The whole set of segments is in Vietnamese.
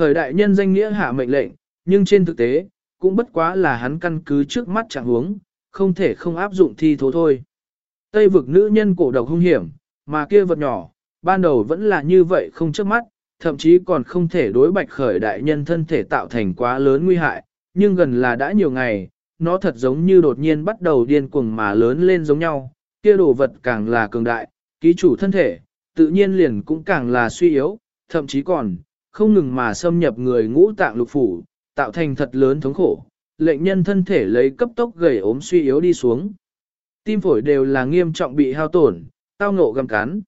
Khởi đại nhân danh nghĩa hạ mệnh lệnh, nhưng trên thực tế, cũng bất quá là hắn căn cứ trước mắt trạng huống, không thể không áp dụng thi thố thôi. Tây vực nữ nhân cổ độc hung hiểm, mà kia vật nhỏ, ban đầu vẫn là như vậy không trước mắt, thậm chí còn không thể đối bạch khởi đại nhân thân thể tạo thành quá lớn nguy hại, nhưng gần là đã nhiều ngày, nó thật giống như đột nhiên bắt đầu điên cuồng mà lớn lên giống nhau, kia đồ vật càng là cường đại, ký chủ thân thể, tự nhiên liền cũng càng là suy yếu, thậm chí còn, không ngừng mà xâm nhập người ngũ tạng lục phủ, tạo thành thật lớn thống khổ, lệnh nhân thân thể lấy cấp tốc gầy ốm suy yếu đi xuống. Tim phổi đều là nghiêm trọng bị hao tổn, tao ngộ găm cán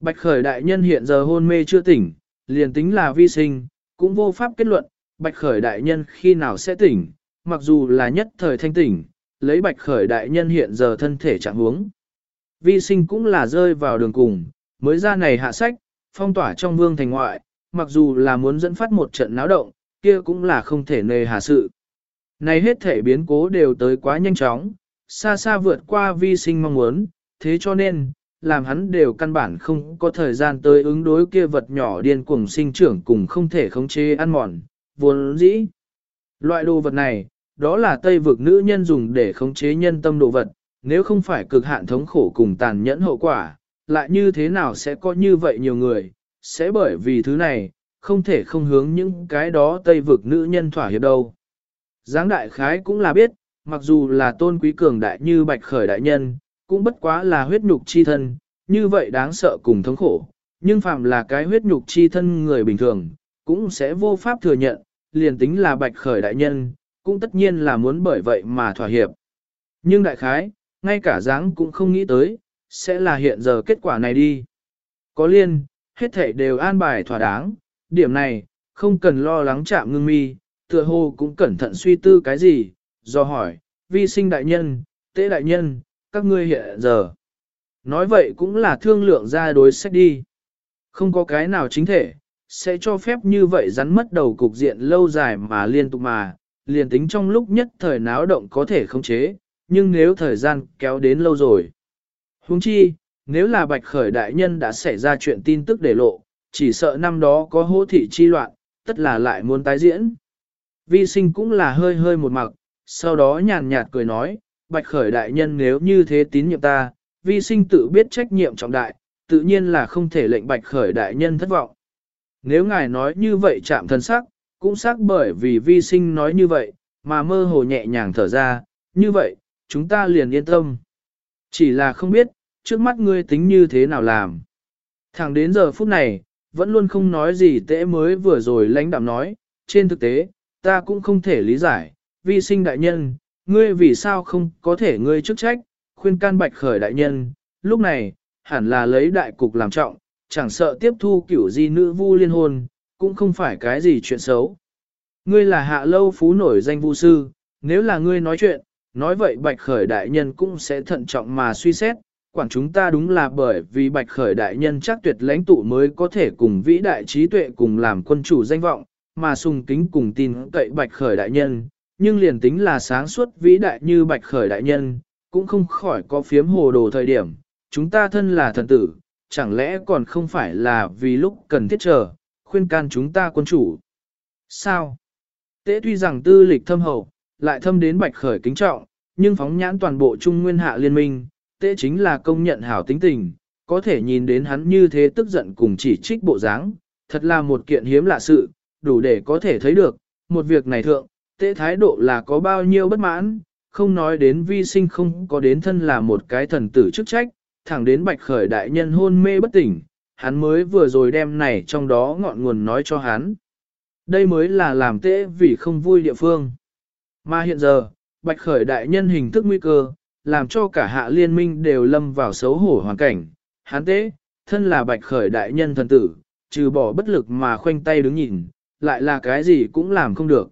Bạch khởi đại nhân hiện giờ hôn mê chưa tỉnh, liền tính là vi sinh, cũng vô pháp kết luận, bạch khởi đại nhân khi nào sẽ tỉnh, mặc dù là nhất thời thanh tỉnh, lấy bạch khởi đại nhân hiện giờ thân thể trạng huống. Vi sinh cũng là rơi vào đường cùng, mới ra này hạ sách, phong tỏa trong vương thành ngoại, mặc dù là muốn dẫn phát một trận náo động, kia cũng là không thể nề hà sự. Này hết thể biến cố đều tới quá nhanh chóng, xa xa vượt qua vi sinh mong muốn, thế cho nên, làm hắn đều căn bản không có thời gian tới ứng đối kia vật nhỏ điên cuồng sinh trưởng cùng không thể khống chế ăn mòn, vốn dĩ. Loại đồ vật này, đó là tây vực nữ nhân dùng để khống chế nhân tâm đồ vật, nếu không phải cực hạn thống khổ cùng tàn nhẫn hậu quả, lại như thế nào sẽ có như vậy nhiều người, sẽ bởi vì thứ này, không thể không hướng những cái đó tây vực nữ nhân thỏa hiệp đâu. Giáng đại khái cũng là biết, mặc dù là tôn quý cường đại như bạch khởi đại nhân, cũng bất quá là huyết nhục chi thân, như vậy đáng sợ cùng thống khổ, nhưng phạm là cái huyết nhục chi thân người bình thường, cũng sẽ vô pháp thừa nhận, liền tính là bạch khởi đại nhân, cũng tất nhiên là muốn bởi vậy mà thỏa hiệp. Nhưng đại khái, ngay cả dáng cũng không nghĩ tới, sẽ là hiện giờ kết quả này đi. Có liên, hết thể đều an bài thỏa đáng, điểm này, không cần lo lắng chạm ngưng mi, tựa hồ cũng cẩn thận suy tư cái gì, do hỏi, vi sinh đại nhân, tế đại nhân, các ngươi hiện giờ. Nói vậy cũng là thương lượng ra đối sách đi. Không có cái nào chính thể, sẽ cho phép như vậy rắn mất đầu cục diện lâu dài mà liên tục mà, liền tính trong lúc nhất thời náo động có thể khống chế, nhưng nếu thời gian kéo đến lâu rồi. Huống chi, nếu là bạch khởi đại nhân đã xảy ra chuyện tin tức để lộ, chỉ sợ năm đó có hỗ thị chi loạn, tất là lại muốn tái diễn. Vi sinh cũng là hơi hơi một mặc, sau đó nhàn nhạt cười nói, bạch khởi đại nhân nếu như thế tín nhiệm ta, vi sinh tự biết trách nhiệm trọng đại, tự nhiên là không thể lệnh bạch khởi đại nhân thất vọng. Nếu ngài nói như vậy chạm thân sắc, cũng xác bởi vì vi sinh nói như vậy, mà mơ hồ nhẹ nhàng thở ra, như vậy, chúng ta liền yên tâm. Chỉ là không biết, trước mắt ngươi tính như thế nào làm. Thẳng đến giờ phút này, vẫn luôn không nói gì tễ mới vừa rồi lãnh đạm nói, trên thực tế, ta cũng không thể lý giải, vi sinh đại nhân, ngươi vì sao không có thể ngươi chức trách, khuyên can bạch khởi đại nhân, lúc này, hẳn là lấy đại cục làm trọng, chẳng sợ tiếp thu kiểu di nữ vu liên hôn, cũng không phải cái gì chuyện xấu. Ngươi là hạ lâu phú nổi danh vu sư, nếu là ngươi nói chuyện, nói vậy bạch khởi đại nhân cũng sẽ thận trọng mà suy xét, quản chúng ta đúng là bởi vì bạch khởi đại nhân chắc tuyệt lãnh tụ mới có thể cùng vĩ đại trí tuệ cùng làm quân chủ danh vọng, mà sùng kính cùng tin cậy bạch khởi đại nhân, nhưng liền tính là sáng suốt vĩ đại như bạch khởi đại nhân, cũng không khỏi có phiếm hồ đồ thời điểm, chúng ta thân là thần tử, chẳng lẽ còn không phải là vì lúc cần thiết chờ, khuyên can chúng ta quân chủ. Sao? Tế tuy rằng tư lịch thâm hậu, lại thâm đến bạch khởi kính trọng, nhưng phóng nhãn toàn bộ trung nguyên hạ liên minh, Tệ chính là công nhận hảo tính tình, có thể nhìn đến hắn như thế tức giận cùng chỉ trích bộ dáng, thật là một kiện hiếm lạ sự, đủ để có thể thấy được, một việc này thượng, Tệ thái độ là có bao nhiêu bất mãn, không nói đến vi sinh không có đến thân là một cái thần tử chức trách, thẳng đến bạch khởi đại nhân hôn mê bất tỉnh, hắn mới vừa rồi đem này trong đó ngọn nguồn nói cho hắn. Đây mới là làm tệ vì không vui địa phương. Mà hiện giờ, bạch khởi đại nhân hình thức nguy cơ, làm cho cả hạ liên minh đều lâm vào xấu hổ hoàn cảnh. Hán tế, thân là bạch khởi đại nhân thần tử, trừ bỏ bất lực mà khoanh tay đứng nhìn, lại là cái gì cũng làm không được.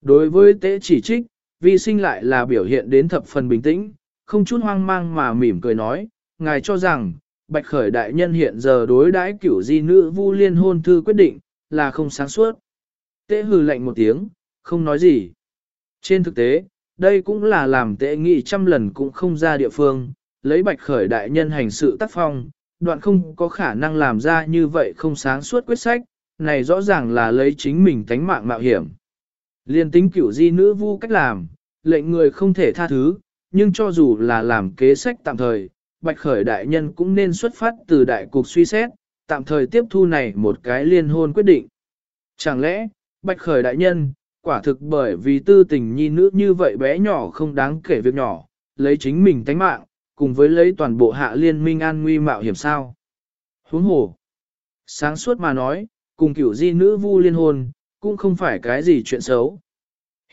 Đối với tế chỉ trích, vi sinh lại là biểu hiện đến thập phần bình tĩnh, không chút hoang mang mà mỉm cười nói, ngài cho rằng, bạch khởi đại nhân hiện giờ đối đãi cửu di nữ vu liên hôn thư quyết định, là không sáng suốt. Tế hừ lạnh một tiếng, không nói gì. Trên thực tế, đây cũng là làm tệ nghị trăm lần cũng không ra địa phương, lấy bạch khởi đại nhân hành sự tác phong, đoạn không có khả năng làm ra như vậy không sáng suốt quyết sách, này rõ ràng là lấy chính mình tánh mạng mạo hiểm. Liên tính cửu di nữ vu cách làm, lệnh người không thể tha thứ, nhưng cho dù là làm kế sách tạm thời, Bạch Khởi đại nhân cũng nên xuất phát từ đại cục suy xét, tạm thời tiếp thu này một cái liên hôn quyết định. Chẳng lẽ, Bạch Khởi đại nhân, quả thực bởi vì tư tình nhi nữ như vậy bé nhỏ không đáng kể việc nhỏ, lấy chính mình tánh mạng, cùng với lấy toàn bộ hạ liên minh an nguy mạo hiểm sao. Huống hồ, sáng suốt mà nói, cùng kiểu di nữ vu liên hôn, cũng không phải cái gì chuyện xấu.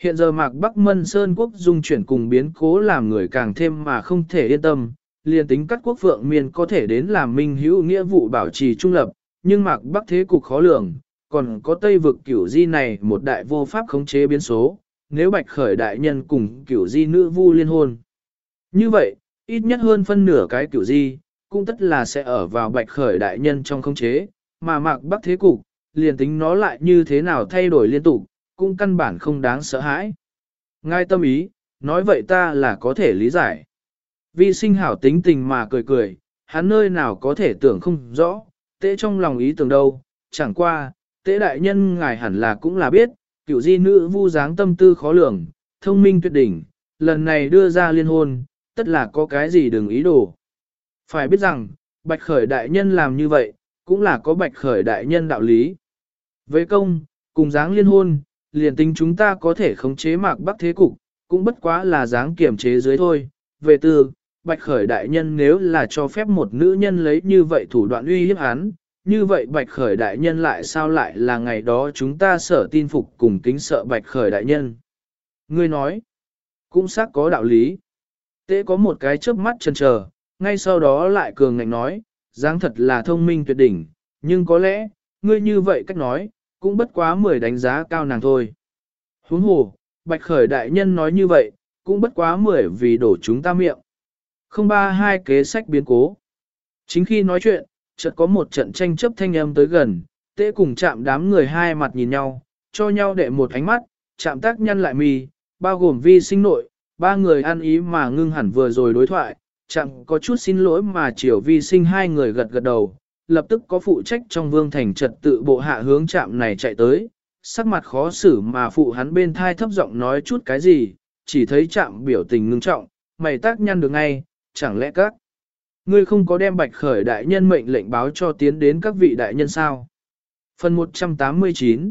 Hiện giờ Mạc Bắc Mân Sơn quốc dung chuyển cùng biến cố làm người càng thêm mà không thể yên tâm, liền tính các quốc vượng miền có thể đến làm minh hữu nghĩa vụ bảo trì trung lập, nhưng Mạc Bắc thế cục khó lường, còn có Tây vực cửu di này một đại vô pháp khống chế biến số, nếu bạch khởi đại nhân cùng cửu di nữ vu liên hôn. Như vậy, ít nhất hơn phân nửa cái cửu di, cũng tất là sẽ ở vào bạch khởi đại nhân trong khống chế, mà Mạc Bắc thế cục, liền tính nó lại như thế nào thay đổi liên tục, cũng căn bản không đáng sợ hãi. Ngay tâm ý, nói vậy ta là có thể lý giải. Vi sinh hảo tính tình mà cười cười, hắn nơi nào có thể tưởng không rõ, tệ trong lòng ý tưởng đâu, chẳng qua, tế đại nhân ngài hẳn là cũng là biết, cựu di nữ vu dáng tâm tư khó lường, thông minh tuyệt đỉnh, lần này đưa ra liên hôn, tất là có cái gì đừng ý đồ. Phải biết rằng, bạch khởi đại nhân làm như vậy, cũng là có bạch khởi đại nhân đạo lý. Với công, cùng dáng liên hôn, liền tính chúng ta có thể khống chế mạc bắc thế cục, cũng bất quá là dáng kiểm chế dưới thôi. Về từ, bạch khởi đại nhân nếu là cho phép một nữ nhân lấy như vậy thủ đoạn uy hiếp hắn, như vậy bạch khởi đại nhân lại sao lại là ngày đó chúng ta sở tin phục cùng kính sợ bạch khởi đại nhân. Ngươi nói, cũng xác có đạo lý. Tế có một cái chớp mắt chần chờ, ngay sau đó lại cường ngạnh nói, dáng thật là thông minh tuyệt đỉnh, nhưng có lẽ, ngươi như vậy cách nói, cũng bất quá mười đánh giá cao nàng thôi. Huống hồ, bạch khởi đại nhân nói như vậy, cũng bất quá mười vì đổ chúng ta miệng. Không ba hai kế sách biến cố. Chính khi nói chuyện, chợt có một trận tranh chấp thanh âm tới gần, tế cùng chạm đám người hai mặt nhìn nhau, cho nhau đệ một ánh mắt, chạm tác nhân lại mì, bao gồm vi sinh nội, ba người ăn ý mà ngưng hẳn vừa rồi đối thoại, chạm có chút xin lỗi mà chiều vi sinh hai người gật gật đầu, lập tức có phụ trách trong vương thành trật tự bộ hạ hướng chạm này chạy tới, sắc mặt khó xử mà phụ hắn bên thai thấp giọng nói chút cái gì, chỉ thấy chạm biểu tình ngưng trọng, mày tác nhăn được ngay, chẳng lẽ các ngươi không có đem bạch khởi đại nhân mệnh lệnh báo cho tiến đến các vị đại nhân sao? Phần 189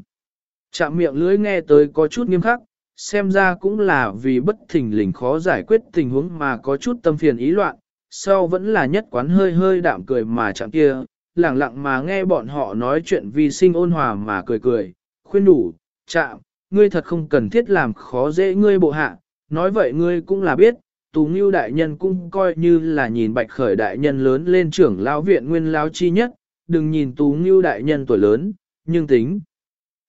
Chạm miệng lưới nghe tới có chút nghiêm khắc, xem ra cũng là vì bất thình lình khó giải quyết tình huống mà có chút tâm phiền ý loạn, sau vẫn là nhất quán hơi hơi đạm cười mà chạm kia, lẳng lặng mà nghe bọn họ nói chuyện vì sinh ôn hòa mà cười cười, khuyên đủ, chạm, ngươi thật không cần thiết làm khó dễ ngươi bộ hạ, nói vậy ngươi cũng là biết, Tù Ngưu đại nhân cũng coi như là nhìn Bạch Khởi đại nhân lớn lên trưởng lão viện nguyên lão chi nhất, đừng nhìn Tù Ngưu đại nhân tuổi lớn, nhưng tính.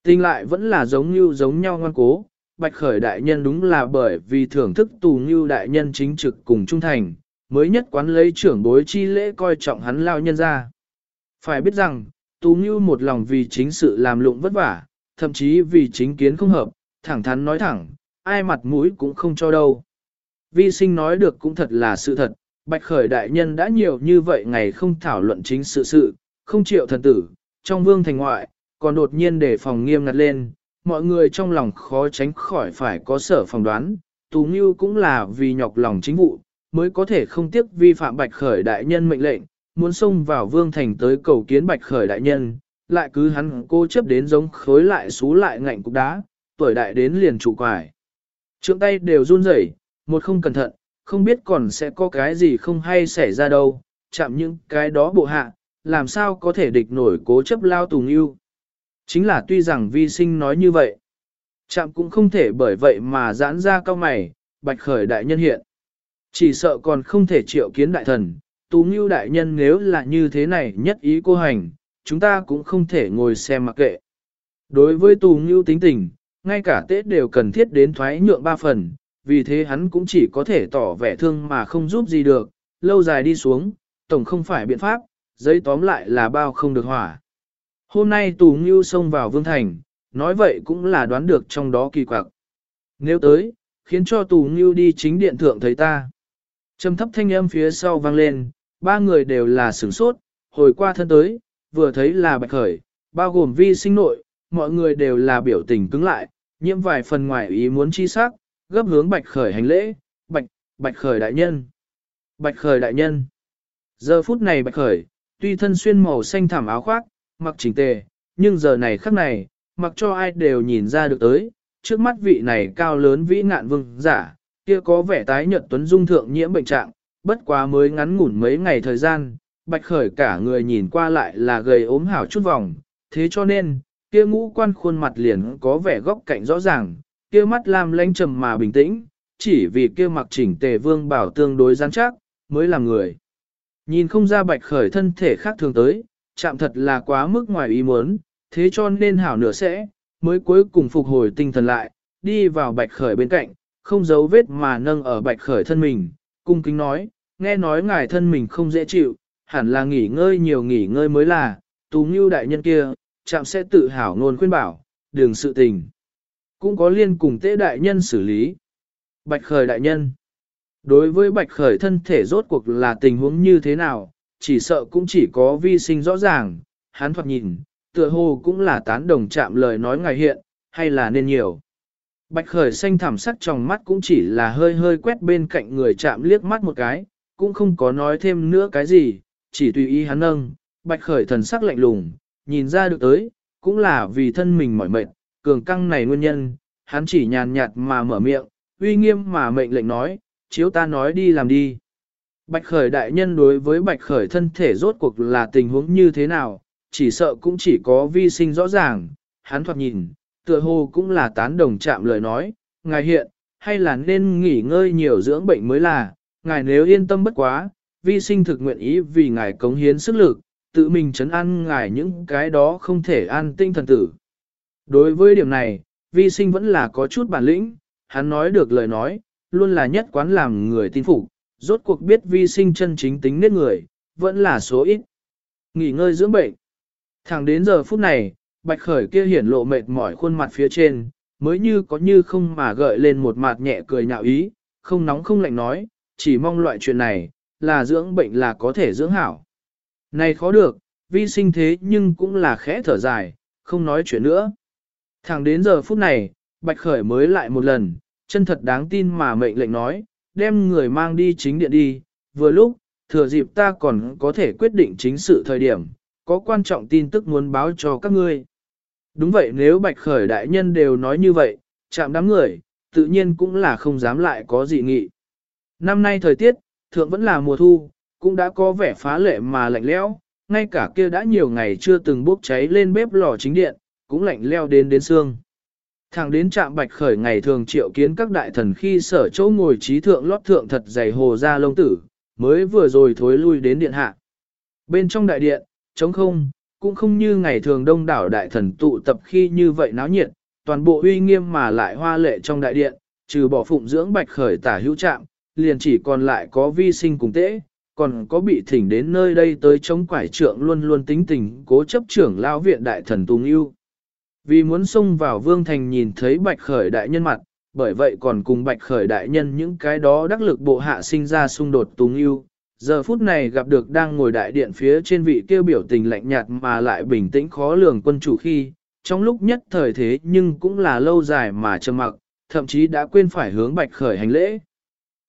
Tình lại vẫn là giống như giống nhau ngoan cố, Bạch Khởi đại nhân đúng là bởi vì thưởng thức Tù Ngưu đại nhân chính trực cùng trung thành, mới nhất quán lấy trưởng bối chi lễ coi trọng hắn lao nhân ra. Phải biết rằng, Tú Ngưu một lòng vì chính sự làm lụng vất vả, thậm chí vì chính kiến không hợp, thẳng thắn nói thẳng, ai mặt mũi cũng không cho đâu. Vi sinh nói được cũng thật là sự thật, Bạch Khởi đại nhân đã nhiều như vậy ngày không thảo luận chính sự sự, không chịu thần tử, trong vương thành ngoại, còn đột nhiên để phòng nghiêm ngặt lên, mọi người trong lòng khó tránh khỏi phải có sở phòng đoán, Tú Ngưu cũng là vì nhọc lòng chính vụ, mới có thể không tiếc vi phạm Bạch Khởi đại nhân mệnh lệnh, muốn xông vào vương thành tới cầu kiến Bạch Khởi đại nhân, lại cứ hắn cô chấp đến giống khối lại xú lại ngạnh cục đá, tuổi đại đến liền trụ quải. Trượng tay đều run rẩy, một không cẩn thận, không biết còn sẽ có cái gì không hay xảy ra đâu, chạm những cái đó bộ hạ, làm sao có thể địch nổi cố chấp lao tùng yêu. Chính là tuy rằng vi sinh nói như vậy, chạm cũng không thể bởi vậy mà giãn ra cao mày, bạch khởi đại nhân hiện. Chỉ sợ còn không thể triệu kiến đại thần, tú ngưu đại nhân nếu là như thế này nhất ý cô hành, chúng ta cũng không thể ngồi xem mặc kệ. Đối với tù ngưu tính tình, ngay cả Tết đều cần thiết đến thoái nhượng ba phần, vì thế hắn cũng chỉ có thể tỏ vẻ thương mà không giúp gì được, lâu dài đi xuống, tổng không phải biện pháp, giấy tóm lại là bao không được hỏa. Hôm nay Tù Ngưu xông vào Vương Thành, nói vậy cũng là đoán được trong đó kỳ quặc. Nếu tới, khiến cho Tù Ngưu đi chính điện thượng thấy ta. Trầm thấp thanh âm phía sau vang lên, ba người đều là sửng sốt, hồi qua thân tới, vừa thấy là bạch khởi, bao gồm vi sinh nội, mọi người đều là biểu tình cứng lại, nhiễm vài phần ngoài ý muốn chi sắc, gấp hướng bạch khởi hành lễ, bạch, bạch khởi đại nhân. Bạch khởi đại nhân. Giờ phút này bạch khởi, tuy thân xuyên màu xanh thảm áo khoác, mặc chỉnh tề, nhưng giờ này khắc này, mặc cho ai đều nhìn ra được tới, trước mắt vị này cao lớn vĩ ngạn vương giả, kia có vẻ tái nhợt tuấn dung thượng nhiễm bệnh trạng, bất quá mới ngắn ngủn mấy ngày thời gian, bạch khởi cả người nhìn qua lại là gầy ốm hảo chút vòng, thế cho nên, kia ngũ quan khuôn mặt liền có vẻ góc cạnh rõ ràng, kia mắt lam lanh trầm mà bình tĩnh, chỉ vì kia mặc chỉnh tề vương bảo tương đối rắn chắc, mới là người. Nhìn không ra bạch khởi thân thể khác thường tới, chạm thật là quá mức ngoài ý muốn, thế cho nên hảo nửa sẽ, mới cuối cùng phục hồi tinh thần lại, đi vào bạch khởi bên cạnh, không giấu vết mà nâng ở bạch khởi thân mình, cung kính nói, nghe nói ngài thân mình không dễ chịu, hẳn là nghỉ ngơi nhiều nghỉ ngơi mới là, tú như đại nhân kia, chạm sẽ tự hào ngôn khuyên bảo, đường sự tình. Cũng có liên cùng tế đại nhân xử lý. Bạch khởi đại nhân. Đối với bạch khởi thân thể rốt cuộc là tình huống như thế nào, chỉ sợ cũng chỉ có vi sinh rõ ràng, hắn thoạt nhìn, tựa hồ cũng là tán đồng chạm lời nói ngài hiện, hay là nên nhiều. Bạch khởi xanh thảm sắc trong mắt cũng chỉ là hơi hơi quét bên cạnh người chạm liếc mắt một cái, cũng không có nói thêm nữa cái gì, chỉ tùy ý hắn nâng, bạch khởi thần sắc lạnh lùng, nhìn ra được tới, cũng là vì thân mình mỏi mệt, cường căng này nguyên nhân, hắn chỉ nhàn nhạt mà mở miệng, uy nghiêm mà mệnh lệnh nói, chiếu ta nói đi làm đi. Bạch khởi đại nhân đối với bạch khởi thân thể rốt cuộc là tình huống như thế nào, chỉ sợ cũng chỉ có vi sinh rõ ràng, hắn thoạt nhìn, tựa hồ cũng là tán đồng chạm lời nói, ngài hiện, hay là nên nghỉ ngơi nhiều dưỡng bệnh mới là, ngài nếu yên tâm bất quá, vi sinh thực nguyện ý vì ngài cống hiến sức lực, tự mình chấn an ngài những cái đó không thể an tinh thần tử. Đối với điểm này, vi sinh vẫn là có chút bản lĩnh, hắn nói được lời nói, luôn là nhất quán làm người tin phục, rốt cuộc biết vi sinh chân chính tính nết người, vẫn là số ít. Nghỉ ngơi dưỡng bệnh. Thẳng đến giờ phút này, bạch khởi kia hiển lộ mệt mỏi khuôn mặt phía trên, mới như có như không mà gợi lên một mặt nhẹ cười nhạo ý, không nóng không lạnh nói, chỉ mong loại chuyện này, là dưỡng bệnh là có thể dưỡng hảo. Này khó được, vi sinh thế nhưng cũng là khẽ thở dài, không nói chuyện nữa. Thẳng đến giờ phút này, Bạch Khởi mới lại một lần, chân thật đáng tin mà mệnh lệnh nói, đem người mang đi chính điện đi, vừa lúc, thừa dịp ta còn có thể quyết định chính sự thời điểm, có quan trọng tin tức muốn báo cho các ngươi. Đúng vậy nếu Bạch Khởi đại nhân đều nói như vậy, chạm đám người, tự nhiên cũng là không dám lại có dị nghị. Năm nay thời tiết, thượng vẫn là mùa thu, cũng đã có vẻ phá lệ mà lạnh lẽo, ngay cả kia đã nhiều ngày chưa từng bốc cháy lên bếp lò chính điện, cũng lạnh leo đến đến xương. Thẳng đến trạm bạch khởi ngày thường triệu kiến các đại thần khi sở chỗ ngồi trí thượng lót thượng thật dày hồ ra lông tử, mới vừa rồi thối lui đến điện hạ. Bên trong đại điện, trống không, cũng không như ngày thường đông đảo đại thần tụ tập khi như vậy náo nhiệt, toàn bộ uy nghiêm mà lại hoa lệ trong đại điện, trừ bỏ phụng dưỡng bạch khởi tả hữu trạm, liền chỉ còn lại có vi sinh cùng tễ, còn có bị thỉnh đến nơi đây tới chống quải trượng luôn luôn tính tình cố chấp trưởng lao viện đại thần Tùng Yêu. Vì muốn xông vào vương thành nhìn thấy bạch khởi đại nhân mặt, bởi vậy còn cùng bạch khởi đại nhân những cái đó đắc lực bộ hạ sinh ra xung đột túng Yêu. Giờ phút này gặp được đang ngồi đại điện phía trên vị kêu biểu tình lạnh nhạt mà lại bình tĩnh khó lường quân chủ khi, trong lúc nhất thời thế nhưng cũng là lâu dài mà trầm mặc, thậm chí đã quên phải hướng bạch khởi hành lễ.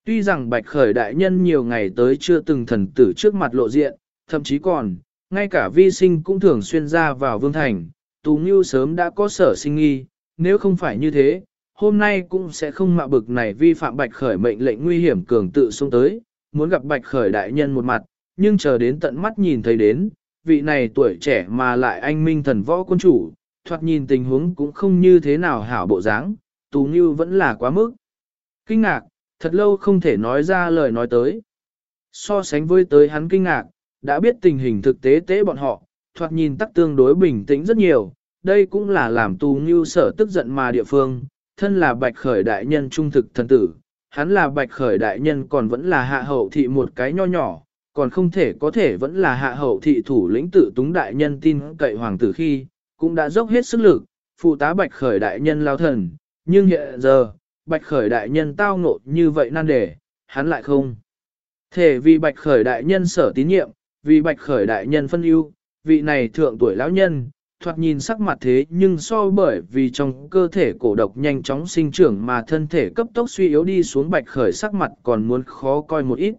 Tuy rằng bạch khởi đại nhân nhiều ngày tới chưa từng thần tử trước mặt lộ diện, thậm chí còn, ngay cả vi sinh cũng thường xuyên ra vào vương thành, Tù Ngưu sớm đã có sở sinh nghi, nếu không phải như thế, hôm nay cũng sẽ không mạ bực này vi phạm bạch khởi mệnh lệnh nguy hiểm cường tự xuống tới, muốn gặp bạch khởi đại nhân một mặt, nhưng chờ đến tận mắt nhìn thấy đến, vị này tuổi trẻ mà lại anh minh thần võ quân chủ, thoạt nhìn tình huống cũng không như thế nào hảo bộ dáng, Tù Ngưu vẫn là quá mức. Kinh ngạc, thật lâu không thể nói ra lời nói tới. So sánh với tới hắn kinh ngạc, đã biết tình hình thực tế tế bọn họ, thoạt nhìn tắc tương đối bình tĩnh rất nhiều, đây cũng là làm tù như sở tức giận mà địa phương, thân là bạch khởi đại nhân trung thực thần tử, hắn là bạch khởi đại nhân còn vẫn là hạ hậu thị một cái nho nhỏ, còn không thể có thể vẫn là hạ hậu thị thủ lĩnh tử túng đại nhân tin cậy hoàng tử khi, cũng đã dốc hết sức lực, phụ tá bạch khởi đại nhân lao thần, nhưng hiện giờ, bạch khởi đại nhân tao ngộ như vậy nan đề, hắn lại không. Thể vì bạch khởi đại nhân sở tín nhiệm, vì bạch khởi đại nhân phân ưu, vị này thượng tuổi lão nhân, thoạt nhìn sắc mặt thế nhưng so bởi vì trong cơ thể cổ độc nhanh chóng sinh trưởng mà thân thể cấp tốc suy yếu đi xuống bạch khởi sắc mặt còn muốn khó coi một ít.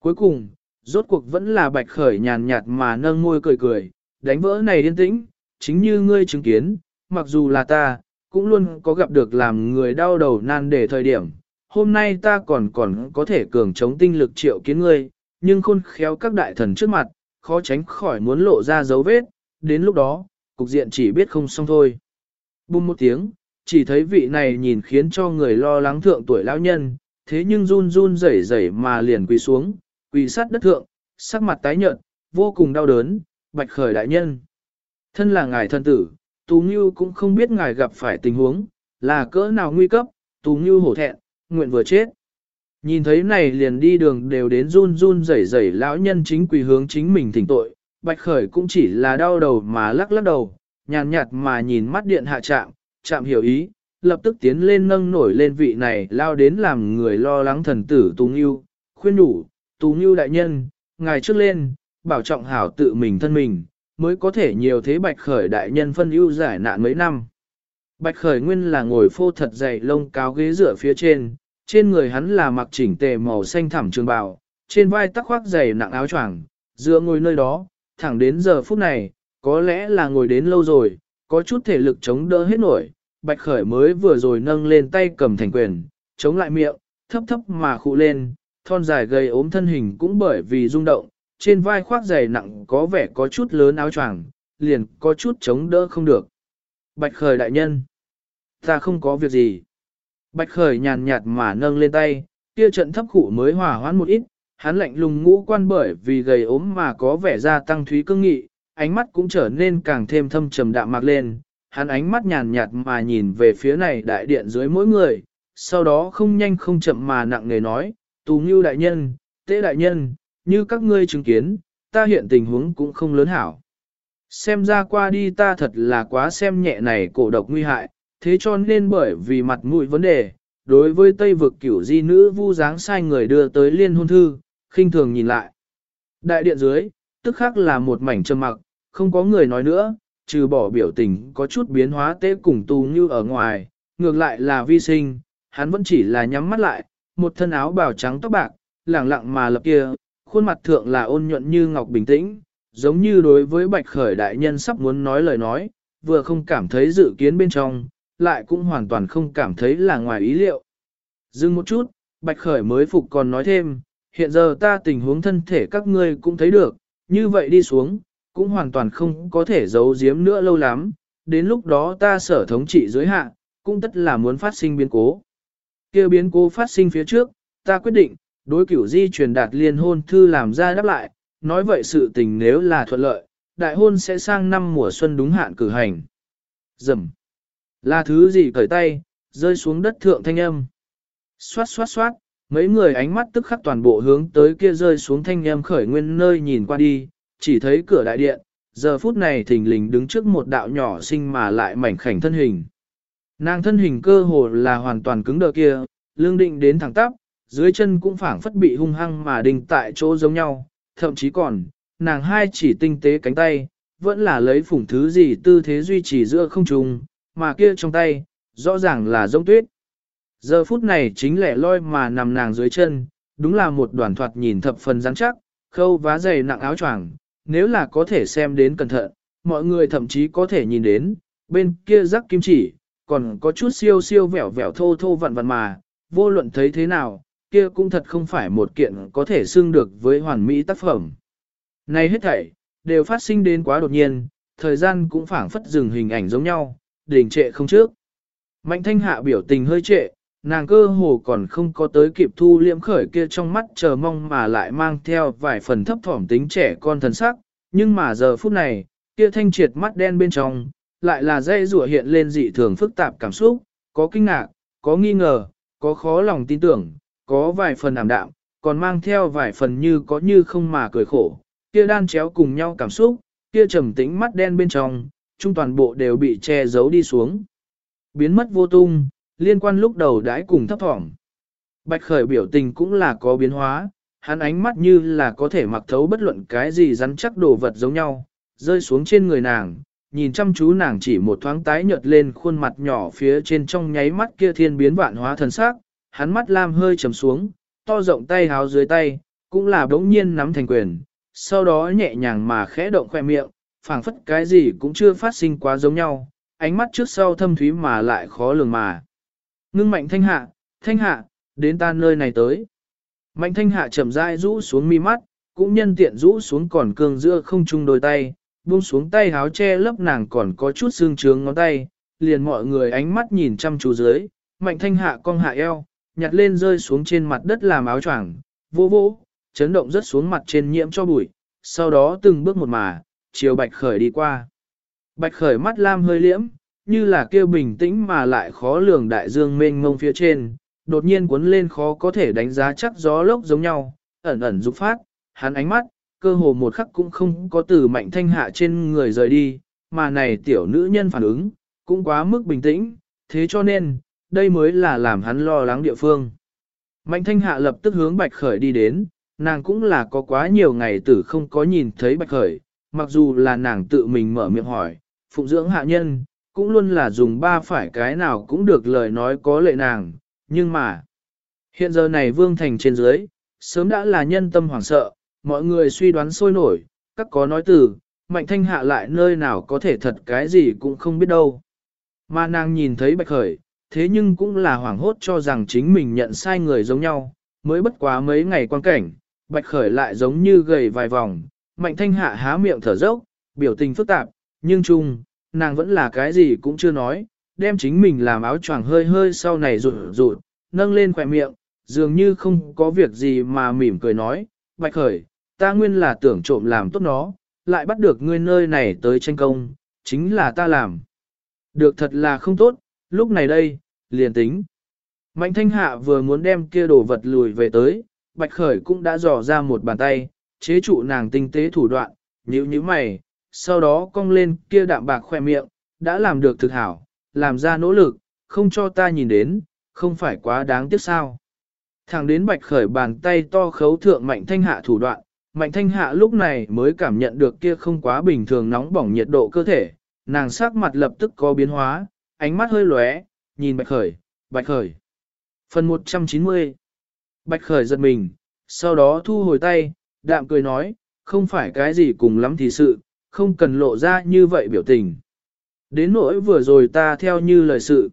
Cuối cùng, rốt cuộc vẫn là bạch khởi nhàn nhạt mà nâng môi cười cười, đánh vỡ này yên tĩnh, chính như ngươi chứng kiến, mặc dù là ta, cũng luôn có gặp được làm người đau đầu nan để thời điểm. Hôm nay ta còn còn có thể cường chống tinh lực triệu kiến ngươi, nhưng khôn khéo các đại thần trước mặt, khó tránh khỏi muốn lộ ra dấu vết, đến lúc đó, cục diện chỉ biết không xong thôi. Bùm một tiếng, chỉ thấy vị này nhìn khiến cho người lo lắng thượng tuổi lão nhân, thế nhưng run run rẩy rẩy mà liền quỳ xuống, quỳ sát đất thượng, sắc mặt tái nhợt, vô cùng đau đớn, bạch khởi đại nhân. Thân là ngài thân tử, Tú Ngưu cũng không biết ngài gặp phải tình huống, là cỡ nào nguy cấp, Tú Ngưu hổ thẹn, nguyện vừa chết. Nhìn thấy này liền đi đường đều đến run run rẩy rẩy lão nhân chính quỳ hướng chính mình thỉnh tội, Bạch Khởi cũng chỉ là đau đầu mà lắc lắc đầu, nhàn nhạt mà nhìn mắt điện hạ chạm, chạm hiểu ý, lập tức tiến lên nâng nổi lên vị này lao đến làm người lo lắng thần tử Tú Ngưu, khuyên đủ, Tú Ngưu đại nhân, ngài trước lên, bảo trọng hảo tự mình thân mình, mới có thể nhiều thế Bạch Khởi đại nhân phân ưu giải nạn mấy năm. Bạch Khởi nguyên là ngồi phô thật dày lông cáo ghế dựa phía trên, trên người hắn là mặc chỉnh tề màu xanh thẳm trường bào, trên vai tắc khoác dày nặng áo choàng, dựa ngồi nơi đó, thẳng đến giờ phút này, có lẽ là ngồi đến lâu rồi, có chút thể lực chống đỡ hết nổi, Bạch Khởi mới vừa rồi nâng lên tay cầm thành quyền, chống lại miệng, thấp thấp mà khụ lên, thon dài gầy ốm thân hình cũng bởi vì rung động, trên vai khoác dày nặng có vẻ có chút lớn áo choàng, liền có chút chống đỡ không được. Bạch Khởi đại nhân, ta không có việc gì. Bạch Khởi nhàn nhạt mà nâng lên tay, kia trận thấp khủ mới hòa hoãn một ít, hắn lạnh lùng ngũ quan bởi vì gầy ốm mà có vẻ gia tăng thúy cương nghị, ánh mắt cũng trở nên càng thêm thâm trầm đạm mạc lên, hắn ánh mắt nhàn nhạt mà nhìn về phía này đại điện dưới mỗi người, sau đó không nhanh không chậm mà nặng nề nói, tù như đại nhân, tế đại nhân, như các ngươi chứng kiến, ta hiện tình huống cũng không lớn hảo. Xem ra qua đi ta thật là quá xem nhẹ này cổ độc nguy hại, thế cho nên bởi vì mặt mũi vấn đề, đối với Tây vực cửu di nữ vu dáng sai người đưa tới liên hôn thư, khinh thường nhìn lại. Đại điện dưới, tức khác là một mảnh trầm mặc, không có người nói nữa, trừ bỏ biểu tình có chút biến hóa tế cùng tù như ở ngoài, ngược lại là vi sinh, hắn vẫn chỉ là nhắm mắt lại, một thân áo bào trắng tóc bạc, lẳng lặng mà lập kia, khuôn mặt thượng là ôn nhuận như ngọc bình tĩnh, giống như đối với bạch khởi đại nhân sắp muốn nói lời nói, vừa không cảm thấy dự kiến bên trong, lại cũng hoàn toàn không cảm thấy là ngoài ý liệu. Dừng một chút, bạch khởi mới phục còn nói thêm, hiện giờ ta tình huống thân thể các ngươi cũng thấy được, như vậy đi xuống, cũng hoàn toàn không có thể giấu giếm nữa lâu lắm, đến lúc đó ta sở thống trị giới hạn, cũng tất là muốn phát sinh biến cố. Kêu biến cố phát sinh phía trước, ta quyết định, đối cửu di truyền đạt liên hôn thư làm ra đáp lại, nói vậy sự tình nếu là thuận lợi, đại hôn sẽ sang năm mùa xuân đúng hạn cử hành. Dầm. Là thứ gì cởi tay, rơi xuống đất thượng thanh âm. Xoát xoát xoát, mấy người ánh mắt tức khắc toàn bộ hướng tới kia rơi xuống thanh âm khởi nguyên nơi nhìn qua đi, chỉ thấy cửa đại điện, giờ phút này thình lình đứng trước một đạo nhỏ sinh mà lại mảnh khảnh thân hình. Nàng thân hình cơ hồ là hoàn toàn cứng đờ kia, lương định đến thẳng tắp, dưới chân cũng phảng phất bị hung hăng mà đình tại chỗ giống nhau, thậm chí còn, nàng hai chỉ tinh tế cánh tay, vẫn là lấy phủng thứ gì tư thế duy trì giữa không trung, mà kia trong tay, rõ ràng là giống tuyết. Giờ phút này chính lẻ loi mà nằm nàng dưới chân, đúng là một đoàn thoạt nhìn thập phần rắn chắc, khâu vá dày nặng áo choàng, nếu là có thể xem đến cẩn thận, mọi người thậm chí có thể nhìn đến, bên kia rắc kim chỉ, còn có chút siêu siêu vẻo vẻo thô thô vặn vặn mà, vô luận thấy thế nào, kia cũng thật không phải một kiện có thể xưng được với hoàn mỹ tác phẩm. Này hết thảy, đều phát sinh đến quá đột nhiên, thời gian cũng phảng phất dừng hình ảnh giống nhau, đình trệ không trước. Mạnh thanh hạ biểu tình hơi trệ, nàng cơ hồ còn không có tới kịp thu liễm khởi kia trong mắt chờ mong mà lại mang theo vài phần thấp thỏm tính trẻ con thần sắc, nhưng mà giờ phút này, kia thanh triệt mắt đen bên trong, lại là dây rủa hiện lên dị thường phức tạp cảm xúc, có kinh ngạc, có nghi ngờ, có khó lòng tin tưởng, có vài phần ảm đạm, còn mang theo vài phần như có như không mà cười khổ, kia đan chéo cùng nhau cảm xúc, kia trầm tĩnh mắt đen bên trong, trung toàn bộ đều bị che giấu đi xuống. Biến mất vô tung, liên quan lúc đầu đãi cùng thấp thỏm. Bạch khởi biểu tình cũng là có biến hóa, hắn ánh mắt như là có thể mặc thấu bất luận cái gì rắn chắc đồ vật giống nhau, rơi xuống trên người nàng, nhìn chăm chú nàng chỉ một thoáng tái nhợt lên khuôn mặt nhỏ phía trên trong nháy mắt kia thiên biến vạn hóa thần sắc, hắn mắt lam hơi trầm xuống, to rộng tay háo dưới tay, cũng là đống nhiên nắm thành quyền, sau đó nhẹ nhàng mà khẽ động khoe miệng, phảng phất cái gì cũng chưa phát sinh quá giống nhau, ánh mắt trước sau thâm thúy mà lại khó lường mà. Ngưng mạnh thanh hạ, thanh hạ, đến ta nơi này tới. Mạnh thanh hạ chậm rãi rũ xuống mi mắt, cũng nhân tiện rũ xuống còn cường giữa không chung đôi tay, buông xuống tay háo che lấp nàng còn có chút xương trướng ngón tay, liền mọi người ánh mắt nhìn chăm chú dưới, mạnh thanh hạ cong hạ eo, nhặt lên rơi xuống trên mặt đất làm áo choàng, vô vô, chấn động rất xuống mặt trên nhiễm cho bụi, sau đó từng bước một mà, chiều bạch khởi đi qua. Bạch khởi mắt lam hơi liễm, như là kêu bình tĩnh mà lại khó lường đại dương mênh mông phía trên, đột nhiên cuốn lên khó có thể đánh giá chắc gió lốc giống nhau, ẩn ẩn rục phát, hắn ánh mắt, cơ hồ một khắc cũng không có từ mạnh thanh hạ trên người rời đi, mà này tiểu nữ nhân phản ứng, cũng quá mức bình tĩnh, thế cho nên, đây mới là làm hắn lo lắng địa phương. Mạnh thanh hạ lập tức hướng bạch khởi đi đến, nàng cũng là có quá nhiều ngày tử không có nhìn thấy bạch khởi, mặc dù là nàng tự mình mở miệng hỏi, phụng dưỡng hạ nhân, cũng luôn là dùng ba phải cái nào cũng được lời nói có lệ nàng, nhưng mà, hiện giờ này vương thành trên dưới, sớm đã là nhân tâm hoảng sợ, mọi người suy đoán sôi nổi, các có nói từ, mạnh thanh hạ lại nơi nào có thể thật cái gì cũng không biết đâu. Mà nàng nhìn thấy bạch khởi, thế nhưng cũng là hoảng hốt cho rằng chính mình nhận sai người giống nhau, mới bất quá mấy ngày quan cảnh, bạch khởi lại giống như gầy vài vòng, mạnh thanh hạ há miệng thở dốc, biểu tình phức tạp, nhưng chung, nàng vẫn là cái gì cũng chưa nói, đem chính mình làm áo choàng hơi hơi sau này rụt rụt, nâng lên khỏe miệng, dường như không có việc gì mà mỉm cười nói, bạch khởi, ta nguyên là tưởng trộm làm tốt nó, lại bắt được ngươi nơi này tới tranh công, chính là ta làm. Được thật là không tốt, lúc này đây, liền tính. Mạnh thanh hạ vừa muốn đem kia đồ vật lùi về tới, bạch khởi cũng đã dò ra một bàn tay, chế trụ nàng tinh tế thủ đoạn, nhíu nhíu mày, sau đó cong lên kia đạm bạc khoe miệng, đã làm được thực hảo, làm ra nỗ lực, không cho ta nhìn đến, không phải quá đáng tiếc sao. Thẳng đến bạch khởi bàn tay to khấu thượng mạnh thanh hạ thủ đoạn, mạnh thanh hạ lúc này mới cảm nhận được kia không quá bình thường nóng bỏng nhiệt độ cơ thể, nàng sắc mặt lập tức có biến hóa, ánh mắt hơi lóe, nhìn bạch khởi, bạch khởi. Phần 190 Bạch khởi giật mình, sau đó thu hồi tay, đạm cười nói, không phải cái gì cùng lắm thì sự, không cần lộ ra như vậy biểu tình. Đến nỗi vừa rồi ta theo như lời sự.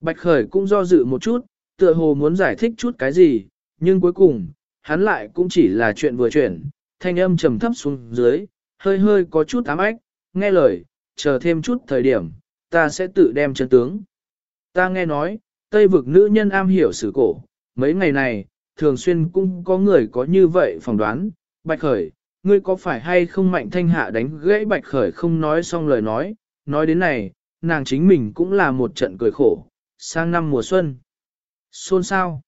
Bạch khởi cũng do dự một chút, tựa hồ muốn giải thích chút cái gì, nhưng cuối cùng, hắn lại cũng chỉ là chuyện vừa chuyển, thanh âm trầm thấp xuống dưới, hơi hơi có chút ám ách, nghe lời, chờ thêm chút thời điểm, ta sẽ tự đem chân tướng. Ta nghe nói, Tây vực nữ nhân am hiểu sử cổ, mấy ngày này, thường xuyên cũng có người có như vậy phỏng đoán, Bạch Khởi, ngươi có phải hay không mạnh thanh hạ đánh gãy Bạch Khởi không nói xong lời nói, nói đến này, nàng chính mình cũng là một trận cười khổ, sang năm mùa xuân. Xôn sao?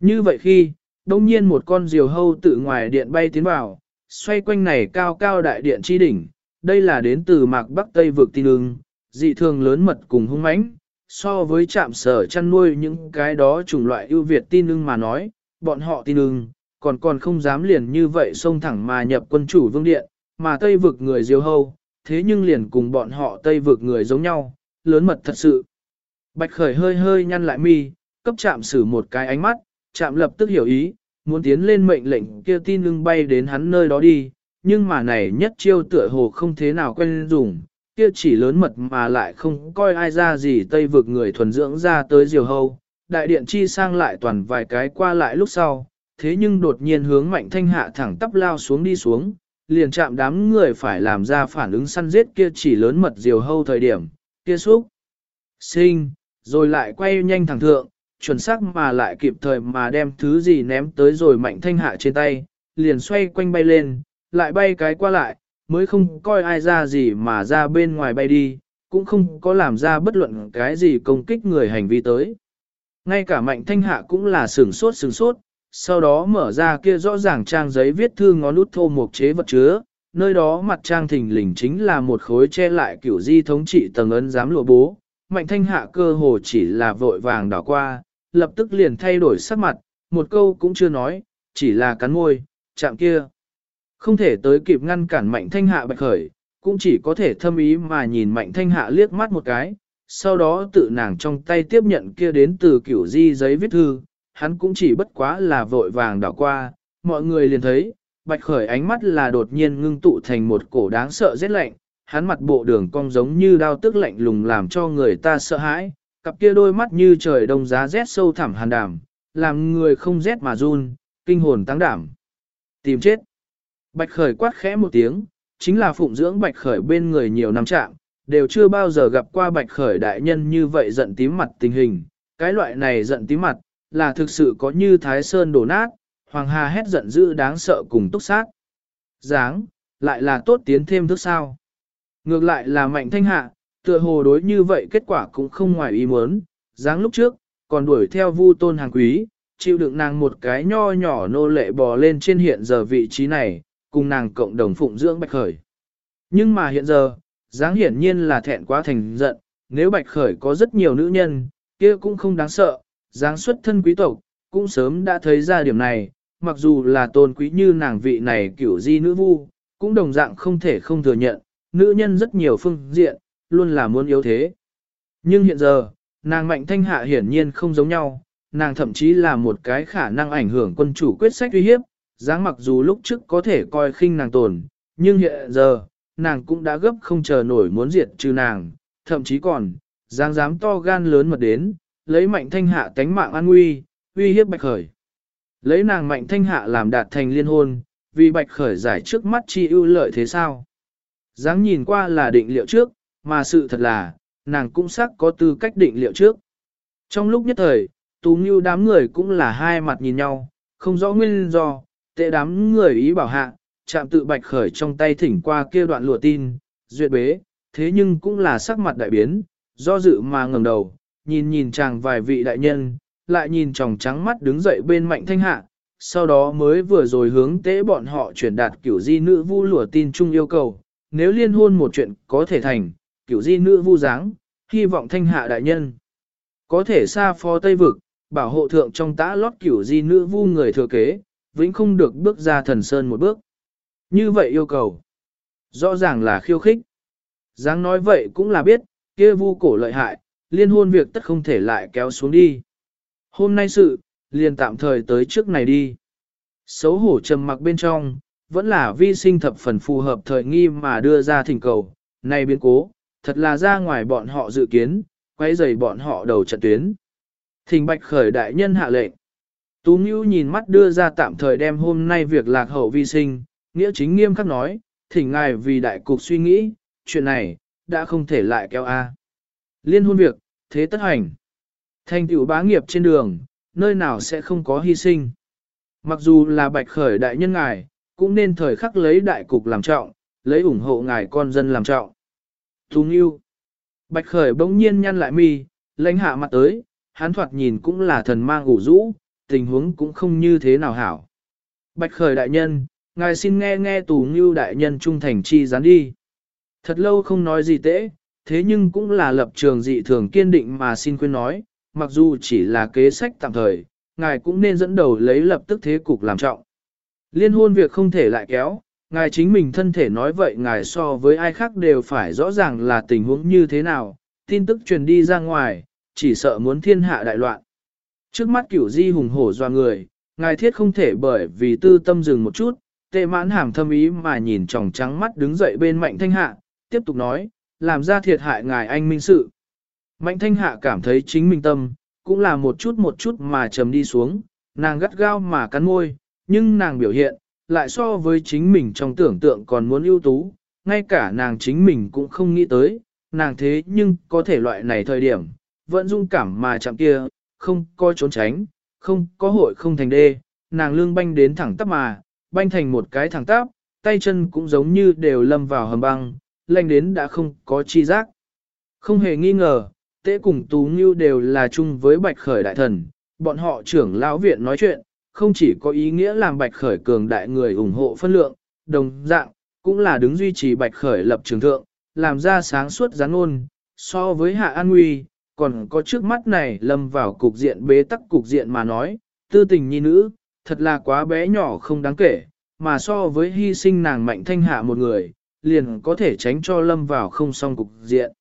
Như vậy khi, đông nhiên một con diều hâu tự ngoài điện bay tiến vào, xoay quanh này cao cao đại điện chi đỉnh, đây là đến từ mạc bắc tây vực tin ưng, dị thường lớn mật cùng hung mãnh, so với trạm sở chăn nuôi những cái đó chủng loại ưu việt tin ưng mà nói, bọn họ tin ưng, còn còn không dám liền như vậy xông thẳng mà nhập quân chủ vương điện, mà tây vực người diều hâu, thế nhưng liền cùng bọn họ tây vực người giống nhau, lớn mật thật sự. Bạch khởi hơi hơi nhăn lại mi, cấp chạm xử một cái ánh mắt, chạm lập tức hiểu ý, muốn tiến lên mệnh lệnh kia tin lưng bay đến hắn nơi đó đi, nhưng mà này nhất chiêu tựa hồ không thế nào quen dùng, kia chỉ lớn mật mà lại không coi ai ra gì tây vực người thuần dưỡng ra tới diều hâu, đại điện chi sang lại toàn vài cái qua lại lúc sau, thế nhưng đột nhiên hướng mạnh thanh hạ thẳng tắp lao xuống đi xuống, liền chạm đám người phải làm ra phản ứng săn giết kia chỉ lớn mật diều hâu thời điểm, kia xúc, sinh, rồi lại quay nhanh thẳng thượng, chuẩn xác mà lại kịp thời mà đem thứ gì ném tới rồi mạnh thanh hạ trên tay, liền xoay quanh bay lên, lại bay cái qua lại, mới không coi ai ra gì mà ra bên ngoài bay đi, cũng không có làm ra bất luận cái gì công kích người hành vi tới. Ngay cả mạnh thanh hạ cũng là sửng sốt sửng sốt, sau đó mở ra kia rõ ràng trang giấy viết thư ngón út thô mộc chế vật chứa, nơi đó mặt trang thình lình chính là một khối che lại kiểu di thống trị tầng ấn giám lụa bố. Mạnh thanh hạ cơ hồ chỉ là vội vàng đảo qua, lập tức liền thay đổi sắc mặt, một câu cũng chưa nói, chỉ là cắn môi, chạm kia. Không thể tới kịp ngăn cản mạnh thanh hạ bạch khởi, cũng chỉ có thể thâm ý mà nhìn mạnh thanh hạ liếc mắt một cái, sau đó tự nàng trong tay tiếp nhận kia đến từ kiểu di giấy viết thư, hắn cũng chỉ bất quá là vội vàng đảo qua, mọi người liền thấy, bạch khởi ánh mắt là đột nhiên ngưng tụ thành một cổ đáng sợ rét lạnh, hắn mặt bộ đường cong giống như đao tức lạnh lùng làm cho người ta sợ hãi, cặp kia đôi mắt như trời đông giá rét sâu thẳm hàn đảm, làm người không rét mà run, kinh hồn tăng đảm. Tìm chết. Bạch khởi quát khẽ một tiếng, chính là phụng dưỡng bạch khởi bên người nhiều năm trạng, đều chưa bao giờ gặp qua bạch khởi đại nhân như vậy giận tím mặt tình hình. Cái loại này giận tím mặt, là thực sự có như thái sơn đổ nát, hoàng hà hét giận dữ đáng sợ cùng túc sát. Dáng, lại là tốt tiến thêm thức sao. Ngược lại là mạnh thanh hạ, tựa hồ đối như vậy kết quả cũng không ngoài ý muốn, dáng lúc trước, còn đuổi theo vu tôn hàng quý, chịu đựng nàng một cái nho nhỏ nô lệ bò lên trên hiện giờ vị trí này, cùng nàng cộng đồng phụng dưỡng bạch khởi. Nhưng mà hiện giờ, dáng hiển nhiên là thẹn quá thành giận, nếu bạch khởi có rất nhiều nữ nhân, kia cũng không đáng sợ, dáng xuất thân quý tộc, cũng sớm đã thấy ra điểm này, mặc dù là tôn quý như nàng vị này kiểu di nữ vu, cũng đồng dạng không thể không thừa nhận, nữ nhân rất nhiều phương diện, luôn là muốn yếu thế. Nhưng hiện giờ, nàng mạnh thanh hạ hiển nhiên không giống nhau, nàng thậm chí là một cái khả năng ảnh hưởng quân chủ quyết sách uy hiếp, dáng mặc dù lúc trước có thể coi khinh nàng tồn, nhưng hiện giờ, nàng cũng đã gấp không chờ nổi muốn diệt trừ nàng, thậm chí còn, dáng dám to gan lớn mật đến, lấy mạnh thanh hạ tánh mạng an nguy, uy hiếp bạch khởi. Lấy nàng mạnh thanh hạ làm đạt thành liên hôn, vì bạch khởi giải trước mắt chi ưu lợi thế sao? Dáng nhìn qua là định liệu trước, mà sự thật là, nàng cũng xác có tư cách định liệu trước. Trong lúc nhất thời, tú như đám người cũng là hai mặt nhìn nhau, không rõ nguyên do, tệ đám người ý bảo hạ, chạm tự bạch khởi trong tay thỉnh qua kia đoạn lụa tin, duyệt bế, thế nhưng cũng là sắc mặt đại biến, do dự mà ngẩng đầu, nhìn nhìn chàng vài vị đại nhân, lại nhìn tròng trắng mắt đứng dậy bên mạnh thanh hạ, sau đó mới vừa rồi hướng tế bọn họ chuyển đạt kiểu di nữ vu lụa tin chung yêu cầu, nếu liên hôn một chuyện có thể thành, kiểu di nữ vu dáng, hy vọng thanh hạ đại nhân. Có thể xa phó Tây Vực, bảo hộ thượng trong tã lót kiểu di nữ vu người thừa kế, vĩnh không được bước ra thần sơn một bước. Như vậy yêu cầu. Rõ ràng là khiêu khích. Giáng nói vậy cũng là biết, kia vu cổ lợi hại, liên hôn việc tất không thể lại kéo xuống đi. Hôm nay sự, liền tạm thời tới trước này đi. Xấu hổ trầm mặc bên trong, vẫn là vi sinh thập phần phù hợp thời nghi mà đưa ra thỉnh cầu, này biến cố, thật là ra ngoài bọn họ dự kiến, quay dày bọn họ đầu trận tuyến. Thỉnh bạch khởi đại nhân hạ lệnh. Tú Ngưu nhìn mắt đưa ra tạm thời đem hôm nay việc lạc hậu vi sinh, nghĩa chính nghiêm khắc nói, thỉnh ngài vì đại cục suy nghĩ, chuyện này, đã không thể lại kéo A. Liên hôn việc, thế tất hành. Thành tựu bá nghiệp trên đường, nơi nào sẽ không có hy sinh. Mặc dù là bạch khởi đại nhân ngài, cũng nên thời khắc lấy đại cục làm trọng, lấy ủng hộ ngài con dân làm trọng. Tú Ngưu Bạch khởi bỗng nhiên nhăn lại mi, lãnh hạ mặt tới, hắn thoạt nhìn cũng là thần mang ủ rũ, tình huống cũng không như thế nào hảo. Bạch khởi đại nhân, ngài xin nghe nghe tù ngưu đại nhân trung thành chi gián đi. Thật lâu không nói gì tễ, thế nhưng cũng là lập trường dị thường kiên định mà xin khuyên nói, mặc dù chỉ là kế sách tạm thời, ngài cũng nên dẫn đầu lấy lập tức thế cục làm trọng. Liên hôn việc không thể lại kéo, ngài chính mình thân thể nói vậy ngài so với ai khác đều phải rõ ràng là tình huống như thế nào, tin tức truyền đi ra ngoài, chỉ sợ muốn thiên hạ đại loạn. Trước mắt cửu di hùng hổ doa người, ngài thiết không thể bởi vì tư tâm dừng một chút, tệ mãn hàm thâm ý mà nhìn tròng trắng mắt đứng dậy bên mạnh thanh hạ, tiếp tục nói, làm ra thiệt hại ngài anh minh sự. Mạnh thanh hạ cảm thấy chính mình tâm, cũng là một chút một chút mà trầm đi xuống, nàng gắt gao mà cắn môi, nhưng nàng biểu hiện, lại so với chính mình trong tưởng tượng còn muốn ưu tú, ngay cả nàng chính mình cũng không nghĩ tới, nàng thế nhưng có thể loại này thời điểm, vẫn dung cảm mà chạm kia, không coi trốn tránh, không có hội không thành đê, nàng lương banh đến thẳng tắp mà, banh thành một cái thẳng tắp, tay chân cũng giống như đều lâm vào hầm băng, lanh đến đã không có chi giác. Không hề nghi ngờ, tế cùng Tú Ngưu đều là chung với Bạch Khởi đại thần, bọn họ trưởng lão viện nói chuyện, không chỉ có ý nghĩa làm Bạch Khởi cường đại người ủng hộ phân lượng, đồng dạng, cũng là đứng duy trì Bạch Khởi lập trường thượng, làm ra sáng suốt gián ôn, so với Hạ An Nguy, còn có trước mắt này lâm vào cục diện bế tắc cục diện mà nói, tư tình nhi nữ, thật là quá bé nhỏ không đáng kể, mà so với hy sinh nàng mạnh thanh hạ một người, liền có thể tránh cho lâm vào không song cục diện.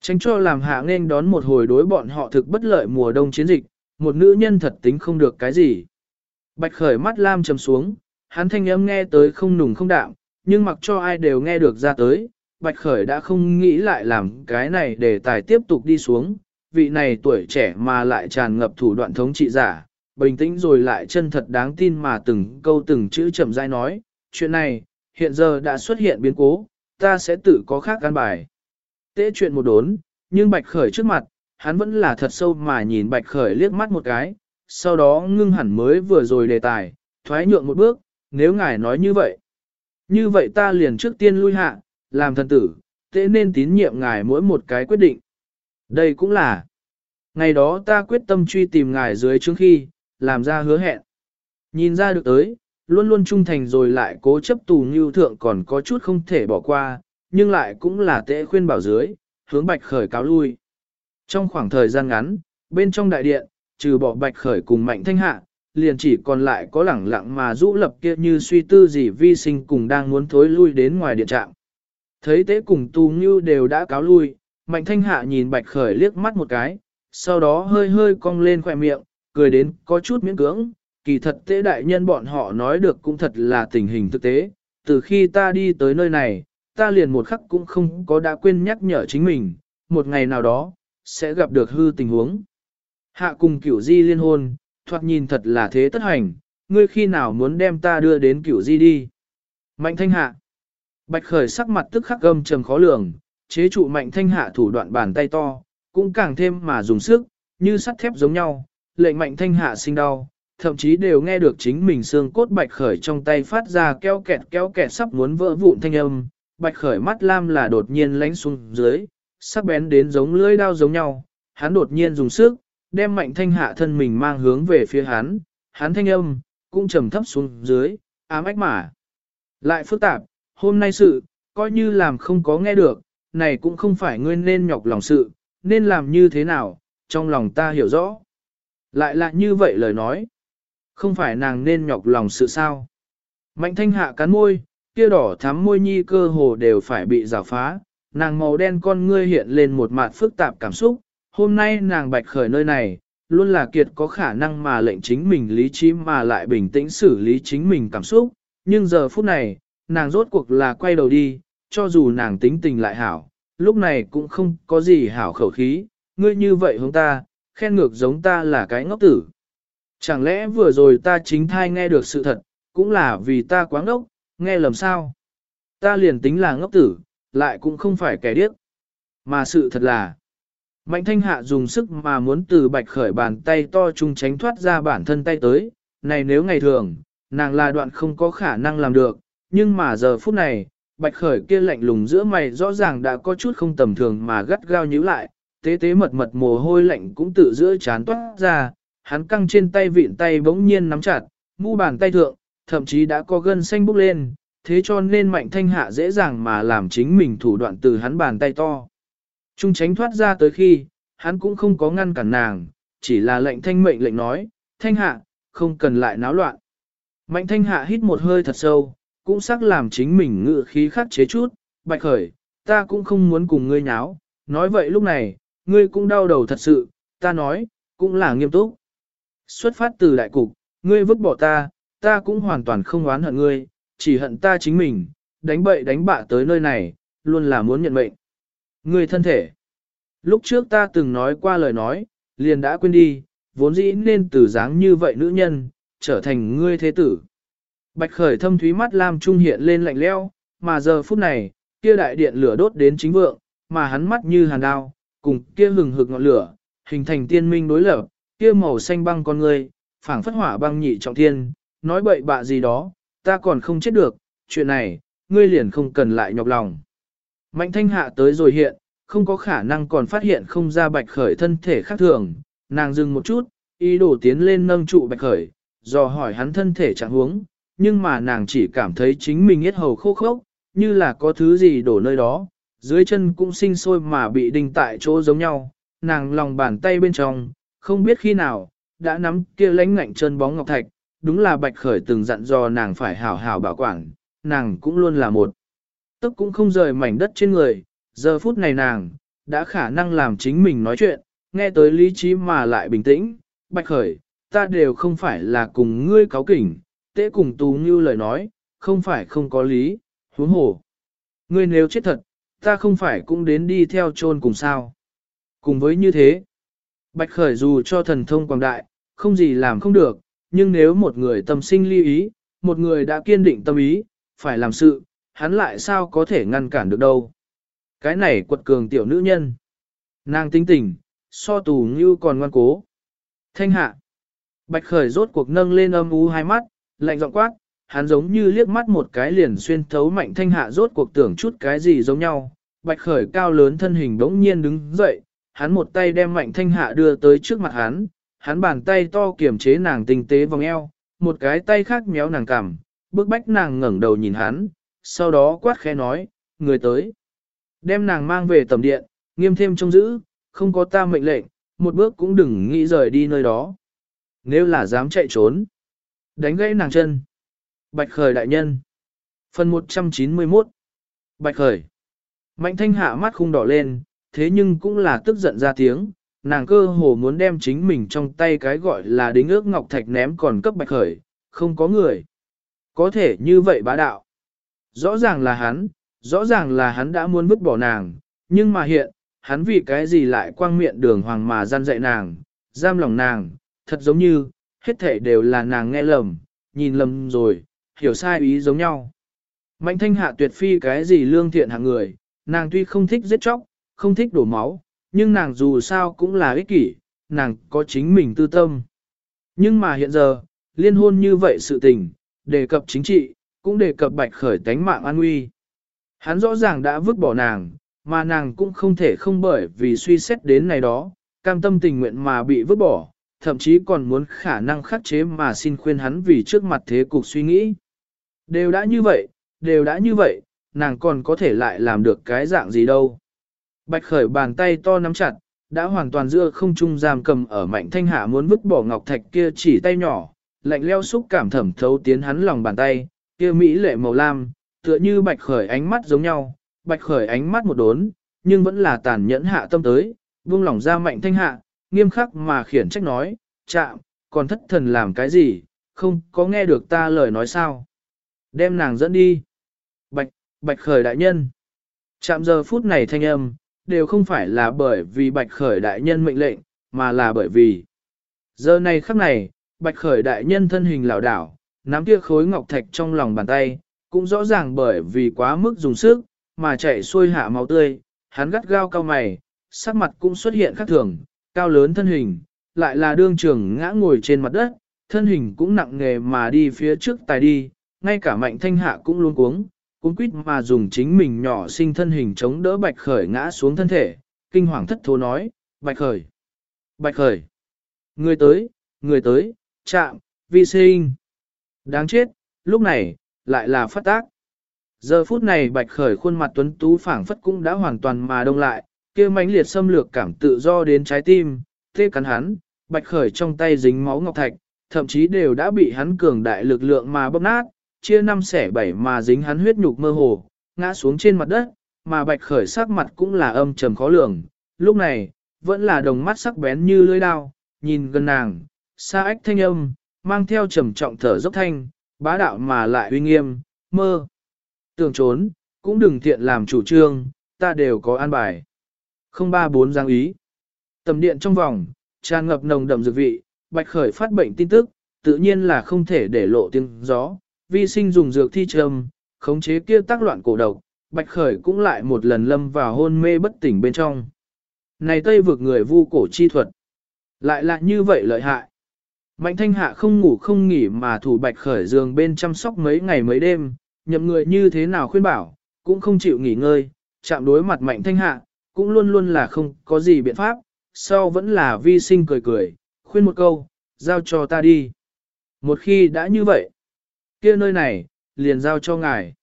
Tránh cho làm hạ nên đón một hồi đối bọn họ thực bất lợi mùa đông chiến dịch, một nữ nhân thật tính không được cái gì. Bạch khởi mắt lam trầm xuống, hắn thanh âm nghe tới không nùng không đạm, nhưng mặc cho ai đều nghe được ra tới, Bạch khởi đã không nghĩ lại làm cái này để tài tiếp tục đi xuống, vị này tuổi trẻ mà lại tràn ngập thủ đoạn thống trị giả, bình tĩnh rồi lại chân thật đáng tin mà từng câu từng chữ chậm rãi nói, chuyện này, hiện giờ đã xuất hiện biến cố, ta sẽ tự có khác căn bài. Tế chuyện một đốn, nhưng Bạch Khởi trước mặt, hắn vẫn là thật sâu mà nhìn Bạch Khởi liếc mắt một cái, sau đó ngưng hẳn mới vừa rồi đề tài, thoái nhượng một bước, nếu ngài nói như vậy. Như vậy ta liền trước tiên lui hạ, làm thần tử, tế nên tín nhiệm ngài mỗi một cái quyết định. Đây cũng là. Ngày đó ta quyết tâm truy tìm ngài dưới trước khi, làm ra hứa hẹn. Nhìn ra được tới, luôn luôn trung thành rồi lại cố chấp tù như thượng còn có chút không thể bỏ qua, nhưng lại cũng là tệ khuyên bảo dưới, hướng bạch khởi cáo lui. Trong khoảng thời gian ngắn, bên trong đại điện, trừ bỏ bạch khởi cùng mạnh thanh hạ, liền chỉ còn lại có lẳng lặng mà rũ lập kia như suy tư gì vi sinh cùng đang muốn thối lui đến ngoài điện trạng. Thấy tế cùng tù như đều đã cáo lui, mạnh thanh hạ nhìn bạch khởi liếc mắt một cái, sau đó hơi hơi cong lên khỏe miệng, cười đến có chút miễn cưỡng, kỳ thật tế đại nhân bọn họ nói được cũng thật là tình hình thực tế, từ khi ta đi tới nơi này, ta liền một khắc cũng không có đã quên nhắc nhở chính mình, một ngày nào đó, sẽ gặp được hư tình huống. Hạ cùng cửu di liên hôn, thoạt nhìn thật là thế tất hành, ngươi khi nào muốn đem ta đưa đến cửu di đi. Mạnh thanh hạ. Bạch khởi sắc mặt tức khắc gâm trầm khó lường, chế trụ mạnh thanh hạ thủ đoạn bàn tay to, cũng càng thêm mà dùng sức, như sắt thép giống nhau, lệnh mạnh thanh hạ sinh đau, thậm chí đều nghe được chính mình xương cốt bạch khởi trong tay phát ra keo kẹt keo kẹt sắp muốn vỡ vụn thanh âm, bạch khởi mắt lam là đột nhiên lánh xuống dưới, sắc bén đến giống lưỡi đao giống nhau, hắn đột nhiên dùng sức, đem mạnh thanh hạ thân mình mang hướng về phía hắn, hắn thanh âm, cũng trầm thấp xuống dưới, ám ách mà. Lại phức tạp, hôm nay sự, coi như làm không có nghe được, này cũng không phải ngươi nên nhọc lòng sự, nên làm như thế nào, trong lòng ta hiểu rõ. Lại là như vậy lời nói. Không phải nàng nên nhọc lòng sự sao. Mạnh thanh hạ cắn môi, kia đỏ thắm môi nhi cơ hồ đều phải bị rào phá, nàng màu đen con ngươi hiện lên một mặt phức tạp cảm xúc, hôm nay nàng bạch khởi nơi này, luôn là kiệt có khả năng mà lệnh chính mình lý trí mà lại bình tĩnh xử lý chính mình cảm xúc, nhưng giờ phút này, nàng rốt cuộc là quay đầu đi, cho dù nàng tính tình lại hảo, lúc này cũng không có gì hảo khẩu khí, ngươi như vậy hướng ta, khen ngược giống ta là cái ngốc tử. Chẳng lẽ vừa rồi ta chính thai nghe được sự thật, cũng là vì ta quá ngốc, nghe lầm sao? Ta liền tính là ngốc tử, lại cũng không phải kẻ điếc. Mà sự thật là, Mạnh thanh hạ dùng sức mà muốn từ bạch khởi bàn tay to chung tránh thoát ra bản thân tay tới, này nếu ngày thường, nàng là đoạn không có khả năng làm được, nhưng mà giờ phút này, bạch khởi kia lạnh lùng giữa mày rõ ràng đã có chút không tầm thường mà gắt gao nhíu lại, tế tế mật mật mồ hôi lạnh cũng tự giữa chán toát ra, hắn căng trên tay vịn tay bỗng nhiên nắm chặt, mu bàn tay thượng, thậm chí đã có gân xanh bốc lên, thế cho nên mạnh thanh hạ dễ dàng mà làm chính mình thủ đoạn từ hắn bàn tay to. Trung tránh thoát ra tới khi, hắn cũng không có ngăn cản nàng, chỉ là lệnh thanh mệnh lệnh nói, thanh hạ, không cần lại náo loạn. Mạnh thanh hạ hít một hơi thật sâu, cũng sắc làm chính mình ngự khí khắc chế chút, bạch khởi, ta cũng không muốn cùng ngươi nháo, nói vậy lúc này, ngươi cũng đau đầu thật sự, ta nói, cũng là nghiêm túc. Xuất phát từ đại cục, ngươi vứt bỏ ta, ta cũng hoàn toàn không oán hận ngươi, chỉ hận ta chính mình, đánh bậy đánh bạ tới nơi này, luôn là muốn nhận mệnh. Ngươi thân thể. Lúc trước ta từng nói qua lời nói, liền đã quên đi, vốn dĩ nên từ dáng như vậy nữ nhân, trở thành ngươi thế tử. Bạch khởi thâm thúy mắt lam trung hiện lên lạnh leo, mà giờ phút này, kia đại điện lửa đốt đến chính vượng, mà hắn mắt như hàn đao, cùng kia hừng hực ngọn lửa, hình thành tiên minh đối lập, kia màu xanh băng con người, phảng phất hỏa băng nhị trọng thiên, nói bậy bạ gì đó, ta còn không chết được, chuyện này, ngươi liền không cần lại nhọc lòng. Mạnh thanh hạ tới rồi hiện, không có khả năng còn phát hiện không ra bạch khởi thân thể khác thường, nàng dừng một chút, ý đồ tiến lên nâng trụ bạch khởi, dò hỏi hắn thân thể trạng huống, nhưng mà nàng chỉ cảm thấy chính mình yết hầu khô khốc, như là có thứ gì đổ nơi đó, dưới chân cũng sinh sôi mà bị đinh tại chỗ giống nhau, nàng lòng bàn tay bên trong, không biết khi nào, đã nắm kia lánh ngạnh chân bóng ngọc thạch, đúng là bạch khởi từng dặn dò nàng phải hảo hảo bảo quản, nàng cũng luôn là một Tức cũng không rời mảnh đất trên người, giờ phút này nàng, đã khả năng làm chính mình nói chuyện, nghe tới lý trí mà lại bình tĩnh, bạch khởi, ta đều không phải là cùng ngươi cáo kỉnh, tế cùng tù như lời nói, không phải không có lý, huống hồ. Ngươi nếu chết thật, ta không phải cũng đến đi theo chôn cùng sao. Cùng với như thế, bạch khởi dù cho thần thông quảng đại, không gì làm không được, nhưng nếu một người tâm sinh ly ý, một người đã kiên định tâm ý, phải làm sự, hắn lại sao có thể ngăn cản được đâu. Cái này quật cường tiểu nữ nhân. Nàng tinh tỉnh, so tù như còn ngoan cố. Thanh hạ. Bạch khởi rốt cuộc nâng lên âm u hai mắt, lạnh giọng quát, hắn giống như liếc mắt một cái liền xuyên thấu mạnh thanh hạ rốt cuộc tưởng chút cái gì giống nhau. Bạch khởi cao lớn thân hình đống nhiên đứng dậy, hắn một tay đem mạnh thanh hạ đưa tới trước mặt hắn, hắn bàn tay to kiểm chế nàng tinh tế vòng eo, một cái tay khác méo nàng cằm, bước bách nàng ngẩng đầu nhìn hắn, sau đó quát khẽ nói, người tới. Đem nàng mang về tầm điện, nghiêm thêm trông giữ, không có ta mệnh lệnh, một bước cũng đừng nghĩ rời đi nơi đó. Nếu là dám chạy trốn, đánh gãy nàng chân. Bạch Khởi đại nhân. Phần 191. Bạch Khởi. Mạnh thanh hạ mắt khung đỏ lên, thế nhưng cũng là tức giận ra tiếng, nàng cơ hồ muốn đem chính mình trong tay cái gọi là đính ước ngọc thạch ném còn cấp Bạch Khởi, không có người. Có thể như vậy bá đạo. Rõ ràng là hắn, rõ ràng là hắn đã muốn vứt bỏ nàng, nhưng mà hiện, hắn vì cái gì lại quang miệng đường hoàng mà gian dạy nàng, giam lòng nàng, thật giống như, hết thể đều là nàng nghe lầm, nhìn lầm rồi, hiểu sai ý giống nhau. Mạnh thanh hạ tuyệt phi cái gì lương thiện hạng người, nàng tuy không thích giết chóc, không thích đổ máu, nhưng nàng dù sao cũng là ích kỷ, nàng có chính mình tư tâm. Nhưng mà hiện giờ, liên hôn như vậy sự tình, đề cập chính trị, cũng đề cập bạch khởi tánh mạng an nguy. Hắn rõ ràng đã vứt bỏ nàng, mà nàng cũng không thể không bởi vì suy xét đến này đó, cam tâm tình nguyện mà bị vứt bỏ, thậm chí còn muốn khả năng khắc chế mà xin khuyên hắn vì trước mặt thế cục suy nghĩ. Đều đã như vậy, đều đã như vậy, nàng còn có thể lại làm được cái dạng gì đâu. Bạch khởi bàn tay to nắm chặt, đã hoàn toàn giữa không trung giam cầm ở mạnh thanh hạ muốn vứt bỏ ngọc thạch kia chỉ tay nhỏ, lạnh leo xúc cảm thẩm thấu tiến hắn lòng bàn tay, kia mỹ lệ màu lam, tựa như bạch khởi ánh mắt giống nhau, bạch khởi ánh mắt một đốn, nhưng vẫn là tàn nhẫn hạ tâm tới, buông lỏng ra mạnh thanh hạ, nghiêm khắc mà khiển trách nói, chạm, còn thất thần làm cái gì, không có nghe được ta lời nói sao. Đem nàng dẫn đi. Bạch, bạch khởi đại nhân. Chạm giờ phút này thanh âm, đều không phải là bởi vì bạch khởi đại nhân mệnh lệnh, mà là bởi vì. Giờ này khắc này, bạch khởi đại nhân thân hình lảo đảo, nắm kia khối ngọc thạch trong lòng bàn tay, cũng rõ ràng bởi vì quá mức dùng sức, mà chạy xuôi hạ máu tươi, hắn gắt gao cao mày, sắc mặt cũng xuất hiện khác thường, cao lớn thân hình, lại là đương trường ngã ngồi trên mặt đất, thân hình cũng nặng nghề mà đi phía trước tài đi, ngay cả mạnh thanh hạ cũng luôn cuống, cuống quýt mà dùng chính mình nhỏ sinh thân hình chống đỡ bạch khởi ngã xuống thân thể, kinh hoàng thất thố nói, bạch khởi, bạch khởi, người tới, người tới, chạm, vi sinh, đáng chết, lúc này, lại là phát tác. Giờ phút này bạch khởi khuôn mặt tuấn tú phảng phất cũng đã hoàn toàn mà đông lại, kia mãnh liệt xâm lược cảm tự do đến trái tim, tê cắn hắn, bạch khởi trong tay dính máu ngọc thạch, thậm chí đều đã bị hắn cường đại lực lượng mà bóp nát, chia năm xẻ bảy mà dính hắn huyết nhục mơ hồ, ngã xuống trên mặt đất, mà bạch khởi sắc mặt cũng là âm trầm khó lường, lúc này, vẫn là đồng mắt sắc bén như lưỡi đao, nhìn gần nàng, xa ách thanh âm, mang theo trầm trọng thở dốc thanh, bá đạo mà lại uy nghiêm, mơ. Tưởng trốn, cũng đừng thiện làm chủ trương, ta đều có an bài. Không ba bốn giang ý. Tầm điện trong vòng, tràn ngập nồng đậm dược vị, bạch khởi phát bệnh tin tức, tự nhiên là không thể để lộ tiếng gió. Vi sinh dùng dược thi trầm, khống chế kia tác loạn cổ độc, bạch khởi cũng lại một lần lâm vào hôn mê bất tỉnh bên trong. Này tây vực người vu cổ chi thuật, lại là như vậy lợi hại. Mạnh thanh hạ không ngủ không nghỉ mà thủ bạch khởi giường bên chăm sóc mấy ngày mấy đêm, nhậm người như thế nào khuyên bảo, cũng không chịu nghỉ ngơi, chạm đối mặt mạnh thanh hạ, cũng luôn luôn là không có gì biện pháp, sau vẫn là vi sinh cười cười, khuyên một câu, giao cho ta đi. Một khi đã như vậy, kia nơi này, liền giao cho ngài.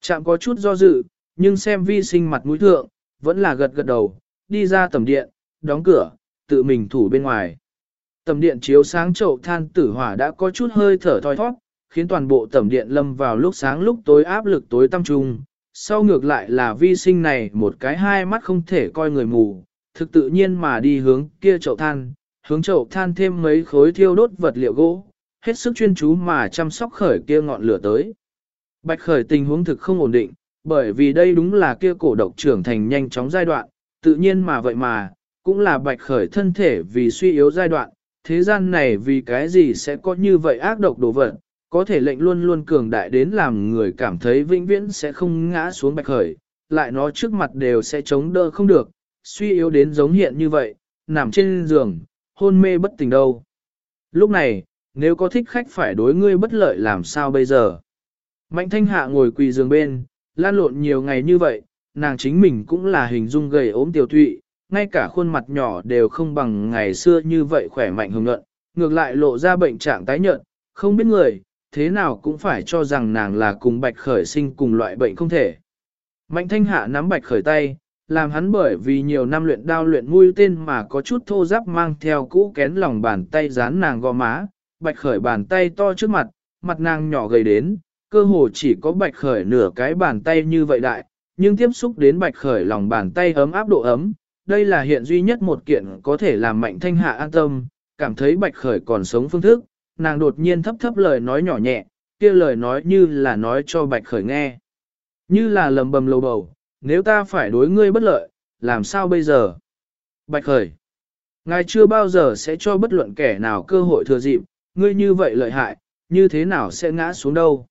Chạm có chút do dự, nhưng xem vi sinh mặt mũi thượng, vẫn là gật gật đầu, đi ra tầm điện, đóng cửa, tự mình thủ bên ngoài. Tầm điện chiếu sáng chậu than tử hỏa đã có chút hơi thở thoi thoát, khiến toàn bộ tầm điện lâm vào lúc sáng lúc tối áp lực tối tăm trung, sau ngược lại là vi sinh này một cái hai mắt không thể coi người mù, thực tự nhiên mà đi hướng kia chậu than, hướng chậu than thêm mấy khối thiêu đốt vật liệu gỗ, hết sức chuyên chú mà chăm sóc khởi kia ngọn lửa tới. Bạch khởi tình huống thực không ổn định, bởi vì đây đúng là kia cổ độc trưởng thành nhanh chóng giai đoạn, tự nhiên mà vậy mà, cũng là bạch khởi thân thể vì suy yếu giai đoạn, thế gian này vì cái gì sẽ có như vậy ác độc đồ vật, có thể lệnh luôn luôn cường đại đến làm người cảm thấy vĩnh viễn sẽ không ngã xuống bạch khởi, lại nó trước mặt đều sẽ chống đỡ không được, suy yếu đến giống hiện như vậy, nằm trên giường, hôn mê bất tỉnh đâu. Lúc này, nếu có thích khách phải đối ngươi bất lợi làm sao bây giờ? Mạnh thanh hạ ngồi quỳ giường bên, lan lộn nhiều ngày như vậy, nàng chính mình cũng là hình dung gầy ốm tiểu thụy, ngay cả khuôn mặt nhỏ đều không bằng ngày xưa như vậy khỏe mạnh hồng nhuận, ngược lại lộ ra bệnh trạng tái nhợt, không biết người, thế nào cũng phải cho rằng nàng là cùng bạch khởi sinh cùng loại bệnh không thể. Mạnh thanh hạ nắm bạch khởi tay, làm hắn bởi vì nhiều năm luyện đao luyện mũi tên mà có chút thô giáp mang theo cũ kén lòng bàn tay dán nàng gò má, bạch khởi bàn tay to trước mặt, mặt nàng nhỏ gầy đến, cơ hồ chỉ có bạch khởi nửa cái bàn tay như vậy đại, nhưng tiếp xúc đến bạch khởi lòng bàn tay ấm áp độ ấm, đây là hiện duy nhất một kiện có thể làm mạnh thanh hạ an tâm, cảm thấy bạch khởi còn sống phương thức, nàng đột nhiên thấp thấp lời nói nhỏ nhẹ, kia lời nói như là nói cho bạch khởi nghe. Như là lầm bầm lầu bầu, nếu ta phải đối ngươi bất lợi, làm sao bây giờ? Bạch khởi, ngài chưa bao giờ sẽ cho bất luận kẻ nào cơ hội thừa dịp, ngươi như vậy lợi hại, như thế nào sẽ ngã xuống đâu?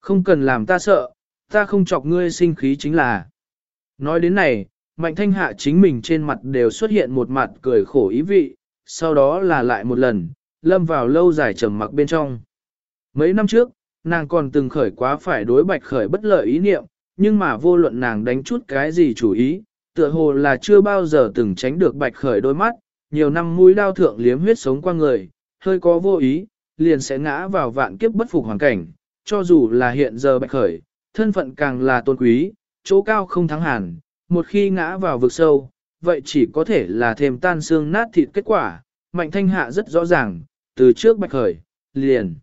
Không cần làm ta sợ, ta không chọc ngươi sinh khí chính là. Nói đến này, mạnh thanh hạ chính mình trên mặt đều xuất hiện một mặt cười khổ ý vị, sau đó là lại một lần, lâm vào lâu dài trầm mặc bên trong. Mấy năm trước, nàng còn từng khởi quá phải đối bạch khởi bất lợi ý niệm, nhưng mà vô luận nàng đánh chút cái gì chủ ý, tựa hồ là chưa bao giờ từng tránh được bạch khởi đôi mắt, nhiều năm mũi đao thượng liếm huyết sống qua người, hơi có vô ý, liền sẽ ngã vào vạn kiếp bất phục hoàn cảnh, cho dù là hiện giờ bạch khởi, thân phận càng là tôn quý, chỗ cao không thắng hẳn, một khi ngã vào vực sâu, vậy chỉ có thể là thêm tan xương nát thịt kết quả, mạnh thanh hạ rất rõ ràng, từ trước bạch khởi, liền.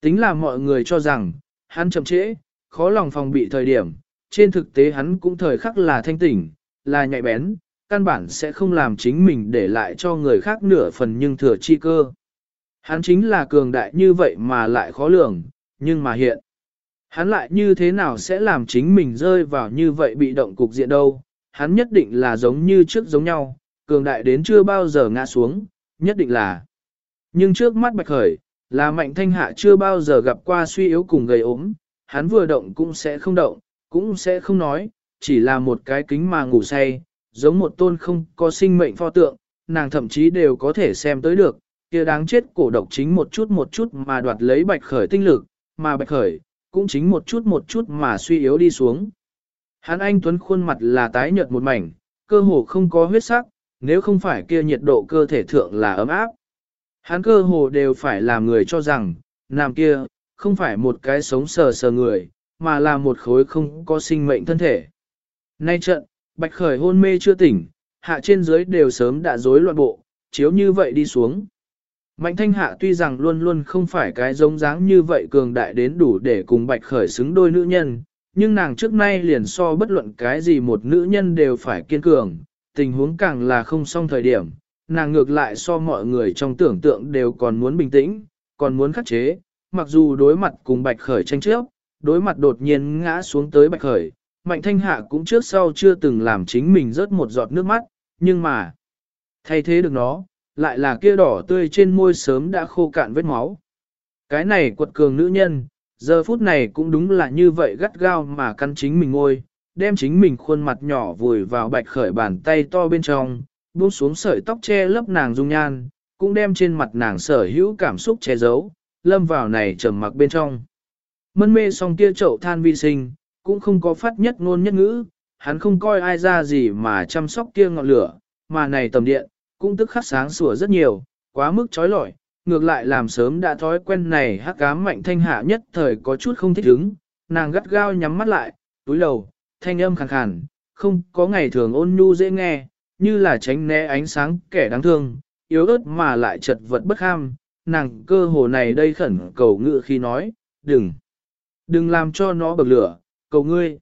Tính là mọi người cho rằng, hắn chậm trễ, khó lòng phòng bị thời điểm, trên thực tế hắn cũng thời khắc là thanh tỉnh, là nhạy bén, căn bản sẽ không làm chính mình để lại cho người khác nửa phần nhưng thừa chi cơ. Hắn chính là cường đại như vậy mà lại khó lường, nhưng mà hiện, hắn lại như thế nào sẽ làm chính mình rơi vào như vậy bị động cục diện đâu, hắn nhất định là giống như trước giống nhau, cường đại đến chưa bao giờ ngã xuống, nhất định là. Nhưng trước mắt bạch khởi, là mạnh thanh hạ chưa bao giờ gặp qua suy yếu cùng gầy ốm, hắn vừa động cũng sẽ không động, cũng sẽ không nói, chỉ là một cái kính mà ngủ say, giống một tôn không có sinh mệnh pho tượng, nàng thậm chí đều có thể xem tới được, kia đáng chết cổ độc chính một chút một chút mà đoạt lấy bạch khởi tinh lực, mà bạch khởi, cũng chính một chút một chút mà suy yếu đi xuống. Hắn anh Tuấn khuôn mặt là tái nhợt một mảnh, cơ hồ không có huyết sắc, nếu không phải kia nhiệt độ cơ thể thượng là ấm áp. Hắn cơ hồ đều phải làm người cho rằng, nam kia, không phải một cái sống sờ sờ người, mà là một khối không có sinh mệnh thân thể. Nay trận, bạch khởi hôn mê chưa tỉnh, hạ trên dưới đều sớm đã rối loạn bộ, chiếu như vậy đi xuống. Mạnh thanh hạ tuy rằng luôn luôn không phải cái giống dáng như vậy cường đại đến đủ để cùng bạch khởi xứng đôi nữ nhân, nhưng nàng trước nay liền so bất luận cái gì một nữ nhân đều phải kiên cường, tình huống càng là không xong thời điểm, nàng ngược lại so mọi người trong tưởng tượng đều còn muốn bình tĩnh, còn muốn khắc chế, mặc dù đối mặt cùng bạch khởi tranh trước, đối mặt đột nhiên ngã xuống tới bạch khởi, mạnh thanh hạ cũng trước sau chưa từng làm chính mình rớt một giọt nước mắt, nhưng mà, thay thế được nó, lại là kia đỏ tươi trên môi sớm đã khô cạn vết máu. Cái này quật cường nữ nhân, giờ phút này cũng đúng là như vậy gắt gao mà căn chính mình ngôi, đem chính mình khuôn mặt nhỏ vùi vào bạch khởi bàn tay to bên trong, buông xuống sợi tóc che lấp nàng dung nhan, cũng đem trên mặt nàng sở hữu cảm xúc che giấu, lâm vào này trầm mặc bên trong. Mân mê xong kia chậu than vi sinh, cũng không có phát nhất ngôn nhất ngữ, hắn không coi ai ra gì mà chăm sóc kia ngọn lửa, mà này tầm điện, cũng tức khắc sáng sủa rất nhiều, quá mức trói lọi, ngược lại làm sớm đã thói quen này hắc ám mạnh thanh hạ nhất thời có chút không thích ứng, nàng gắt gao nhắm mắt lại, túi đầu, thanh âm khàn khàn, không có ngày thường ôn nhu dễ nghe, như là tránh né ánh sáng kẻ đáng thương, yếu ớt mà lại chật vật bất ham, nàng cơ hồ này đây khẩn cầu ngự khi nói, đừng, đừng làm cho nó bậc lửa, cầu ngươi.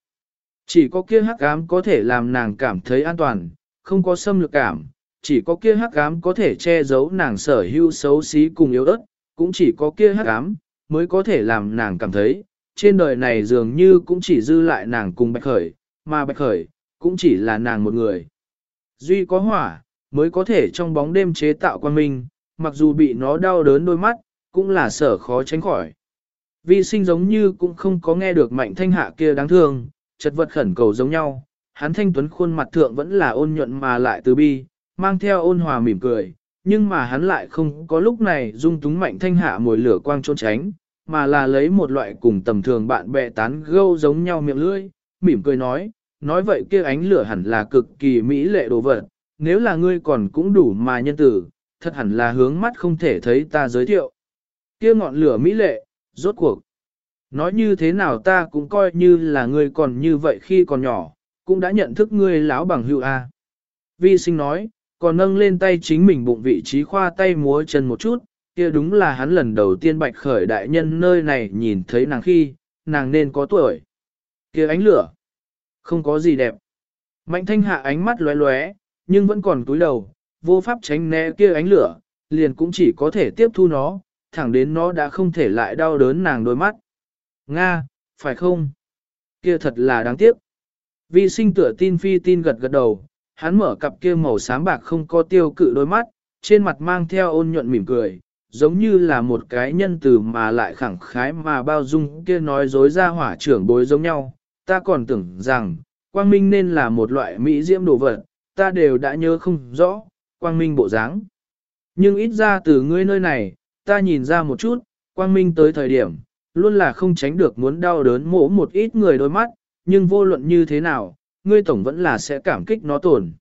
Chỉ có kia hắc ám có thể làm nàng cảm thấy an toàn, không có xâm lược cảm, chỉ có kia hắc ám có thể che giấu nàng sở hữu xấu xí cùng yếu ớt, cũng chỉ có kia hắc ám mới có thể làm nàng cảm thấy, trên đời này dường như cũng chỉ dư lại nàng cùng Bạch Khởi, mà Bạch Khởi cũng chỉ là nàng một người. Duy có hỏa, mới có thể trong bóng đêm chế tạo quan minh, mặc dù bị nó đau đớn đôi mắt, cũng là sở khó tránh khỏi. Vi sinh giống như cũng không có nghe được mạnh thanh hạ kia đáng thương, chật vật khẩn cầu giống nhau, hắn thanh tuấn khuôn mặt thượng vẫn là ôn nhuận mà lại từ bi, mang theo ôn hòa mỉm cười, nhưng mà hắn lại không có lúc này dung túng mạnh thanh hạ mùi lửa quang trốn tránh, mà là lấy một loại cùng tầm thường bạn bè tán gâu giống nhau miệng lưỡi, mỉm cười nói, nói vậy kia ánh lửa hẳn là cực kỳ mỹ lệ đồ vật, nếu là ngươi còn cũng đủ mà nhân tử, thật hẳn là hướng mắt không thể thấy ta giới thiệu. Kia ngọn lửa mỹ lệ, rốt cuộc. Nói như thế nào ta cũng coi như là ngươi còn như vậy khi còn nhỏ, cũng đã nhận thức ngươi lão bằng hữu A. Vi sinh nói, còn nâng lên tay chính mình bụng vị trí khoa tay múa chân một chút, kia đúng là hắn lần đầu tiên bạch khởi đại nhân nơi này nhìn thấy nàng khi, nàng nên có tuổi. kia ánh lửa, không có gì đẹp. Mạnh thanh hạ ánh mắt lóe lóe, nhưng vẫn còn túi đầu, vô pháp tránh né kia ánh lửa, liền cũng chỉ có thể tiếp thu nó, thẳng đến nó đã không thể lại đau đớn nàng đôi mắt. Nga, phải không? Kia thật là đáng tiếc. Vi sinh tựa tin phi tin gật gật đầu, hắn mở cặp kia màu xám bạc không có tiêu cự đôi mắt, trên mặt mang theo ôn nhuận mỉm cười, giống như là một cái nhân từ mà lại khẳng khái mà bao dung kia nói dối ra hỏa trưởng bối giống nhau. Ta còn tưởng rằng, quang minh nên là một loại mỹ diễm đồ vật, ta đều đã nhớ không rõ, quang minh bộ dáng. Nhưng ít ra từ ngươi nơi này, ta nhìn ra một chút, quang minh tới thời điểm, luôn là không tránh được muốn đau đớn mổ một ít người đôi mắt, nhưng vô luận như thế nào, ngươi tổng vẫn là sẽ cảm kích nó tổn.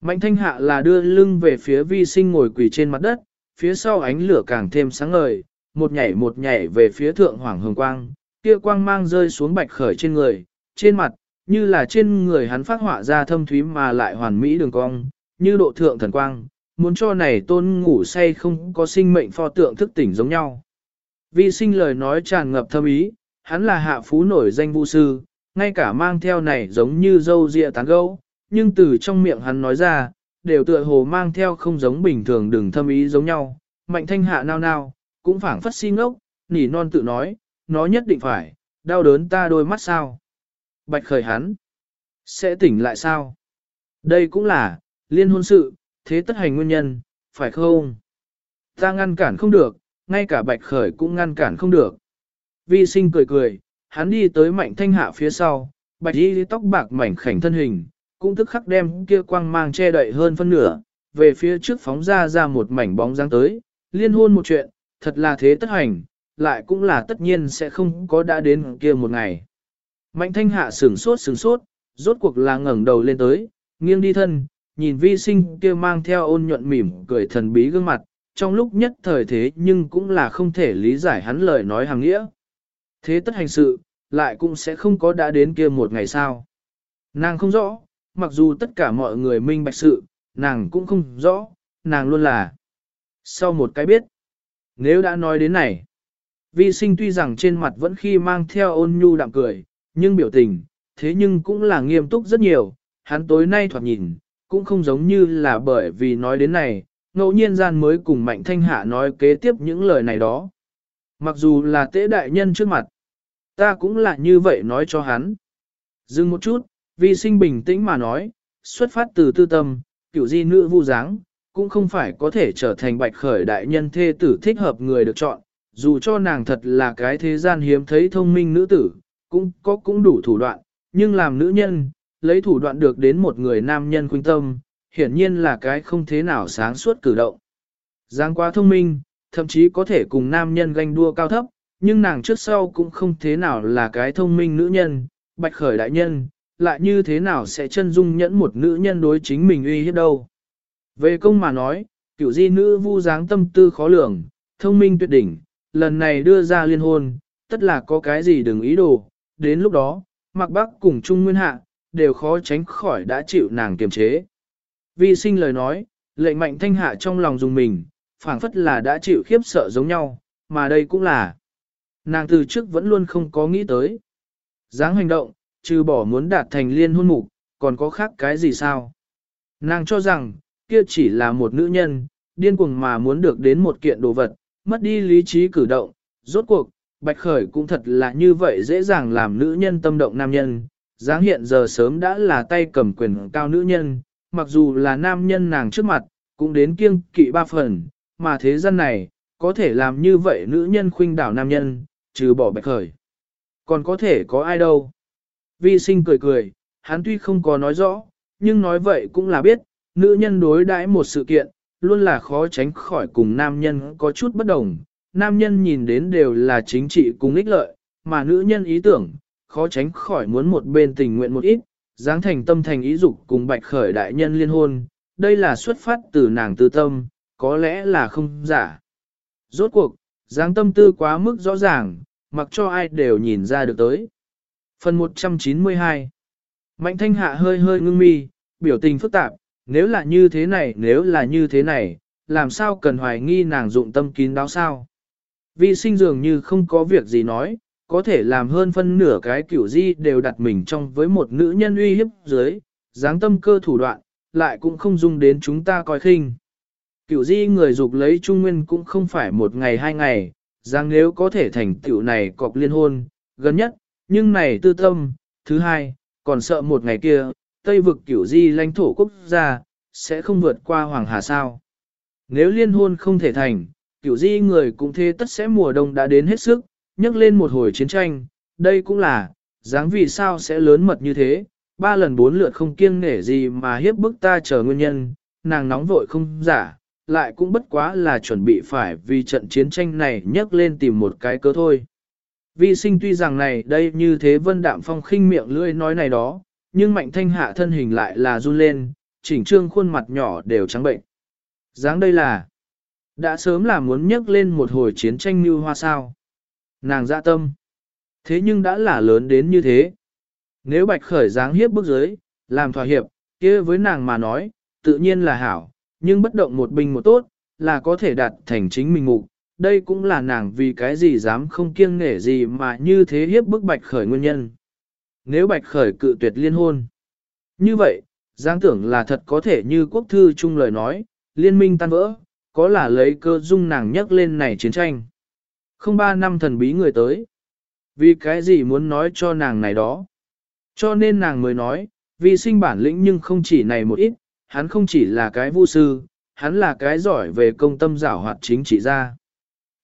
Mạnh thanh hạ là đưa lưng về phía vi sinh ngồi quỳ trên mặt đất, phía sau ánh lửa càng thêm sáng ngời, một nhảy một nhảy về phía thượng hoàng hồng quang, kia quang mang rơi xuống bạch khởi trên người, trên mặt, như là trên người hắn phát họa ra thâm thúy mà lại hoàn mỹ đường cong, như độ thượng thần quang, muốn cho này tôn ngủ say không có sinh mệnh pho tượng thức tỉnh giống nhau. Vi sinh lời nói tràn ngập thâm ý, hắn là hạ phú nổi danh vũ sư, ngay cả mang theo này giống như dâu dịa tán gấu, nhưng từ trong miệng hắn nói ra, đều tựa hồ mang theo không giống bình thường đừng thâm ý giống nhau. Mạnh thanh hạ nao nao, cũng phảng phất si ngốc, nỉ non tự nói, nó nhất định phải, đau đớn ta đôi mắt sao. Bạch khởi hắn, sẽ tỉnh lại sao? Đây cũng là, liên hôn sự, thế tất hành nguyên nhân, phải không? Ta ngăn cản không được, ngay cả bạch khởi cũng ngăn cản không được. Vi sinh cười cười, hắn đi tới mạnh thanh hạ phía sau, bạch y tóc bạc mảnh khảnh thân hình, cũng tức khắc đem kia quang mang che đậy hơn phân nửa, về phía trước phóng ra ra một mảnh bóng dáng tới, liên hôn một chuyện, thật là thế tất hành, lại cũng là tất nhiên sẽ không có đã đến kia một ngày. Mạnh thanh hạ sửng sốt sửng sốt, rốt cuộc là ngẩng đầu lên tới, nghiêng đi thân, nhìn vi sinh kia mang theo ôn nhuận mỉm cười thần bí gương mặt, trong lúc nhất thời thế nhưng cũng là không thể lý giải hắn lời nói hàng nghĩa. Thế tất hành sự, lại cũng sẽ không có đã đến kia một ngày sao. Nàng không rõ, mặc dù tất cả mọi người minh bạch sự, nàng cũng không rõ, nàng luôn là. Sau một cái biết, nếu đã nói đến này, vi sinh tuy rằng trên mặt vẫn khi mang theo ôn nhu đạm cười, nhưng biểu tình, thế nhưng cũng là nghiêm túc rất nhiều, hắn tối nay thoạt nhìn, cũng không giống như là bởi vì nói đến này, ngẫu nhiên gian mới cùng Mạnh Thanh Hạ nói kế tiếp những lời này đó. Mặc dù là tế đại nhân trước mặt, ta cũng là như vậy nói cho hắn. Dừng một chút, vi sinh bình tĩnh mà nói, xuất phát từ tư tâm, kiểu di nữ vu dáng, cũng không phải có thể trở thành bạch khởi đại nhân thê tử thích hợp người được chọn, dù cho nàng thật là cái thế gian hiếm thấy thông minh nữ tử, cũng có cũng đủ thủ đoạn, nhưng làm nữ nhân, lấy thủ đoạn được đến một người nam nhân khuynh tâm, hiển nhiên là cái không thế nào sáng suốt cử động. Giang quá thông minh, thậm chí có thể cùng nam nhân ganh đua cao thấp, nhưng nàng trước sau cũng không thế nào là cái thông minh nữ nhân, bạch khởi đại nhân, lại như thế nào sẽ chân dung nhẫn một nữ nhân đối chính mình uy hiếp đâu. Về công mà nói, cựu di nữ vu dáng tâm tư khó lường, thông minh tuyệt đỉnh, lần này đưa ra liên hôn, tất là có cái gì đừng ý đồ, đến lúc đó, mặc bác cùng Trung Nguyên Hạ, đều khó tránh khỏi đã chịu nàng kiềm chế. Vi sinh lời nói, lệnh mạnh thanh hạ trong lòng dùng mình, phảng phất là đã chịu khiếp sợ giống nhau, mà đây cũng là. Nàng từ trước vẫn luôn không có nghĩ tới. dáng hành động, trừ bỏ muốn đạt thành liên hôn mục, còn có khác cái gì sao? Nàng cho rằng, kia chỉ là một nữ nhân, điên cuồng mà muốn được đến một kiện đồ vật, mất đi lý trí cử động, rốt cuộc, Bạch Khởi cũng thật là như vậy dễ dàng làm nữ nhân tâm động nam nhân, dáng hiện giờ sớm đã là tay cầm quyền cao nữ nhân, mặc dù là nam nhân nàng trước mặt, cũng đến kiêng kỵ ba phần, mà thế gian này, có thể làm như vậy nữ nhân khuynh đảo nam nhân, trừ bỏ Bạch Khởi. Còn có thể có ai đâu? Vi sinh cười cười, hắn tuy không có nói rõ, nhưng nói vậy cũng là biết, nữ nhân đối đãi một sự kiện, luôn là khó tránh khỏi cùng nam nhân có chút bất đồng. Nam nhân nhìn đến đều là chính trị cùng ích lợi, mà nữ nhân ý tưởng, khó tránh khỏi muốn một bên tình nguyện một ít, dáng thành tâm thành ý dục cùng bạch khởi đại nhân liên hôn, đây là xuất phát từ nàng tư tâm, có lẽ là không giả. Rốt cuộc, dáng tâm tư quá mức rõ ràng, mặc cho ai đều nhìn ra được tới. Phần 192 Mạnh thanh hạ hơi hơi ngưng mi, biểu tình phức tạp, nếu là như thế này nếu là như thế này, làm sao cần hoài nghi nàng dụng tâm kín đáo sao? Vi sinh dường như không có việc gì nói, có thể làm hơn phân nửa cái kiểu di đều đặt mình trong với một nữ nhân uy hiếp dưới, dáng tâm cơ thủ đoạn, lại cũng không dung đến chúng ta coi khinh. Cửu di người dục lấy trung nguyên cũng không phải một ngày hai ngày, rằng nếu có thể thành tựu này cọc liên hôn, gần nhất, nhưng này tư tâm, thứ hai, còn sợ một ngày kia, Tây vực Cửu di lãnh thổ quốc gia, sẽ không vượt qua Hoàng Hà sao. Nếu liên hôn không thể thành, Cửu di người cũng thế tất sẽ mùa đông đã đến hết sức, nhấc lên một hồi chiến tranh, đây cũng là, dáng vì sao sẽ lớn mật như thế, ba lần bốn lượt không kiêng nể gì mà hiếp bức ta chờ nguyên nhân, nàng nóng vội không giả, lại cũng bất quá là chuẩn bị phải vì trận chiến tranh này nhấc lên tìm một cái cớ thôi. Vi sinh tuy rằng này đây như thế vân đạm phong khinh miệng lưỡi nói này đó, nhưng mạnh thanh hạ thân hình lại là run lên, chỉnh trương khuôn mặt nhỏ đều trắng bệnh. dáng đây là, đã sớm là muốn nhấc lên một hồi chiến tranh như hoa sao. Nàng dạ tâm. Thế nhưng đã là lớn đến như thế. Nếu bạch khởi dáng hiếp bước dưới, làm thỏa hiệp, kia với nàng mà nói, tự nhiên là hảo, nhưng bất động một binh một tốt, là có thể đạt thành chính mình mục. Đây cũng là nàng vì cái gì dám không kiêng nể gì mà như thế hiếp bức bạch khởi nguyên nhân. Nếu bạch khởi cự tuyệt liên hôn. Như vậy, giáng tưởng là thật có thể như quốc thư chung lời nói, liên minh tan vỡ, có là lấy cơ dung nàng nhắc lên này chiến tranh. Không ba năm thần bí người tới. Vì cái gì muốn nói cho nàng này đó. Cho nên nàng mới nói, vì sinh bản lĩnh nhưng không chỉ này một ít, hắn không chỉ là cái vu sư, hắn là cái giỏi về công tâm giảo hoạt chính trị ra.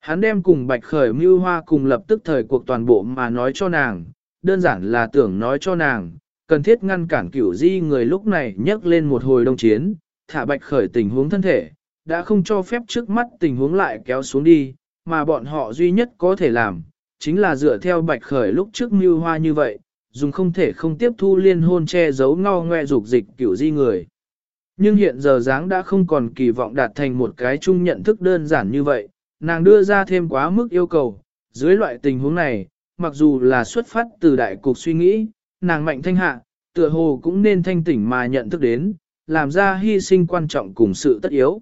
Hắn đem cùng bạch khởi mưu hoa cùng lập tức thời cuộc toàn bộ mà nói cho nàng, đơn giản là tưởng nói cho nàng, cần thiết ngăn cản cửu di người lúc này nhấc lên một hồi đông chiến, thả bạch khởi tình huống thân thể, đã không cho phép trước mắt tình huống lại kéo xuống đi, mà bọn họ duy nhất có thể làm, chính là dựa theo bạch khởi lúc trước mưu hoa như vậy, dùng không thể không tiếp thu liên hôn che giấu ngao ngoe dục dịch kiểu di người. Nhưng hiện giờ dáng đã không còn kỳ vọng đạt thành một cái chung nhận thức đơn giản như vậy, nàng đưa ra thêm quá mức yêu cầu, dưới loại tình huống này, mặc dù là xuất phát từ đại cục suy nghĩ, nàng mạnh thanh hạ, tựa hồ cũng nên thanh tỉnh mà nhận thức đến, làm ra hy sinh quan trọng cùng sự tất yếu.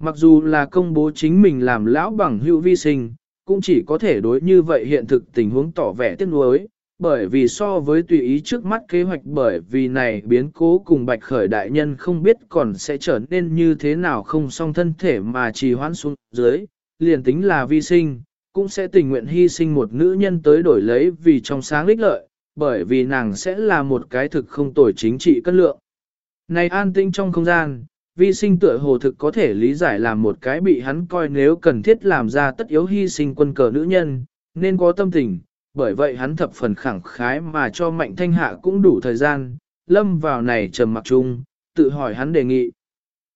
Mặc dù là công bố chính mình làm lão bằng hữu vi sinh, cũng chỉ có thể đối như vậy hiện thực tình huống tỏ vẻ tiếc nuối, bởi vì so với tùy ý trước mắt kế hoạch bởi vì này biến cố cùng bạch khởi đại nhân không biết còn sẽ trở nên như thế nào không song thân thể mà trì hoãn xuống dưới, liền tính là vi sinh, cũng sẽ tình nguyện hy sinh một nữ nhân tới đổi lấy vì trong sáng lích lợi, bởi vì nàng sẽ là một cái thực không tồi chính trị cân lượng. Này an tinh trong không gian, vi sinh tựa hồ thực có thể lý giải là một cái bị hắn coi nếu cần thiết làm ra tất yếu hy sinh quân cờ nữ nhân, nên có tâm tình, bởi vậy hắn thập phần khẳng khái mà cho mạnh thanh hạ cũng đủ thời gian, lâm vào này trầm mặc chung, tự hỏi hắn đề nghị.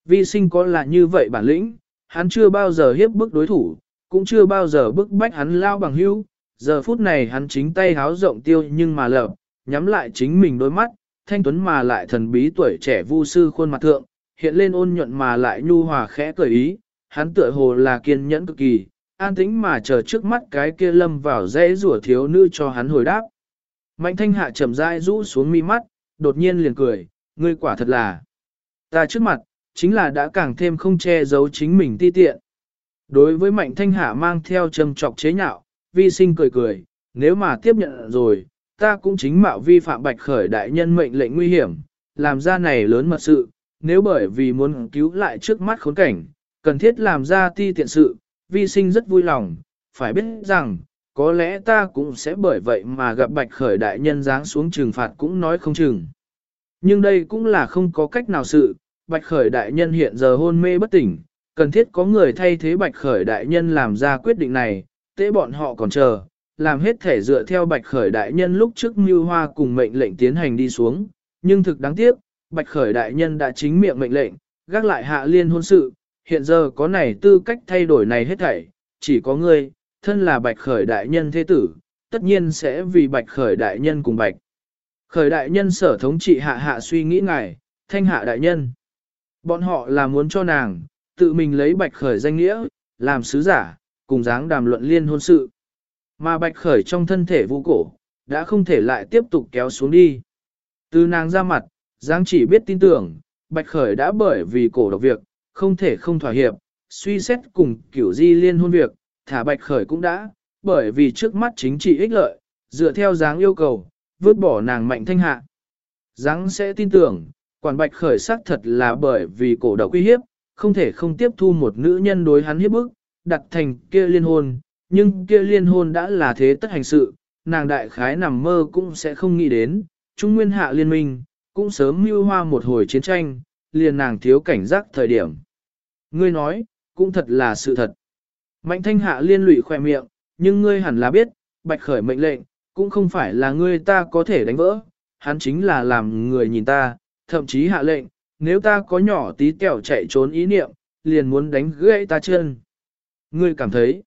Vi sinh có là như vậy bản lĩnh, hắn chưa bao giờ hiếp bức đối thủ, cũng chưa bao giờ bức bách hắn lao bằng hữu. Giờ phút này hắn chính tay háo rộng tiêu nhưng mà lợp, nhắm lại chính mình đôi mắt, thanh tuấn mà lại thần bí tuổi trẻ vu sư khuôn mặt thượng, hiện lên ôn nhuận mà lại nhu hòa khẽ cười ý, hắn tựa hồ là kiên nhẫn cực kỳ, an tĩnh mà chờ trước mắt cái kia lâm vào dễ rủa thiếu nữ cho hắn hồi đáp. Mạnh thanh hạ chậm rãi rũ xuống mi mắt, đột nhiên liền cười, ngươi quả thật là. Ta trước mặt, chính là đã càng thêm không che giấu chính mình ti tiện. Đối với mạnh thanh hạ mang theo trầm trọc chế nhạo, vi sinh cười cười, nếu mà tiếp nhận rồi, ta cũng chính mạo vi phạm bạch khởi đại nhân mệnh lệnh nguy hiểm, làm ra này lớn mật sự, nếu bởi vì muốn cứu lại trước mắt khốn cảnh, cần thiết làm ra ti tiện sự, vi sinh rất vui lòng, phải biết rằng, có lẽ ta cũng sẽ bởi vậy mà gặp bạch khởi đại nhân giáng xuống trừng phạt cũng nói không chừng. Nhưng đây cũng là không có cách nào sự, bạch khởi đại nhân hiện giờ hôn mê bất tỉnh, cần thiết có người thay thế bạch khởi đại nhân làm ra quyết định này, tế bọn họ còn chờ, làm hết thể dựa theo bạch khởi đại nhân lúc trước mưu hoa cùng mệnh lệnh tiến hành đi xuống, nhưng thực đáng tiếc, bạch khởi đại nhân đã chính miệng mệnh lệnh, gác lại hạ liên hôn sự, hiện giờ có này tư cách thay đổi này hết thảy, chỉ có ngươi, thân là bạch khởi đại nhân thế tử, tất nhiên sẽ vì bạch khởi đại nhân cùng bạch. Khởi đại nhân sở thống trị hạ hạ suy nghĩ ngài, thanh hạ đại nhân. Bọn họ là muốn cho nàng, tự mình lấy bạch khởi danh nghĩa, làm sứ giả, cùng dáng đàm luận liên hôn sự. Mà bạch khởi trong thân thể vũ cổ, đã không thể lại tiếp tục kéo xuống đi. Từ nàng ra mặt, Giang chỉ biết tin tưởng, bạch khởi đã bởi vì cổ độc việc, không thể không thỏa hiệp, suy xét cùng kiểu di liên hôn việc, thả bạch khởi cũng đã, bởi vì trước mắt chính trị ích lợi, dựa theo dáng yêu cầu, vứt bỏ nàng mạnh thanh hạ. Giáng sẽ tin tưởng, quản bạch khởi xác thật là bởi vì cổ độc uy hiếp, không thể không tiếp thu một nữ nhân đối hắn hiếp bức, đặt thành kia liên hôn, nhưng kia liên hôn đã là thế tất hành sự, nàng đại khái nằm mơ cũng sẽ không nghĩ đến, Trung Nguyên hạ liên minh, cũng sớm mưu hoa một hồi chiến tranh, liền nàng thiếu cảnh giác thời điểm. Ngươi nói, cũng thật là sự thật. Mạnh thanh hạ liên lụy khỏe miệng, nhưng ngươi hẳn là biết, bạch khởi mệnh lệnh, cũng không phải là ngươi ta có thể đánh vỡ, hắn chính là làm người nhìn ta, thậm chí hạ lệnh, nếu ta có nhỏ tí kẹo chạy trốn ý niệm, liền muốn đánh gãy ta chân. Ngươi cảm thấy,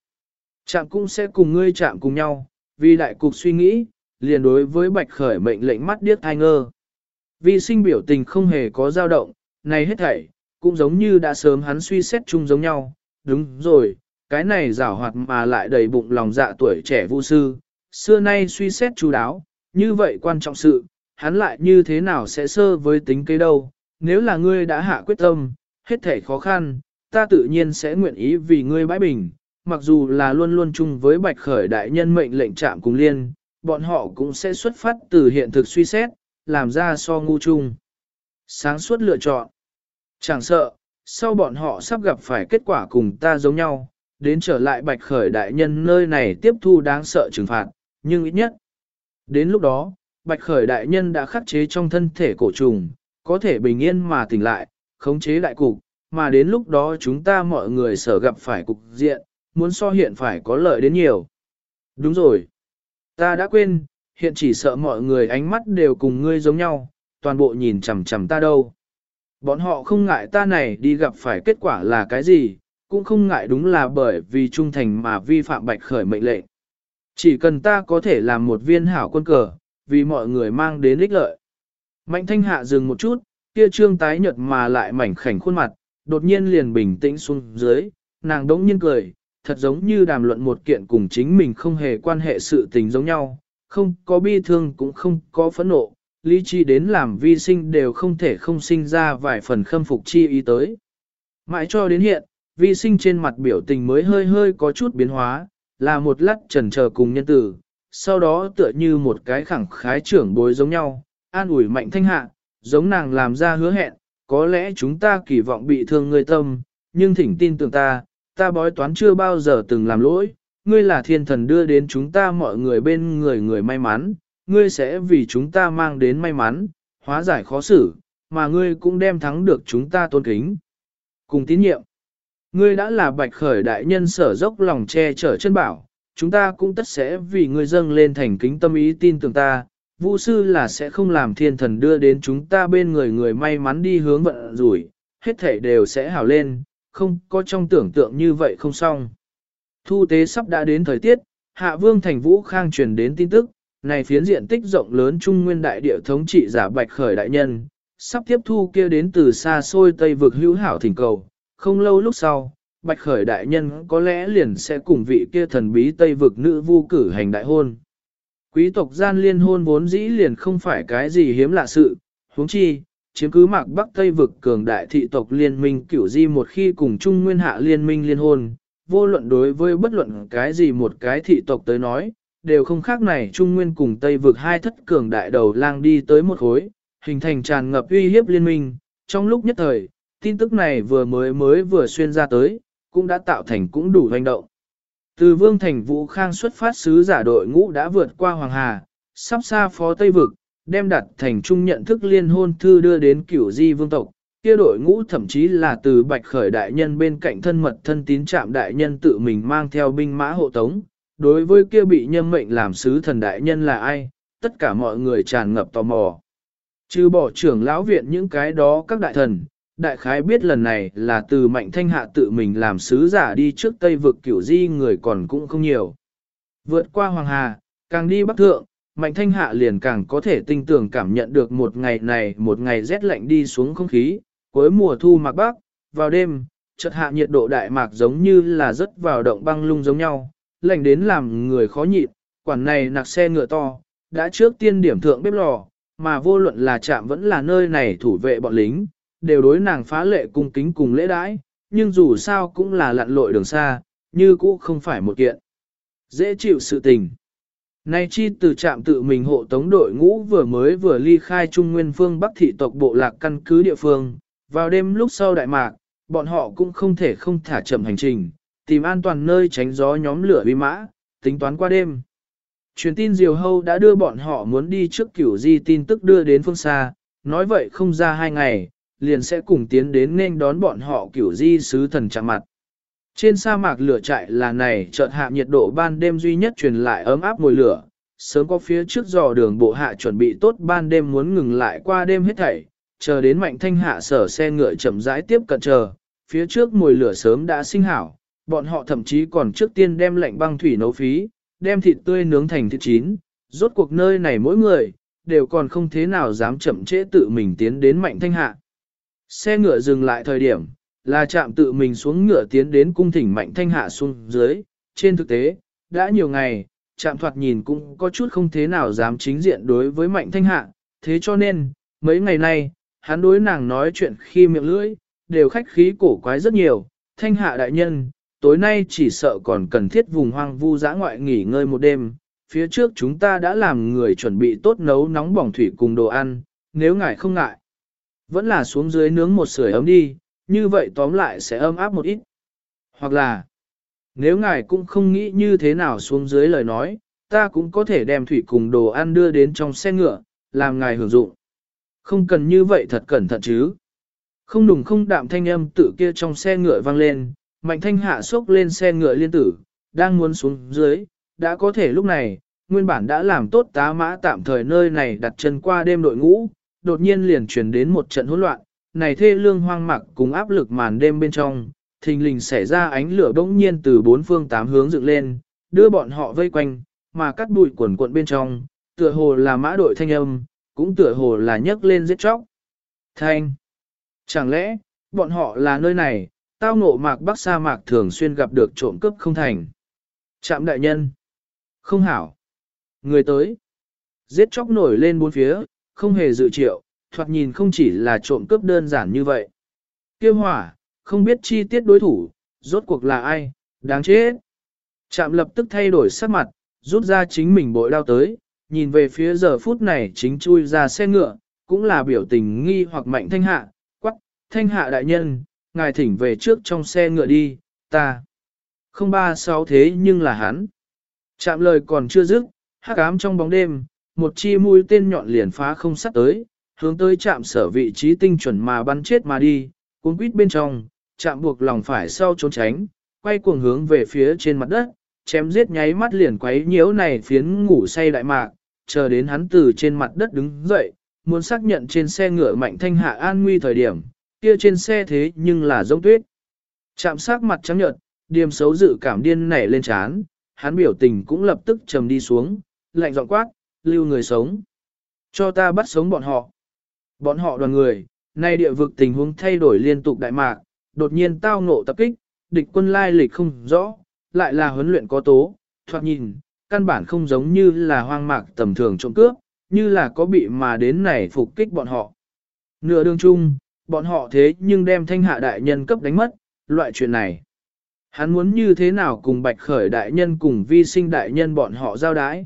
chạm cũng sẽ cùng ngươi chạm cùng nhau, vì đại cục suy nghĩ, liền đối với bạch khởi mệnh lệnh mắt điếc thai ngơ. Vì sinh biểu tình không hề có dao động, này hết thảy, cũng giống như đã sớm hắn suy xét chung giống nhau, đúng rồi, cái này rảo hoạt mà lại đầy bụng lòng dạ tuổi trẻ vô sư, xưa nay suy xét chú đáo, như vậy quan trọng sự, hắn lại như thế nào sẽ sơ với tính kế đâu, nếu là ngươi đã hạ quyết tâm, hết thể khó khăn, ta tự nhiên sẽ nguyện ý vì ngươi bãi bình, mặc dù là luôn luôn chung với bạch khởi đại nhân mệnh lệnh chạm cùng liên, bọn họ cũng sẽ xuất phát từ hiện thực suy xét, làm ra so ngu chung. Sáng suốt lựa chọn. Chẳng sợ, sau bọn họ sắp gặp phải kết quả cùng ta giống nhau, đến trở lại bạch khởi đại nhân nơi này tiếp thu đáng sợ trừng phạt, nhưng ít nhất. Đến lúc đó, bạch khởi đại nhân đã khắc chế trong thân thể cổ trùng, có thể bình yên mà tỉnh lại, khống chế đại cục, mà đến lúc đó chúng ta mọi người sở gặp phải cục diện, muốn so hiện phải có lợi đến nhiều. Đúng rồi. Ta đã quên, hiện chỉ sợ mọi người ánh mắt đều cùng ngươi giống nhau, toàn bộ nhìn chằm chằm ta đâu. Bọn họ không ngại ta này đi gặp phải kết quả là cái gì, cũng không ngại đúng là bởi vì trung thành mà vi phạm bạch khởi mệnh lệnh. Chỉ cần ta có thể làm một viên hảo quân cờ, vì mọi người mang đến ích lợi. Mạnh thanh hạ dừng một chút, kia trương tái nhợt mà lại mảnh khảnh khuôn mặt, đột nhiên liền bình tĩnh xuống dưới, nàng đống nhiên cười, thật giống như đàm luận một kiện cùng chính mình không hề quan hệ sự tình giống nhau, không có bi thương cũng không có phẫn nộ, lý trí đến làm vi sinh đều không thể không sinh ra vài phần khâm phục chi ý tới. Mãi cho đến hiện, vi sinh trên mặt biểu tình mới hơi hơi có chút biến hóa, là một lát trần chờ cùng nhân tử, sau đó tựa như một cái khẳng khái trưởng bối giống nhau, an ủi mạnh thanh hạ, giống nàng làm ra hứa hẹn, có lẽ chúng ta kỳ vọng bị thương người tâm, nhưng thỉnh tin tưởng ta, ta bói toán chưa bao giờ từng làm lỗi, ngươi là thiên thần đưa đến chúng ta mọi người bên người người may mắn, ngươi sẽ vì chúng ta mang đến may mắn, hóa giải khó xử, mà ngươi cũng đem thắng được chúng ta tôn kính. Cùng tín nhiệm, ngươi đã là bạch khởi đại nhân sở dốc lòng che chở chân bảo, chúng ta cũng tất sẽ vì ngươi dâng lên thành kính tâm ý tin tưởng ta, Vu sư là sẽ không làm thiên thần đưa đến chúng ta bên người người may mắn đi hướng vận rủi, hết thể đều sẽ hảo lên, không có trong tưởng tượng như vậy không xong. Thu tế sắp đã đến thời tiết, Hạ Vương Thành Vũ Khang truyền đến tin tức, này phiến diện tích rộng lớn trung nguyên đại địa thống trị giả bạch khởi đại nhân, sắp tiếp thu kia đến từ xa xôi Tây vực hữu hảo thỉnh cầu, không lâu lúc sau, bạch khởi đại nhân có lẽ liền sẽ cùng vị kia thần bí Tây vực nữ vu cử hành đại hôn. Quý tộc gian liên hôn vốn dĩ liền không phải cái gì hiếm lạ sự, huống chi, chiếm cứ mạc Bắc Tây vực cường đại thị tộc liên minh cửu di một khi cùng Trung Nguyên hạ liên minh liên hôn, vô luận đối với bất luận cái gì một cái thị tộc tới nói, đều không khác này Trung Nguyên cùng Tây vực hai thất cường đại đầu lang đi tới một khối, hình thành tràn ngập uy hiếp liên minh. Trong lúc nhất thời, tin tức này vừa mới mới vừa xuyên ra tới, cũng đã tạo thành cũng đủ hành động. Từ Vương Thành Vũ Khang xuất phát sứ giả đội ngũ đã vượt qua Hoàng Hà, sắp xa phó Tây Vực, đem đặt thành trung nhận thức liên hôn thư đưa đến cửu di vương tộc. Kia đội ngũ thậm chí là từ bạch khởi đại nhân bên cạnh thân mật thân tín trạm đại nhân tự mình mang theo binh mã hộ tống. Đối với kia bị nhâm mệnh làm sứ thần đại nhân là ai, tất cả mọi người tràn ngập tò mò. chứ bỏ trưởng lão viện những cái đó các đại thần, đại khái biết lần này là từ mạnh thanh hạ tự mình làm sứ giả đi trước Tây vực kiểu di người còn cũng không nhiều. Vượt qua Hoàng Hà, càng đi Bắc Thượng, mạnh thanh hạ liền càng có thể tinh tưởng cảm nhận được một ngày này một ngày rét lạnh đi xuống không khí, cuối mùa thu mạc Bắc, vào đêm, chợt hạ nhiệt độ đại mạc giống như là rớt vào động băng lung giống nhau, lạnh đến làm người khó nhịn, quản này nặc xe ngựa to, đã trước tiên điểm thượng bếp lò, mà vô luận là chạm vẫn là nơi này thủ vệ bọn lính, đều đối nàng phá lệ cung kính cùng lễ đãi, nhưng dù sao cũng là lặn lội đường xa, như cũ không phải một kiện. Dễ chịu sự tình. Nay chi từ trạm tự mình hộ tống đội ngũ vừa mới vừa ly khai Trung Nguyên phương Bắc thị tộc bộ lạc căn cứ địa phương, vào đêm lúc sau Đại Mạc, bọn họ cũng không thể không thả chậm hành trình, tìm an toàn nơi tránh gió nhóm lửa vi mã, tính toán qua đêm. Truyền tin Diều Hâu đã đưa bọn họ muốn đi trước cửu di tin tức đưa đến phương xa, nói vậy không ra hai ngày, liền sẽ cùng tiến đến nên đón bọn họ cửu di sứ thần chạm mặt. Trên sa mạc lửa trại là này chợt hạ nhiệt độ ban đêm duy nhất truyền lại ấm áp mùi lửa, sớm có phía trước dò đường bộ hạ chuẩn bị tốt ban đêm muốn ngừng lại qua đêm hết thảy, chờ đến mạnh thanh hạ sở xe ngựa chậm rãi tiếp cận chờ, phía trước mùi lửa sớm đã sinh hảo, bọn họ thậm chí còn trước tiên đem lạnh băng thủy nấu phí, đem thịt tươi nướng thành thịt chín, rốt cuộc nơi này mỗi người, đều còn không thế nào dám chậm trễ tự mình tiến đến mạnh thanh hạ. Xe ngựa dừng lại thời điểm, là chạm tự mình xuống ngựa tiến đến cung thỉnh mạnh thanh hạ xuống dưới, trên thực tế, đã nhiều ngày, chạm thoạt nhìn cũng có chút không thế nào dám chính diện đối với mạnh thanh hạ, thế cho nên, mấy ngày nay, hắn đối nàng nói chuyện khi miệng lưỡi, đều khách khí cổ quái rất nhiều, thanh hạ đại nhân, tối nay chỉ sợ còn cần thiết vùng hoang vu dã ngoại nghỉ ngơi một đêm, phía trước chúng ta đã làm người chuẩn bị tốt nấu nóng bỏng thủy cùng đồ ăn, nếu ngài không ngại. Vẫn là xuống dưới nướng một sưởi ấm đi, như vậy tóm lại sẽ ấm áp một ít. Hoặc là, nếu ngài cũng không nghĩ như thế nào xuống dưới lời nói, ta cũng có thể đem thủy cùng đồ ăn đưa đến trong xe ngựa, làm ngài hưởng dụng. Không cần như vậy thật cẩn thận chứ. Không đùng không đạm thanh âm tự kia trong xe ngựa vang lên, mạnh thanh hạ xốc lên xe ngựa liên tử, đang muốn xuống dưới, đã có thể lúc này, nguyên bản đã làm tốt tá mã tạm thời nơi này đặt chân qua đêm đội ngũ, đột nhiên liền chuyển đến một trận hỗn loạn, này thê lương hoang mạc cùng áp lực màn đêm bên trong, thình lình xảy ra ánh lửa bỗng nhiên từ bốn phương tám hướng dựng lên, đưa bọn họ vây quanh, mà cắt bụi quần cuộn bên trong, tựa hồ là mã đội thanh âm, cũng tựa hồ là nhấc lên giết chóc. Thanh! Chẳng lẽ, bọn họ là nơi này, tao ngộ mạc bắc sa mạc thường xuyên gặp được trộm cướp không thành. Trạm đại nhân! Không hảo! Người tới! Giết chóc nổi lên bốn phía, không hề dự triệu, thoạt nhìn không chỉ là trộm cướp đơn giản như vậy. Kiêu hỏa, không biết chi tiết đối thủ, rốt cuộc là ai, đáng chết. Trạm lập tức thay đổi sắc mặt, rút ra chính mình bội đao tới, nhìn về phía giờ phút này chính chui ra xe ngựa, cũng là biểu tình nghi hoặc mạnh thanh hạ, quắc, thanh hạ đại nhân, ngài thỉnh về trước trong xe ngựa đi, ta. Không ba sáu thế nhưng là hắn. Chạm lời còn chưa dứt, hắc ám trong bóng đêm, một chi mũi tên nhọn liền phá không sắt tới, hướng tới chạm sở vị trí tinh chuẩn mà bắn chết mà đi, cuốn quýt bên trong, chạm buộc lòng phải sau trốn tránh, quay cuồng hướng về phía trên mặt đất, chém giết nháy mắt liền quấy nhiễu này phiến ngủ say đại mạc, chờ đến hắn từ trên mặt đất đứng dậy, muốn xác nhận trên xe ngựa mạnh thanh hạ an nguy thời điểm, kia trên xe thế nhưng là giống tuyết. Chạm sát mặt trắng nhợt, điềm xấu dự cảm điên nảy lên chán, hắn biểu tình cũng lập tức trầm đi xuống, lạnh giọng quát, lưu người sống. Cho ta bắt sống bọn họ. Bọn họ đoàn người, nay địa vực tình huống thay đổi liên tục đại mạc, đột nhiên tao ngộ tập kích, địch quân lai lịch không rõ, lại là huấn luyện có tố, thoạt nhìn, căn bản không giống như là hoang mạc tầm thường trộm cướp, như là có bị mà đến này phục kích bọn họ. Nửa đường chung, bọn họ thế nhưng đem thanh hạ đại nhân cấp đánh mất, loại chuyện này. Hắn muốn như thế nào cùng bạch khởi đại nhân cùng vi sinh đại nhân bọn họ giao đái.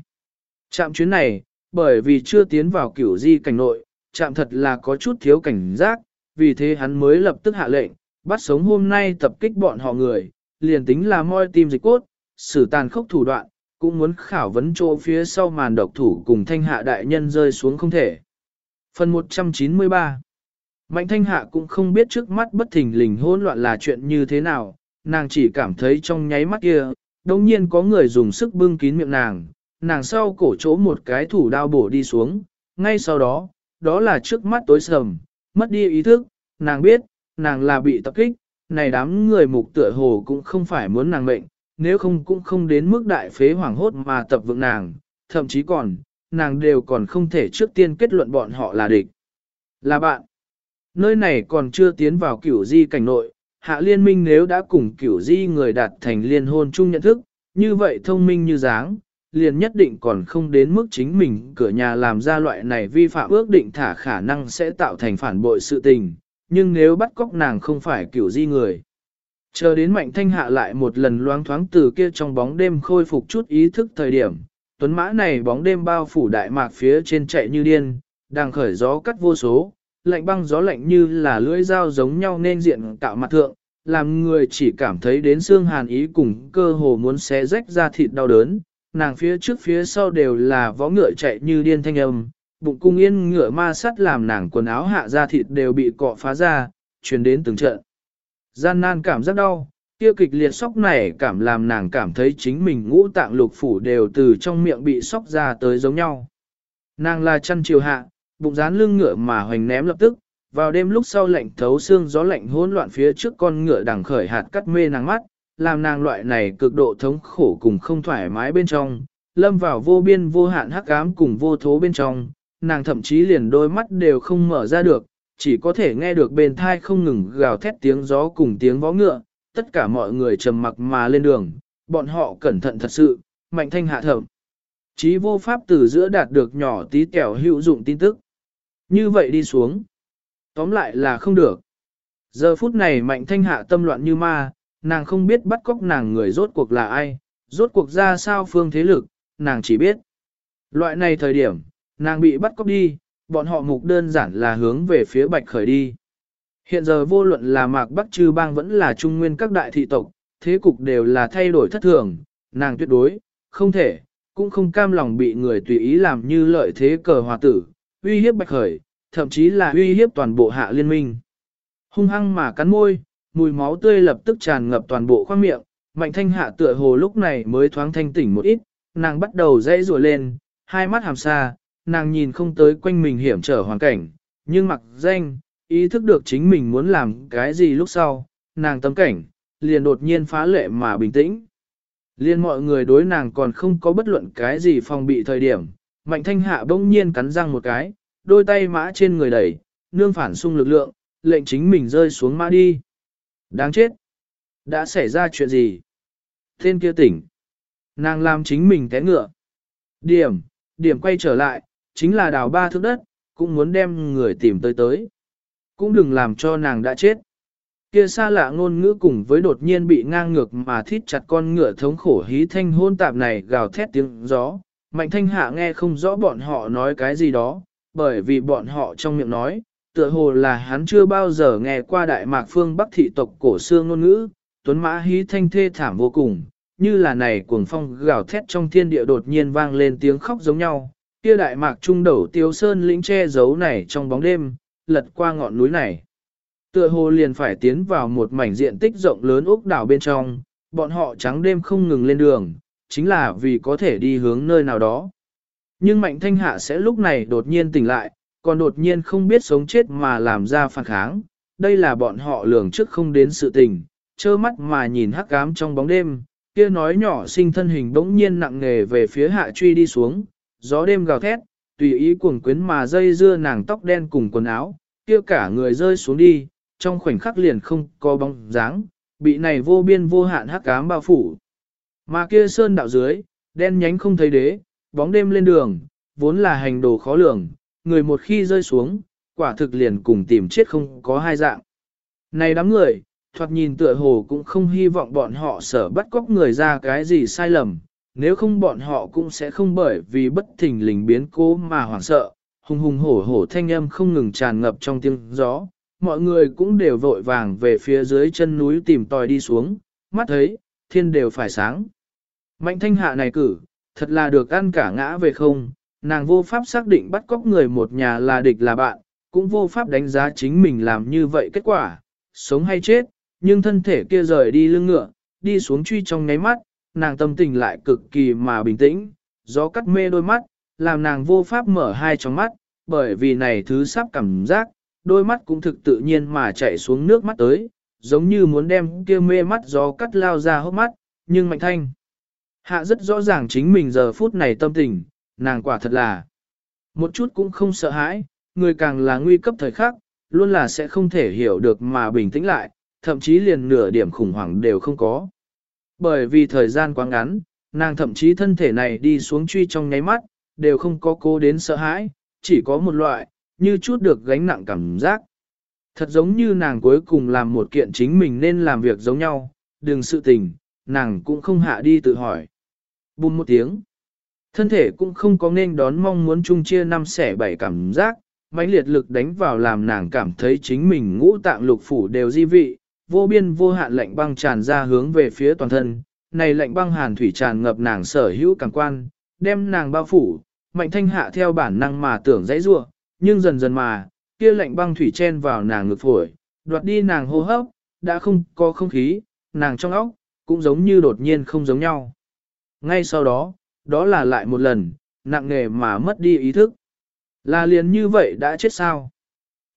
chạm chuyến này, bởi vì chưa tiến vào kiểu di cảnh nội, chạm thật là có chút thiếu cảnh giác, vì thế hắn mới lập tức hạ lệnh, bắt sống hôm nay tập kích bọn họ người, liền tính là moi tim dịch cốt, xử tàn khốc thủ đoạn, cũng muốn khảo vấn chỗ phía sau màn độc thủ cùng thanh hạ đại nhân rơi xuống không thể. Phần 193 Mạnh thanh hạ cũng không biết trước mắt bất thình lình hỗn loạn là chuyện như thế nào, nàng chỉ cảm thấy trong nháy mắt kia, đồng nhiên có người dùng sức bưng kín miệng nàng, nàng sau cổ chỗ một cái thủ đao bổ đi xuống, ngay sau đó, đó là trước mắt tối sầm, mất đi ý thức, nàng biết, nàng là bị tập kích, này đám người mục tựa hồ cũng không phải muốn nàng mệnh, nếu không cũng không đến mức đại phế hoảng hốt mà tập vượng nàng, thậm chí còn, nàng đều còn không thể trước tiên kết luận bọn họ là địch. Là bạn. Nơi này còn chưa tiến vào kiểu di cảnh nội, hạ liên minh nếu đã cùng kiểu di người đạt thành liên hôn chung nhận thức, như vậy thông minh như dáng, liền nhất định còn không đến mức chính mình cửa nhà làm ra loại này vi phạm ước định thả khả năng sẽ tạo thành phản bội sự tình, nhưng nếu bắt cóc nàng không phải kiểu di người. Chờ đến mạnh thanh hạ lại một lần loáng thoáng từ kia trong bóng đêm khôi phục chút ý thức thời điểm, tuấn mã này bóng đêm bao phủ đại mạc phía trên chạy như điên, đang khởi gió cắt vô số, lạnh băng gió lạnh như là lưỡi dao giống nhau nên diện tạo mặt thượng, làm người chỉ cảm thấy đến xương hàn ý cùng cơ hồ muốn xé rách ra thịt đau đớn, nàng phía trước phía sau đều là võ ngựa chạy như điên thanh âm, bụng cung yên ngựa ma sắt làm nàng quần áo hạ ra thịt đều bị cọ phá ra, truyền đến từng trận. Gian nan cảm giác đau, kia kịch liệt sóc này cảm làm nàng cảm thấy chính mình ngũ tạng lục phủ đều từ trong miệng bị sóc ra tới giống nhau. Nàng là chăn chiều hạ, bụng dán lưng ngựa mà hoành ném lập tức, vào đêm lúc sau lạnh thấu xương gió lạnh hỗn loạn phía trước con ngựa đằng khởi hạt cắt mê nàng mắt, làm nàng loại này cực độ thống khổ cùng không thoải mái bên trong, lâm vào vô biên vô hạn hắc ám cùng vô thố bên trong, nàng thậm chí liền đôi mắt đều không mở ra được, chỉ có thể nghe được bên thai không ngừng gào thét tiếng gió cùng tiếng vó ngựa, tất cả mọi người trầm mặc mà lên đường, bọn họ cẩn thận thật sự, mạnh thanh hạ thẩm. Chí vô pháp từ giữa đạt được nhỏ tí kẻo hữu dụng tin tức. Như vậy đi xuống. Tóm lại là không được. Giờ phút này mạnh thanh hạ tâm loạn như ma, nàng không biết bắt cóc nàng người rốt cuộc là ai, rốt cuộc ra sao phương thế lực, nàng chỉ biết. Loại này thời điểm, nàng bị bắt cóc đi, bọn họ mục đơn giản là hướng về phía bạch khởi đi. Hiện giờ vô luận là mạc bắc trừ bang vẫn là trung nguyên các đại thị tộc, thế cục đều là thay đổi thất thường, nàng tuyệt đối, không thể, cũng không cam lòng bị người tùy ý làm như lợi thế cờ hòa tử, uy hiếp bạch khởi, thậm chí là uy hiếp toàn bộ hạ liên minh. Hung hăng mà cắn môi, mùi máu tươi lập tức tràn ngập toàn bộ khoang miệng, mạnh thanh hạ tựa hồ lúc này mới thoáng thanh tỉnh một ít, nàng bắt đầu dãy rùa lên, hai mắt hàm xa, nàng nhìn không tới quanh mình hiểm trở hoàn cảnh, nhưng mặc danh, ý thức được chính mình muốn làm cái gì lúc sau, nàng tâm cảnh, liền đột nhiên phá lệ mà bình tĩnh. Liên mọi người đối nàng còn không có bất luận cái gì phòng bị thời điểm, mạnh thanh hạ bỗng nhiên cắn răng một cái, đôi tay mã trên người đẩy, nương phản xung lực lượng, lệnh chính mình rơi xuống mã đi. Đáng chết! Đã xảy ra chuyện gì? Tên kia tỉnh. Nàng làm chính mình té ngựa. Điểm, điểm quay trở lại, chính là đào ba thước đất, cũng muốn đem người tìm tới tới. Cũng đừng làm cho nàng đã chết. Kia xa lạ ngôn ngữ cùng với đột nhiên bị ngang ngược mà thít chặt con ngựa thống khổ hí thanh hôn tạp này gào thét tiếng gió. Mạnh thanh hạ nghe không rõ bọn họ nói cái gì đó, bởi vì bọn họ trong miệng nói, tựa hồ là hắn chưa bao giờ nghe qua đại mạc phương bắc thị tộc cổ xưa ngôn ngữ, tuấn mã hí thanh thê thảm vô cùng, như là này cuồng phong gào thét trong thiên địa đột nhiên vang lên tiếng khóc giống nhau, kia đại mạc trung đầu tiêu sơn lĩnh che giấu này trong bóng đêm, lật qua ngọn núi này. Tựa hồ liền phải tiến vào một mảnh diện tích rộng lớn ốc đảo bên trong, bọn họ trắng đêm không ngừng lên đường, chính là vì có thể đi hướng nơi nào đó. Nhưng mạnh thanh hạ sẽ lúc này đột nhiên tỉnh lại, còn đột nhiên không biết sống chết mà làm ra phản kháng, đây là bọn họ lường trước không đến sự tình, trơ mắt mà nhìn hắc ám trong bóng đêm, kia nói nhỏ sinh thân hình bỗng nhiên nặng nề về phía hạ truy đi xuống, gió đêm gào thét, tùy ý cuồng quyến mà dây dưa nàng tóc đen cùng quần áo, kia cả người rơi xuống đi, trong khoảnh khắc liền không có bóng dáng, bị này vô biên vô hạn hắc ám bao phủ. Mà kia sơn đạo dưới, đen nhánh không thấy đế, bóng đêm lên đường, vốn là hành đồ khó lường, người một khi rơi xuống, quả thực liền cùng tìm chết không có hai dạng. Này đám người, thoạt nhìn tựa hồ cũng không hy vọng bọn họ sở bắt cóc người ra cái gì sai lầm, nếu không bọn họ cũng sẽ không bởi vì bất thình lình biến cố mà hoảng sợ, hùng hùng hổ hổ thanh âm không ngừng tràn ngập trong tiếng gió, mọi người cũng đều vội vàng về phía dưới chân núi tìm tòi đi xuống, mắt thấy, thiên đều phải sáng. Mạnh thanh hạ này cử, thật là được ăn cả ngã về không, nàng vô pháp xác định bắt cóc người một nhà là địch là bạn, cũng vô pháp đánh giá chính mình làm như vậy kết quả, sống hay chết, nhưng thân thể kia rời đi lưng ngựa, đi xuống truy trong ngáy mắt, nàng tâm tình lại cực kỳ mà bình tĩnh, gió cắt mê đôi mắt, làm nàng vô pháp mở hai tròng mắt, bởi vì này thứ sắp cảm giác, đôi mắt cũng thực tự nhiên mà chạy xuống nước mắt tới, giống như muốn đem kia mê mắt gió cắt lao ra hốc mắt, nhưng mạnh thanh. Hạ rất rõ ràng chính mình giờ phút này tâm tình, nàng quả thật là một chút cũng không sợ hãi, người càng là nguy cấp thời khắc, luôn là sẽ không thể hiểu được mà bình tĩnh lại, thậm chí liền nửa điểm khủng hoảng đều không có. Bởi vì thời gian quá ngắn, nàng thậm chí thân thể này đi xuống truy trong nháy mắt, đều không có cố đến sợ hãi, chỉ có một loại, như chút được gánh nặng cảm giác. Thật giống như nàng cuối cùng làm một kiện chính mình nên làm việc giống nhau, đừng sự tình, nàng cũng không hạ đi tự hỏi. Bùm một tiếng. Thân thể cũng không có nên đón mong muốn chung chia năm xẻ bảy cảm giác, mãnh liệt lực đánh vào làm nàng cảm thấy chính mình ngũ tạng lục phủ đều di vị, vô biên vô hạn lạnh băng tràn ra hướng về phía toàn thân, này lạnh băng hàn thủy tràn ngập nàng sở hữu cảm quan, đem nàng bao phủ, mạnh thanh hạ theo bản năng mà tưởng dãy rua, nhưng dần dần mà, kia lạnh băng thủy chen vào nàng ngực phổi, đoạt đi nàng hô hấp, đã không có không khí, nàng trong óc, cũng giống như đột nhiên không giống nhau. Ngay sau đó, đó là lại một lần, nặng nề mà mất đi ý thức. Là liền như vậy đã chết sao?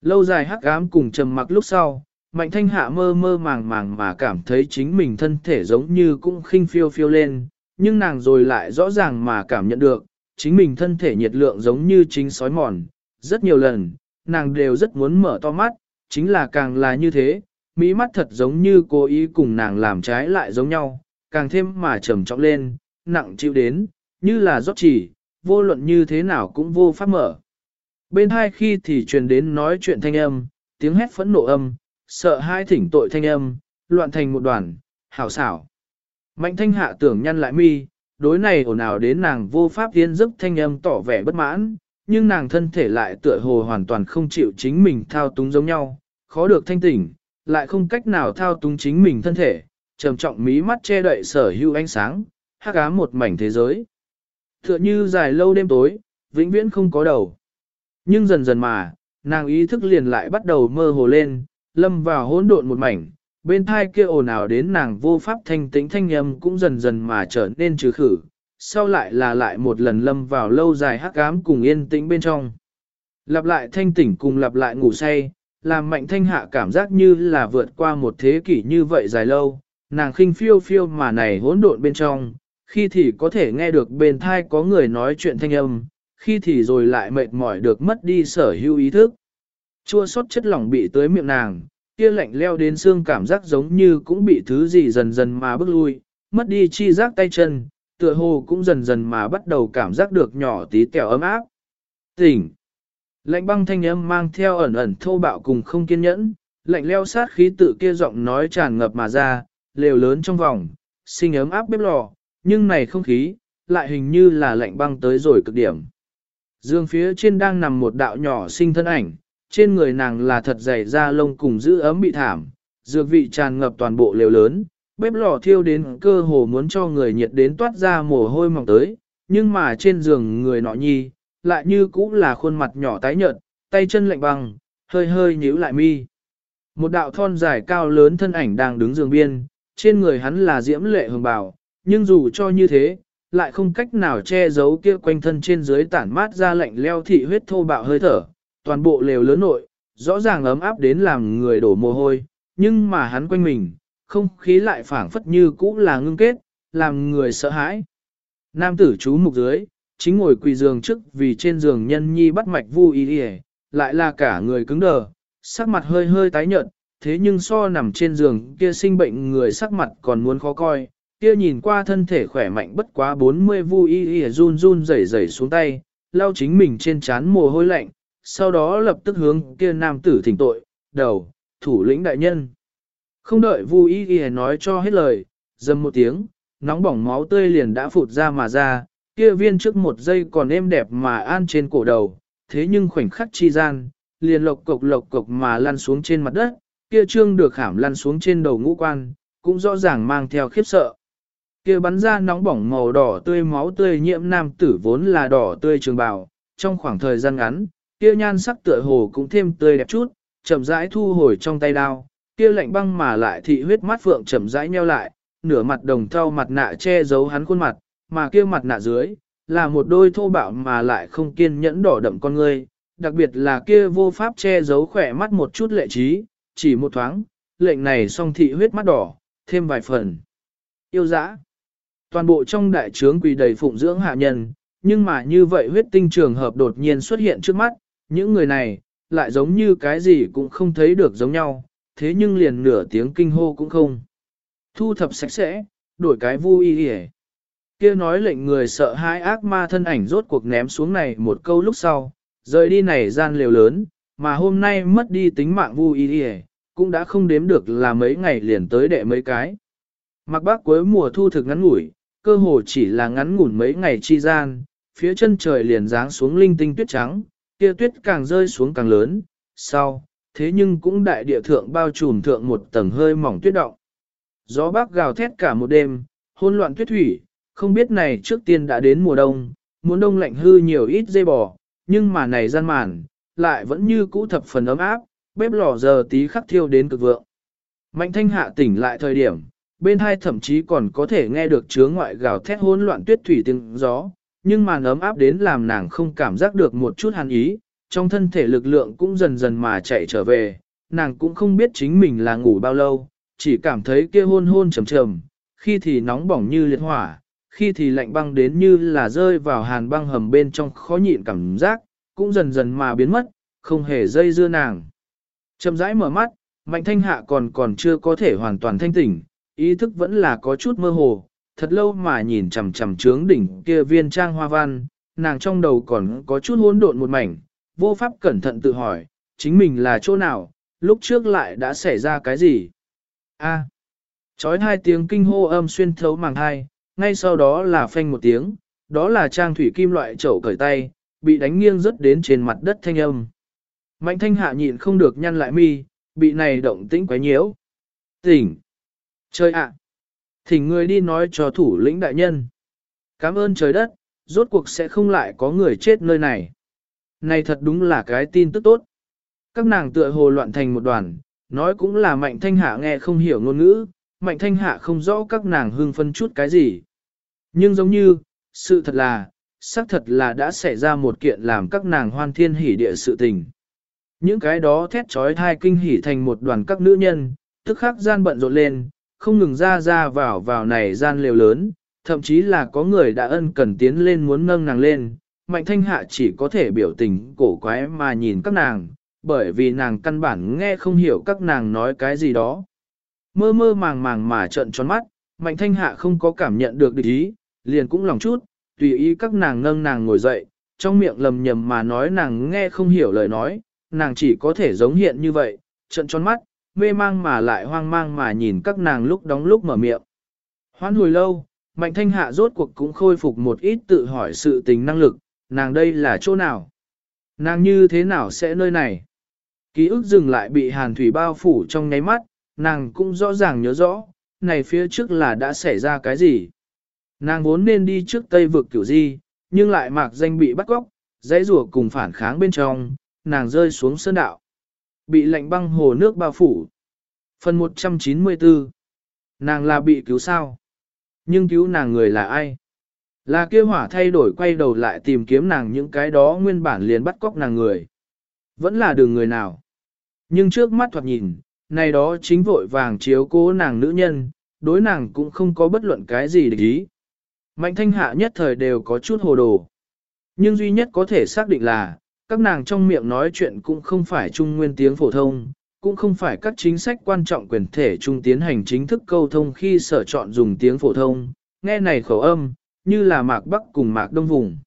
Lâu dài hắc ám cùng trầm mặc lúc sau, mạnh thanh hạ mơ mơ màng màng mà cảm thấy chính mình thân thể giống như cũng khinh phiêu phiêu lên, nhưng nàng rồi lại rõ ràng mà cảm nhận được, chính mình thân thể nhiệt lượng giống như chính sói mòn. Rất nhiều lần, nàng đều rất muốn mở to mắt, chính là càng là như thế, mỹ mắt thật giống như cố ý cùng nàng làm trái lại giống nhau, càng thêm mà trầm trọng lên, nặng chịu đến, như là rót chỉ, vô luận như thế nào cũng vô pháp mở. Bên hai khi thì truyền đến nói chuyện thanh âm, tiếng hét phẫn nộ âm, sợ hai thỉnh tội thanh âm, loạn thành một đoàn, hảo xảo. Mạnh thanh hạ tưởng nhăn lại mi, đối này ồn ào đến nàng vô pháp tiến giấc thanh âm tỏ vẻ bất mãn, nhưng nàng thân thể lại tựa hồ hoàn toàn không chịu chính mình thao túng giống nhau, khó được thanh tỉnh, lại không cách nào thao túng chính mình thân thể, trầm trọng mí mắt che đậy sở hữu ánh sáng, hắc ám một mảnh thế giới. Tựa như dài lâu đêm tối, vĩnh viễn không có đầu. Nhưng dần dần mà, nàng ý thức liền lại bắt đầu mơ hồ lên, lâm vào hỗn độn một mảnh, bên thai kia ồn ào đến nàng vô pháp thanh tĩnh thanh âm cũng dần dần mà trở nên trừ khử, sau lại là lại một lần lâm vào lâu dài hắc ám cùng yên tĩnh bên trong. Lặp lại thanh tỉnh cùng lặp lại ngủ say, làm mạnh thanh hạ cảm giác như là vượt qua một thế kỷ như vậy dài lâu, nàng khinh phiêu phiêu mà này hỗn độn bên trong, khi thì có thể nghe được bên thai có người nói chuyện thanh âm, khi thì rồi lại mệt mỏi được mất đi sở hữu ý thức. Chua sót chất lỏng bị tới miệng nàng, kia lạnh leo đến xương cảm giác giống như cũng bị thứ gì dần dần mà bước lui, mất đi chi giác tay chân, tựa hồ cũng dần dần mà bắt đầu cảm giác được nhỏ tí tẹo ấm áp. Tỉnh! Lạnh băng thanh âm mang theo ẩn ẩn thô bạo cùng không kiên nhẫn, lạnh leo sát khí tự kia giọng nói tràn ngập mà ra, lều lớn trong vòng, sinh ấm áp bếp lò, nhưng này không khí, lại hình như là lạnh băng tới rồi cực điểm. Dương phía trên đang nằm một đạo nhỏ sinh thân ảnh, trên người nàng là thật dày da lông cùng giữ ấm bị thảm, dược vị tràn ngập toàn bộ lều lớn, bếp lò thiêu đến cơ hồ muốn cho người nhiệt đến toát ra mồ hôi mỏng tới, nhưng mà trên giường người nọ nhi, lại như cũng là khuôn mặt nhỏ tái nhợt, tay chân lạnh băng, hơi hơi nhíu lại mi. Một đạo thon dài cao lớn thân ảnh đang đứng giường biên, trên người hắn là diễm lệ hường bào, nhưng dù cho như thế, lại không cách nào che giấu kia quanh thân trên dưới tản mát ra lạnh leo thị huyết thô bạo hơi thở, toàn bộ lều lớn nội, rõ ràng ấm áp đến làm người đổ mồ hôi, nhưng mà hắn quanh mình, không khí lại phảng phất như cũ là ngưng kết, làm người sợ hãi. Nam tử chú mục dưới, chính ngồi quỳ giường trước vì trên giường nhân nhi bắt mạch vu y lại là cả người cứng đờ, sắc mặt hơi hơi tái nhợt, thế nhưng so nằm trên giường kia sinh bệnh người sắc mặt còn muốn khó coi, kia nhìn qua thân thể khỏe mạnh bất quá 40 vu y y run run rẩy rẩy xuống tay, lau chính mình trên trán mồ hôi lạnh, sau đó lập tức hướng kia nam tử thỉnh tội, đầu, thủ lĩnh đại nhân. Không đợi Vu Y Y nói cho hết lời, dầm một tiếng, nóng bỏng máu tươi liền đã phụt ra mà ra, kia viên trước một giây còn êm đẹp mà an trên cổ đầu, thế nhưng khoảnh khắc chi gian, liền lộc cộc lộc cộc mà lăn xuống trên mặt đất, kia trương được khảm lăn xuống trên đầu ngũ quan, cũng rõ ràng mang theo khiếp sợ. Kia bắn ra nóng bỏng màu đỏ tươi máu tươi nhiễm nam tử vốn là đỏ tươi trường bào, trong khoảng thời gian ngắn, kia nhan sắc tựa hồ cũng thêm tươi đẹp chút, chậm rãi thu hồi trong tay đao, kia lạnh băng mà lại thị huyết mắt phượng chậm rãi nheo lại, nửa mặt đồng thau mặt nạ che giấu hắn khuôn mặt, mà kia mặt nạ dưới, là một đôi thô bạo mà lại không kiên nhẫn đỏ đậm con ngươi, đặc biệt là kia vô pháp che giấu khỏe mắt một chút lệ trí, chỉ một thoáng, lệnh này song thị huyết mắt đỏ, thêm vài phần. Yêu dã. Toàn bộ trong đại trướng quỳ đầy phụng dưỡng hạ nhân, nhưng mà như vậy huyết tinh trường hợp đột nhiên xuất hiện trước mắt, những người này, lại giống như cái gì cũng không thấy được giống nhau, thế nhưng liền nửa tiếng kinh hô cũng không. Thu thập sạch sẽ, đổi cái vui y hề. kia nói lệnh người sợ hãi ác ma thân ảnh rốt cuộc ném xuống này một câu lúc sau, rời đi này gian liều lớn, mà hôm nay mất đi tính mạng vui y hề, cũng đã không đếm được là mấy ngày liền tới đệ mấy cái. Mặc bác cuối mùa thu thực ngắn ngủi, cơ hồ chỉ là ngắn ngủn mấy ngày chi gian, phía chân trời liền giáng xuống linh tinh tuyết trắng, kia tuyết càng rơi xuống càng lớn, sau, thế nhưng cũng đại địa thượng bao trùm thượng một tầng hơi mỏng tuyết động. Gió bắc gào thét cả một đêm, hôn loạn tuyết thủy, không biết này trước tiên đã đến mùa đông, muốn đông lạnh hư nhiều ít dây bò, nhưng mà này gian màn, lại vẫn như cũ thập phần ấm áp, bếp lò giờ tí khắc thiêu đến cực vượng. Mạnh thanh hạ tỉnh lại thời điểm, bên hai thậm chí còn có thể nghe được chứa ngoại gào thét hỗn loạn tuyết thủy tiếng gió, nhưng màn ấm áp đến làm nàng không cảm giác được một chút hàn ý, trong thân thể lực lượng cũng dần dần mà chạy trở về, nàng cũng không biết chính mình là ngủ bao lâu, chỉ cảm thấy kia hôn hôn trầm trầm, khi thì nóng bỏng như liệt hỏa, khi thì lạnh băng đến như là rơi vào hàn băng hầm bên trong khó nhịn cảm giác, cũng dần dần mà biến mất, không hề dây dưa nàng. Chậm rãi mở mắt, mạnh thanh hạ còn còn chưa có thể hoàn toàn thanh tỉnh, ý thức vẫn là có chút mơ hồ, thật lâu mà nhìn chằm chằm trướng đỉnh kia viên trang hoa văn, nàng trong đầu còn có chút hỗn độn một mảnh, vô pháp cẩn thận tự hỏi, chính mình là chỗ nào, lúc trước lại đã xảy ra cái gì. A. Chói hai tiếng kinh hô âm xuyên thấu màng hai, ngay sau đó là phanh một tiếng, đó là trang thủy kim loại chậu cởi tay, bị đánh nghiêng rớt đến trên mặt đất thanh âm. Mạnh thanh hạ nhịn không được nhăn lại mi, bị này động tĩnh quấy nhiễu. Tỉnh! Chơi ạ! Thỉnh người đi nói cho thủ lĩnh đại nhân. Cảm ơn trời đất, rốt cuộc sẽ không lại có người chết nơi này. Này thật đúng là cái tin tức tốt. Các nàng tựa hồ loạn thành một đoàn, nói cũng là mạnh thanh hạ nghe không hiểu ngôn ngữ, mạnh thanh hạ không rõ các nàng hưng phân chút cái gì. Nhưng giống như, sự thật là, xác thật là đã xảy ra một kiện làm các nàng hoan thiên hỉ địa sự tình. Những cái đó thét trói thai kinh hỉ thành một đoàn các nữ nhân, tức khắc gian bận rộn lên, không ngừng ra ra vào vào này gian lều lớn, thậm chí là có người đã ân cần tiến lên muốn nâng nàng lên, mạnh thanh hạ chỉ có thể biểu tình cổ quái mà nhìn các nàng, bởi vì nàng căn bản nghe không hiểu các nàng nói cái gì đó. Mơ mơ màng màng mà trợn tròn mắt, mạnh thanh hạ không có cảm nhận được địch ý, liền cũng lòng chút, tùy ý các nàng nâng nàng ngồi dậy, trong miệng lầm nhầm mà nói nàng nghe không hiểu lời nói, nàng chỉ có thể giống hiện như vậy, trợn tròn mắt, mê mang mà lại hoang mang mà nhìn các nàng lúc đóng lúc mở miệng. Hoan hồi lâu, mạnh thanh hạ rốt cuộc cũng khôi phục một ít tự hỏi sự tình năng lực, nàng đây là chỗ nào? Nàng như thế nào sẽ nơi này? Ký ức dừng lại bị hàn thủy bao phủ trong nháy mắt, nàng cũng rõ ràng nhớ rõ, này phía trước là đã xảy ra cái gì? Nàng vốn nên đi trước Tây vực kiểu gì, nhưng lại mạc danh bị bắt góc, dãy rùa cùng phản kháng bên trong, nàng rơi xuống sơn đạo. Bị lạnh băng hồ nước bao phủ. Phần 194 Nàng là bị cứu sao? Nhưng cứu nàng người là ai? Là kia hỏa thay đổi quay đầu lại tìm kiếm nàng những cái đó nguyên bản liền bắt cóc nàng người. Vẫn là đường người nào. Nhưng trước mắt thoạt nhìn, này đó chính vội vàng chiếu cố nàng nữ nhân, đối nàng cũng không có bất luận cái gì để ý. Mạnh thanh hạ nhất thời đều có chút hồ đồ. Nhưng duy nhất có thể xác định là, các nàng trong miệng nói chuyện cũng không phải trung nguyên tiếng phổ thông, cũng không phải các chính sách quan trọng quyền thể trung tiến hành chính thức câu thông khi sở chọn dùng tiếng phổ thông, nghe này khẩu âm, như là mạc bắc cùng mạc đông vùng.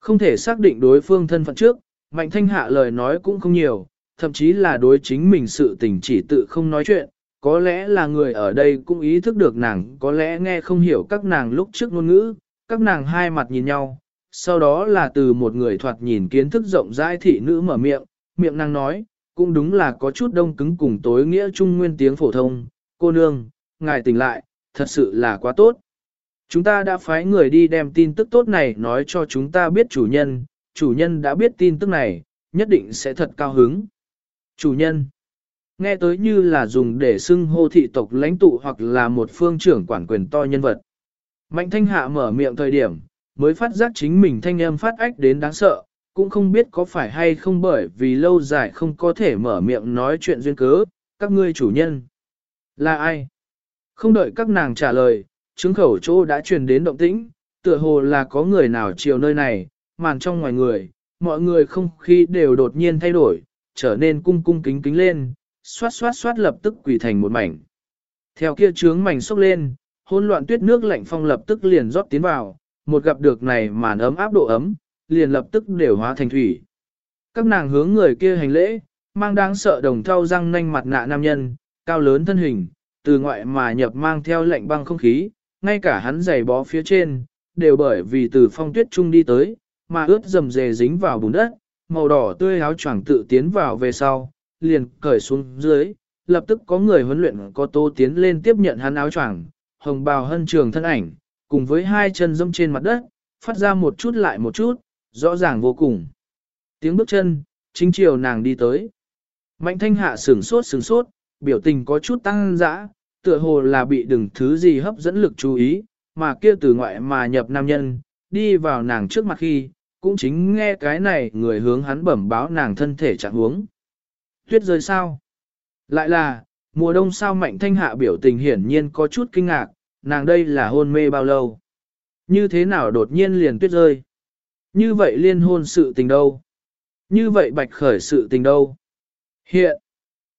Không thể xác định đối phương thân phận trước, mạnh thanh hạ lời nói cũng không nhiều, thậm chí là đối chính mình sự tình chỉ tự không nói chuyện, có lẽ là người ở đây cũng ý thức được nàng có lẽ nghe không hiểu các nàng lúc trước ngôn ngữ, các nàng hai mặt nhìn nhau, sau đó là từ một người thoạt nhìn kiến thức rộng rãi thị nữ mở miệng, miệng năng nói, cũng đúng là có chút đông cứng cùng tối nghĩa trung nguyên tiếng phổ thông, cô nương, ngài tỉnh lại, thật sự là quá tốt. Chúng ta đã phái người đi đem tin tức tốt này nói cho chúng ta biết chủ nhân, chủ nhân đã biết tin tức này, nhất định sẽ thật cao hứng. Chủ nhân, nghe tới như là dùng để xưng hô thị tộc lãnh tụ hoặc là một phương trưởng quản quyền to nhân vật. Mạnh thanh hạ mở miệng thời điểm, mới phát giác chính mình thanh âm phát ách đến đáng sợ, cũng không biết có phải hay không bởi vì lâu dài không có thể mở miệng nói chuyện duyên cớ, các ngươi chủ nhân. Là ai? Không đợi các nàng trả lời, chứng khẩu chỗ đã truyền đến động tĩnh, tựa hồ là có người nào chiều nơi này, màn trong ngoài người, mọi người không khí đều đột nhiên thay đổi, trở nên cung cung kính kính lên, xoát xoát xoát lập tức quỳ thành một mảnh. Theo kia trướng mảnh xốc lên, hỗn loạn tuyết nước lạnh phong lập tức liền rót tiến vào, một gặp được này màn ấm áp độ ấm, liền lập tức đều hóa thành thủy. Các nàng hướng người kia hành lễ, mang đáng sợ đồng thau răng nanh mặt nạ nam nhân, cao lớn thân hình, từ ngoại mà nhập mang theo lệnh băng không khí, ngay cả hắn giày bó phía trên, đều bởi vì từ phong tuyết trung đi tới, mà ướt dầm dề dính vào bùn đất, màu đỏ tươi áo choàng tự tiến vào về sau, liền cởi xuống dưới, lập tức có người huấn luyện có tô tiến lên tiếp nhận hắn áo choàng, hồng bào hân trường thân ảnh, cùng với hai chân dâm trên mặt đất, phát ra một chút lại một chút, rõ ràng vô cùng. Tiếng bước chân, chính chiều nàng đi tới. Mạnh thanh hạ sửng sốt sửng sốt, biểu tình có chút tăng dã, tựa hồ là bị đừng thứ gì hấp dẫn lực chú ý, mà kia từ ngoại mà nhập nam nhân, đi vào nàng trước mặt khi, cũng chính nghe cái này người hướng hắn bẩm báo nàng thân thể trạng huống. Tuyết rơi sao? Lại là, mùa đông sao mạnh thanh hạ biểu tình hiển nhiên có chút kinh ngạc, nàng đây là hôn mê bao lâu? Như thế nào đột nhiên liền tuyết rơi? Như vậy liên hôn sự tình đâu? Như vậy bạch khởi sự tình đâu? Hiện,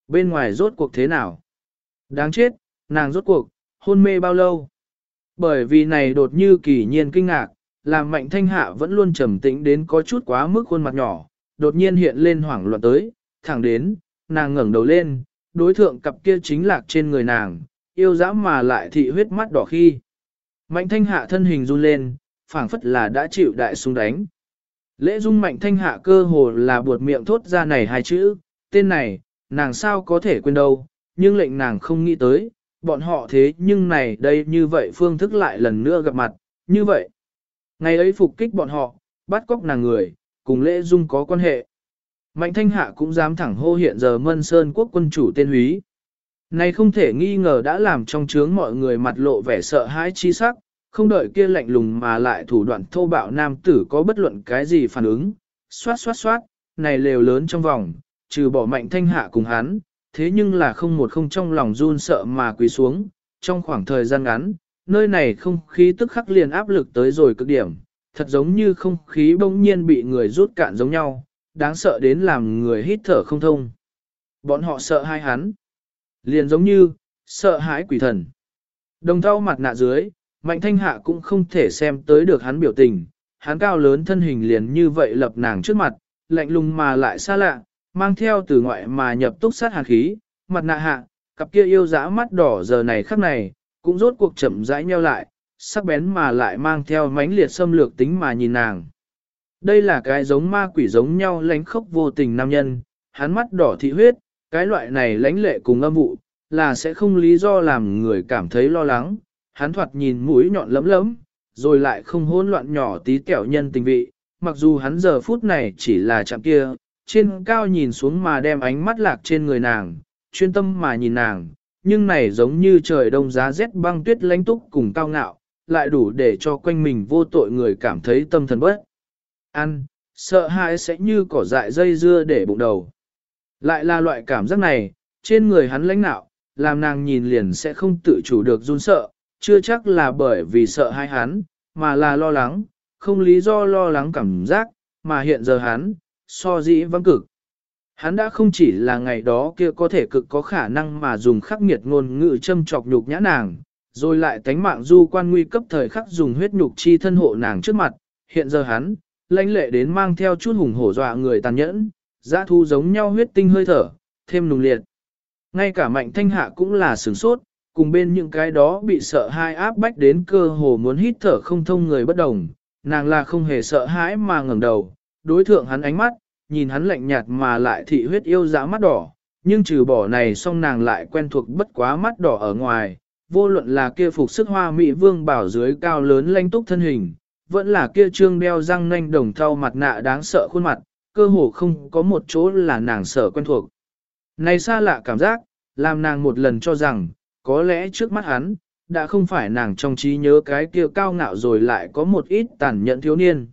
bên ngoài rốt cuộc thế nào? Đáng chết, nàng rốt cuộc, hôn mê bao lâu? Bởi vì này đột như kỳ nhiên kinh ngạc, làm mạnh thanh hạ vẫn luôn trầm tĩnh đến có chút quá mức khuôn mặt nhỏ, đột nhiên hiện lên hoảng loạn tới, thẳng đến, nàng ngẩng đầu lên, đối thượng cặp kia chính lạc trên người nàng, yêu dã mà lại thị huyết mắt đỏ khi. Mạnh thanh hạ thân hình run lên, phảng phất là đã chịu đại súng đánh. Lễ dung mạnh thanh hạ cơ hồ là buột miệng thốt ra này hai chữ, tên này, nàng sao có thể quên đâu, nhưng lệnh nàng không nghĩ tới, bọn họ thế nhưng này đây như vậy phương thức lại lần nữa gặp mặt, như vậy. Ngày ấy phục kích bọn họ, bắt cóc nàng người, cùng lễ dung có quan hệ. Mạnh thanh hạ cũng dám thẳng hô hiện giờ mân sơn quốc quân chủ tên húy. Này không thể nghi ngờ đã làm trong chướng mọi người mặt lộ vẻ sợ hãi chi sắc, không đợi kia lạnh lùng mà lại thủ đoạn thô bạo nam tử có bất luận cái gì phản ứng. Xoát xoát xoát, này lều lớn trong vòng, trừ bỏ mạnh thanh hạ cùng hắn, thế nhưng là không một không trong lòng run sợ mà quỳ xuống, trong khoảng thời gian ngắn, nơi này không khí tức khắc liền áp lực tới rồi cực điểm, thật giống như không khí bỗng nhiên bị người rút cạn giống nhau, đáng sợ đến làm người hít thở không thông. Bọn họ sợ hai hắn, liền giống như, sợ hãi quỷ thần. Đồng thau mặt nạ dưới, mạnh thanh hạ cũng không thể xem tới được hắn biểu tình, hắn cao lớn thân hình liền như vậy lập nàng trước mặt, lạnh lùng mà lại xa lạ, mang theo từ ngoại mà nhập túc sát hàn khí, mặt nạ hạ, cặp kia yêu dã mắt đỏ giờ này khắc này, cũng rốt cuộc chậm rãi nheo lại, sắc bén mà lại mang theo mãnh liệt xâm lược tính mà nhìn nàng. Đây là cái giống ma quỷ giống nhau lánh khốc vô tình nam nhân, hắn mắt đỏ thị huyết, cái loại này lãnh lệ cùng âm vụ, là sẽ không lý do làm người cảm thấy lo lắng, hắn thoạt nhìn mũi nhọn lấm lấm, rồi lại không hỗn loạn nhỏ tí kẹo nhân tình vị, mặc dù hắn giờ phút này chỉ là chạm kia, trên cao nhìn xuống mà đem ánh mắt lạc trên người nàng, chuyên tâm mà nhìn nàng, nhưng này giống như trời đông giá rét băng tuyết lánh túc cùng cao ngạo, lại đủ để cho quanh mình vô tội người cảm thấy tâm thần bất. Ăn, sợ hãi sẽ như cỏ dại dây dưa để bụng đầu. Lại là loại cảm giác này, trên người hắn lãnh nạo, làm nàng nhìn liền sẽ không tự chủ được run sợ, chưa chắc là bởi vì sợ hai hắn, mà là lo lắng, không lý do lo lắng cảm giác, mà hiện giờ hắn, so dĩ vắng cực. Hắn đã không chỉ là ngày đó kia có thể cực có khả năng mà dùng khắc nghiệt ngôn ngữ châm chọc nhục nhã nàng, rồi lại tánh mạng du quan nguy cấp thời khắc dùng huyết nhục chi thân hộ nàng trước mặt, hiện giờ hắn, lãnh lệ đến mang theo chút hùng hổ dọa người tàn nhẫn, dã thu giống nhau huyết tinh hơi thở, thêm nùng liệt. Ngay cả mạnh thanh hạ cũng là sửng sốt, cùng bên những cái đó bị sợ hai áp bách đến cơ hồ muốn hít thở không thông người bất đồng, nàng là không hề sợ hãi mà ngẩng đầu, đối thượng hắn ánh mắt, nhìn hắn lạnh nhạt mà lại thị huyết yêu dã mắt đỏ, nhưng trừ bỏ này xong nàng lại quen thuộc bất quá mắt đỏ ở ngoài, vô luận là kia phục sức hoa mỹ vương bảo dưới cao lớn lanh túc thân hình, vẫn là kia trương đeo răng nanh đồng thau mặt nạ đáng sợ khuôn mặt, cơ hồ không có một chỗ là nàng sợ quen thuộc. Này xa lạ cảm giác, làm nàng một lần cho rằng, có lẽ trước mắt hắn, đã không phải nàng trong trí nhớ cái kia cao ngạo rồi lại có một ít tàn nhẫn thiếu niên.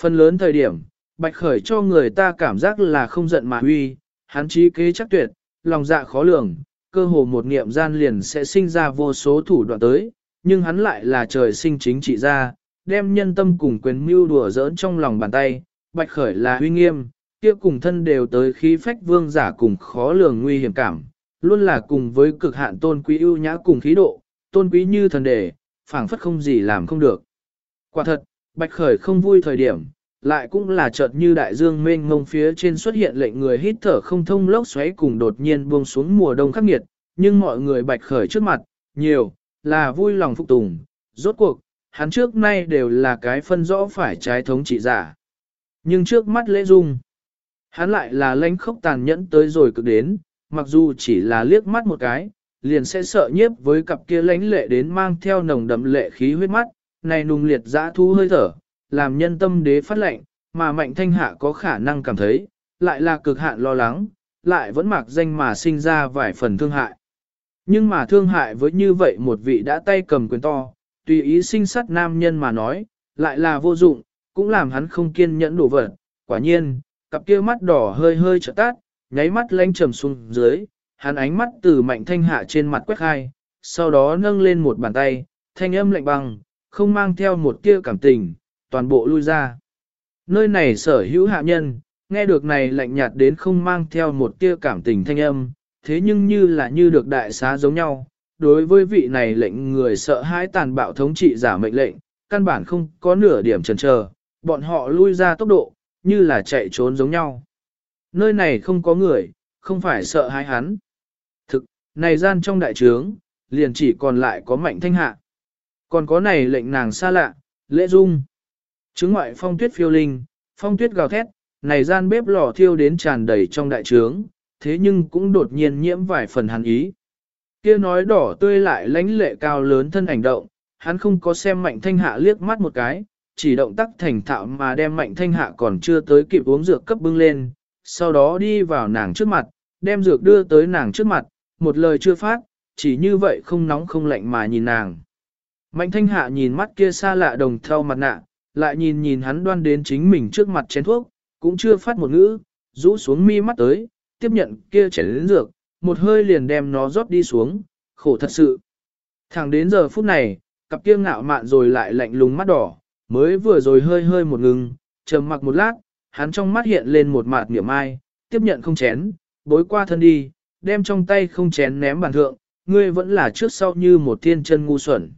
Phần lớn thời điểm, Bạch Khởi cho người ta cảm giác là không giận mà huy, hắn trí kế chắc tuyệt, lòng dạ khó lường, cơ hồ một niệm gian liền sẽ sinh ra vô số thủ đoạn tới, nhưng hắn lại là trời sinh chính trị ra, đem nhân tâm cùng quyền mưu đùa giỡn trong lòng bàn tay, Bạch Khởi là huy nghiêm, kia cùng thân đều tới khí phách vương giả cùng khó lường nguy hiểm cảm, luôn là cùng với cực hạn tôn quý ưu nhã cùng khí độ, tôn quý như thần đề, phảng phất không gì làm không được. Quả thật, Bạch Khởi không vui thời điểm, lại cũng là chợt như đại dương mênh mông phía trên xuất hiện lệnh người hít thở không thông lốc xoáy cùng đột nhiên buông xuống mùa đông khắc nghiệt, nhưng mọi người Bạch Khởi trước mặt, nhiều, là vui lòng phục tùng, rốt cuộc, hắn trước nay đều là cái phân rõ phải trái thống trị giả. Nhưng trước mắt lễ dung, hắn lại là lãnh khốc tàn nhẫn tới rồi cực đến, mặc dù chỉ là liếc mắt một cái, liền sẽ sợ nhiếp với cặp kia lãnh lệ đến mang theo nồng đậm lệ khí huyết mắt, này nùng liệt dã thu hơi thở, làm nhân tâm đế phát lệnh, mà mạnh thanh hạ có khả năng cảm thấy, lại là cực hạn lo lắng, lại vẫn mặc danh mà sinh ra vài phần thương hại. Nhưng mà thương hại với như vậy một vị đã tay cầm quyền to, tùy ý sinh sát nam nhân mà nói, lại là vô dụng, cũng làm hắn không kiên nhẫn đổ vật. Quả nhiên, cặp kia mắt đỏ hơi hơi trợ tát, nháy mắt lanh trầm xuống dưới, hắn ánh mắt từ mạnh thanh hạ trên mặt quét hai, sau đó nâng lên một bàn tay, thanh âm lạnh băng, không mang theo một tia cảm tình, toàn bộ lui ra. Nơi này sở hữu hạ nhân, nghe được này lạnh nhạt đến không mang theo một tia cảm tình thanh âm, thế nhưng như là như được đại xá giống nhau. Đối với vị này lệnh người sợ hãi tàn bạo thống trị giả mệnh lệnh, căn bản không có nửa điểm chần chờ, bọn họ lui ra tốc độ, như là chạy trốn giống nhau. Nơi này không có người, không phải sợ hãi hắn. Thực, này gian trong đại trướng, liền chỉ còn lại có mạnh thanh hạ. Còn có này lệnh nàng xa lạ, lễ dung. Trứng ngoại phong tuyết phiêu linh, phong tuyết gào thét, này gian bếp lò thiêu đến tràn đầy trong đại trướng, thế nhưng cũng đột nhiên nhiễm vài phần hàn ý. Kia nói đỏ tươi lại lánh lệ cao lớn thân ảnh động, hắn không có xem mạnh thanh hạ liếc mắt một cái, chỉ động tác thành thạo mà đem mạnh thanh hạ còn chưa tới kịp uống dược cấp bưng lên, sau đó đi vào nàng trước mặt, đem dược đưa tới nàng trước mặt, một lời chưa phát, chỉ như vậy không nóng không lạnh mà nhìn nàng. Mạnh thanh hạ nhìn mắt kia xa lạ đồng theo mặt nạ, lại nhìn nhìn hắn đoan đến chính mình trước mặt chén thuốc, cũng chưa phát một ngữ, rũ xuống mi mắt tới, tiếp nhận kia chén lĩnh dược, một hơi liền đem nó rót đi xuống, khổ thật sự. Thẳng đến giờ phút này, cặp kia ngạo mạn rồi lại lạnh lùng mắt đỏ, mới vừa rồi hơi hơi một ngừng, trầm mặc một lát, hắn trong mắt hiện lên một mạt niệm ai, tiếp nhận không chén, bối qua thân đi, đem trong tay không chén ném bàn thượng, ngươi vẫn là trước sau như một thiên chân ngu xuẩn.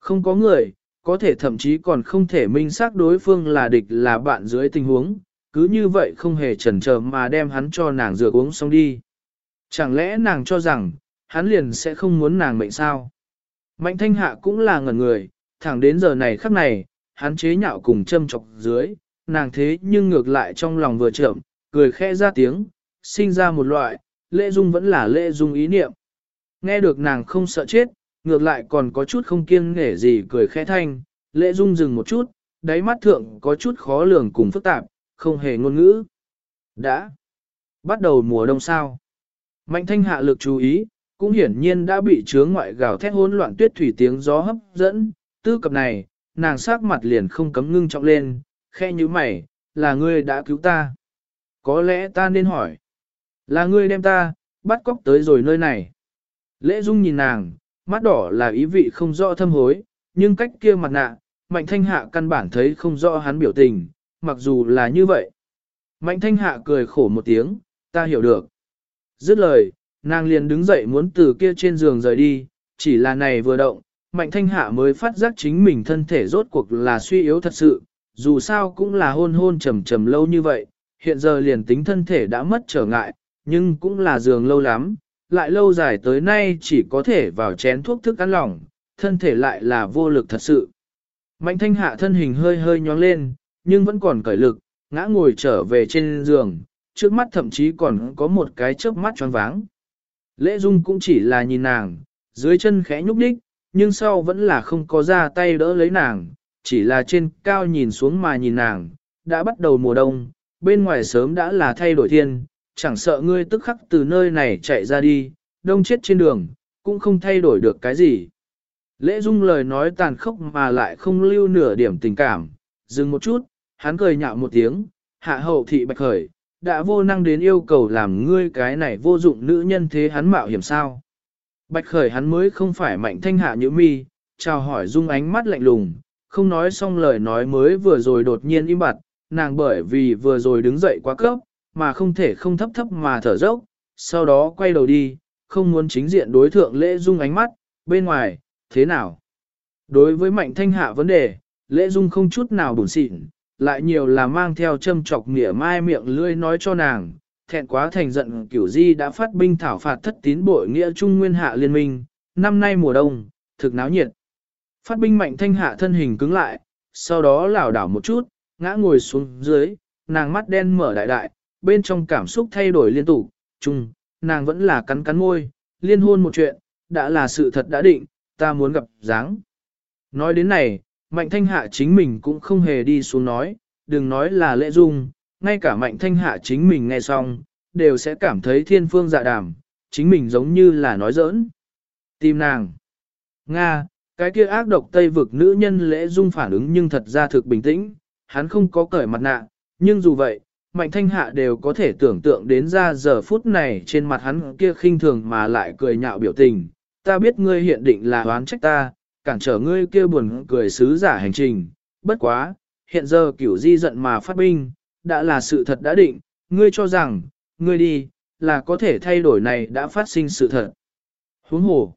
Không có người, có thể thậm chí còn không thể minh xác đối phương là địch là bạn dưới tình huống, cứ như vậy không hề chần chờ mà đem hắn cho nàng rửa uống xong đi. Chẳng lẽ nàng cho rằng, hắn liền sẽ không muốn nàng mệnh sao? Mạnh thanh hạ cũng là ngẩn người, thẳng đến giờ này khắc này, hắn chế nhạo cùng châm chọc dưới, nàng thế nhưng ngược lại trong lòng vừa chậm, cười khẽ ra tiếng, sinh ra một loại, lễ dung vẫn là lễ dung ý niệm. Nghe được nàng không sợ chết, ngược lại còn có chút không kiêng nghể gì cười khẽ thanh, lễ dung dừng một chút, đáy mắt thượng có chút khó lường cùng phức tạp, không hề ngôn ngữ. Đã bắt đầu mùa đông sao. Mạnh thanh hạ lực chú ý, cũng hiển nhiên đã bị chướng ngoại gào thét hỗn loạn tuyết thủy tiếng gió hấp dẫn, tư cập này, nàng sắc mặt liền không cấm ngưng trọng lên, khe như mày, là ngươi đã cứu ta. Có lẽ ta nên hỏi, là ngươi đem ta, bắt cóc tới rồi nơi này. Lễ dung nhìn nàng, mắt đỏ là ý vị không rõ thâm hối, nhưng cách kia mặt nạ, mạnh thanh hạ căn bản thấy không rõ hắn biểu tình, mặc dù là như vậy. Mạnh thanh hạ cười khổ một tiếng, ta hiểu được. Dứt lời, nàng liền đứng dậy muốn từ kia trên giường rời đi, chỉ là này vừa động, mạnh thanh hạ mới phát giác chính mình thân thể rốt cuộc là suy yếu thật sự, dù sao cũng là hôn hôn trầm trầm lâu như vậy, hiện giờ liền tính thân thể đã mất trở ngại, nhưng cũng là giường lâu lắm, lại lâu dài tới nay chỉ có thể vào chén thuốc thức ăn lỏng, thân thể lại là vô lực thật sự. Mạnh thanh hạ thân hình hơi hơi nhóng lên, nhưng vẫn còn cởi lực, ngã ngồi trở về trên giường, trước mắt thậm chí còn có một cái chớp mắt choáng váng. Lễ dung cũng chỉ là nhìn nàng, dưới chân khẽ nhúc đích, nhưng sau vẫn là không có ra tay đỡ lấy nàng, chỉ là trên cao nhìn xuống mà nhìn nàng, đã bắt đầu mùa đông, bên ngoài sớm đã là thay đổi thiên, chẳng sợ ngươi tức khắc từ nơi này chạy ra đi, đông chết trên đường, cũng không thay đổi được cái gì. Lễ dung lời nói tàn khốc mà lại không lưu nửa điểm tình cảm, dừng một chút, hắn cười nhạo một tiếng, hạ hậu thị bạch khởi, đã vô năng đến yêu cầu làm ngươi cái này vô dụng nữ nhân thế hắn mạo hiểm sao. Bạch khởi hắn mới không phải mạnh thanh hạ như mi, chào hỏi dung ánh mắt lạnh lùng, không nói xong lời nói mới vừa rồi đột nhiên im bặt, nàng bởi vì vừa rồi đứng dậy quá cấp, mà không thể không thấp thấp mà thở dốc, sau đó quay đầu đi, không muốn chính diện đối thượng lễ dung ánh mắt, bên ngoài, thế nào? Đối với mạnh thanh hạ vấn đề, lễ dung không chút nào buồn xịn, lại nhiều là mang theo châm chọc nghĩa mai miệng lươi nói cho nàng, thẹn quá thành giận kiểu di đã phát binh thảo phạt thất tín bội nghĩa trung nguyên hạ liên minh, năm nay mùa đông, thực náo nhiệt. Phát binh mạnh thanh hạ thân hình cứng lại, sau đó lảo đảo một chút, ngã ngồi xuống dưới, nàng mắt đen mở đại đại, bên trong cảm xúc thay đổi liên tục, chung, nàng vẫn là cắn cắn môi, liên hôn một chuyện, đã là sự thật đã định, ta muốn gặp dáng. Nói đến này, mạnh thanh hạ chính mình cũng không hề đi xuống nói, đừng nói là lễ dung, ngay cả mạnh thanh hạ chính mình nghe xong, đều sẽ cảm thấy thiên phương dạ đàm, chính mình giống như là nói giỡn. Tìm nàng. Nga, cái kia ác độc tây vực nữ nhân lễ dung phản ứng nhưng thật ra thực bình tĩnh, hắn không có cởi mặt nạ, nhưng dù vậy, mạnh thanh hạ đều có thể tưởng tượng đến ra giờ phút này trên mặt hắn kia khinh thường mà lại cười nhạo biểu tình. Ta biết ngươi hiện định là oán trách ta, cản trở ngươi kia buồn cười sứ giả hành trình, bất quá, hiện giờ kiểu di giận mà phát binh, đã là sự thật đã định, ngươi cho rằng, ngươi đi, là có thể thay đổi này đã phát sinh sự thật. Huống hồ.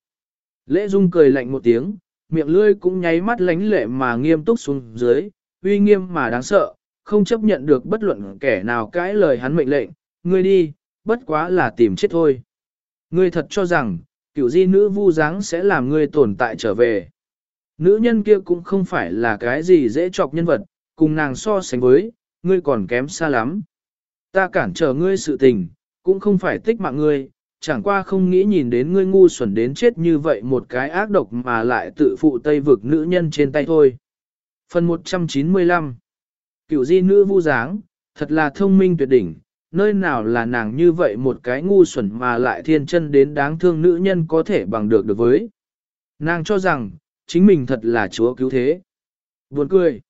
Lễ Dung cười lạnh một tiếng, miệng lươi cũng nháy mắt lánh lệ mà nghiêm túc xuống dưới, uy nghiêm mà đáng sợ, không chấp nhận được bất luận kẻ nào cãi lời hắn mệnh lệnh, ngươi đi, bất quá là tìm chết thôi. Ngươi thật cho rằng, kiểu di nữ vu dáng sẽ làm ngươi tồn tại trở về. Nữ nhân kia cũng không phải là cái gì dễ chọc nhân vật, cùng nàng so sánh với, ngươi còn kém xa lắm. Ta cản trở ngươi sự tình, cũng không phải tích mạng ngươi, chẳng qua không nghĩ nhìn đến ngươi ngu xuẩn đến chết như vậy một cái ác độc mà lại tự phụ tây vực nữ nhân trên tay thôi. Phần 195 Cựu di nữ vu dáng, thật là thông minh tuyệt đỉnh, nơi nào là nàng như vậy một cái ngu xuẩn mà lại thiên chân đến đáng thương nữ nhân có thể bằng được được với. Nàng cho rằng, chính mình thật là chúa cứu thế. Buồn cười.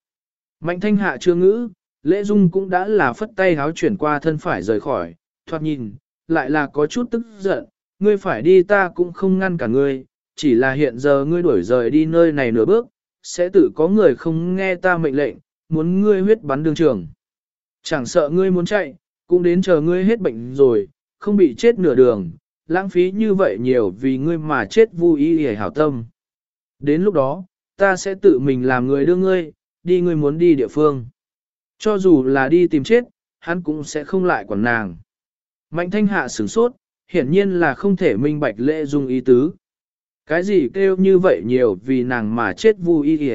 Mạnh thanh hạ chưa ngữ, lễ dung cũng đã là phất tay háo chuyển qua thân phải rời khỏi, thoạt nhìn, lại là có chút tức giận, ngươi phải đi ta cũng không ngăn cả ngươi, chỉ là hiện giờ ngươi đuổi rời đi nơi này nửa bước, sẽ tự có người không nghe ta mệnh lệnh, muốn ngươi huyết bắn đường trường. Chẳng sợ ngươi muốn chạy, cũng đến chờ ngươi hết bệnh rồi, không bị chết nửa đường, lãng phí như vậy nhiều vì ngươi mà chết vui ý hề hảo tâm. Đến lúc đó, ta sẽ tự mình làm người đưa ngươi, đi ngươi muốn đi địa phương. Cho dù là đi tìm chết, hắn cũng sẽ không lại quản nàng. Mạnh thanh hạ sửng sốt, hiển nhiên là không thể minh bạch lễ dung ý tứ. Cái gì kêu như vậy nhiều vì nàng mà chết vui y.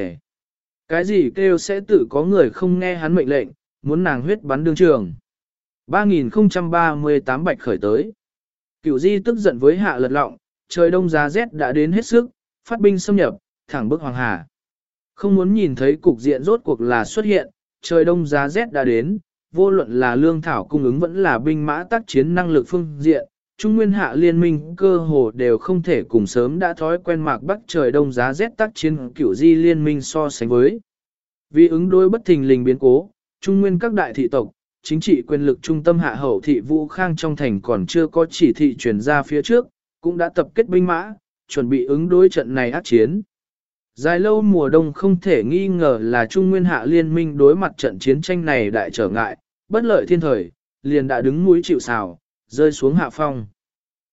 Cái gì kêu sẽ tự có người không nghe hắn mệnh lệnh, muốn nàng huyết bắn đương trường. 3038 bạch khởi tới. Cửu di tức giận với hạ lật lọng, trời đông giá rét đã đến hết sức, phát binh xâm nhập, thẳng bức hoàng hà. Không muốn nhìn thấy cục diện rốt cuộc là xuất hiện, trời đông giá rét đã đến, vô luận là lương thảo cung ứng vẫn là binh mã tác chiến năng lực phương diện, Trung Nguyên hạ liên minh cơ hồ đều không thể cùng sớm đã thói quen mạc bắc trời đông giá rét tác chiến cửu di liên minh so sánh với. Vì ứng đối bất thình lình biến cố, Trung Nguyên các đại thị tộc, chính trị quyền lực trung tâm hạ hậu thị Vũ Khang trong thành còn chưa có chỉ thị truyền ra phía trước, cũng đã tập kết binh mã, chuẩn bị ứng đối trận này ác chiến. Dài lâu mùa đông không thể nghi ngờ là Trung Nguyên hạ liên minh đối mặt trận chiến tranh này đại trở ngại, bất lợi thiên thời, liền đã đứng mũi chịu sào, rơi xuống hạ phong.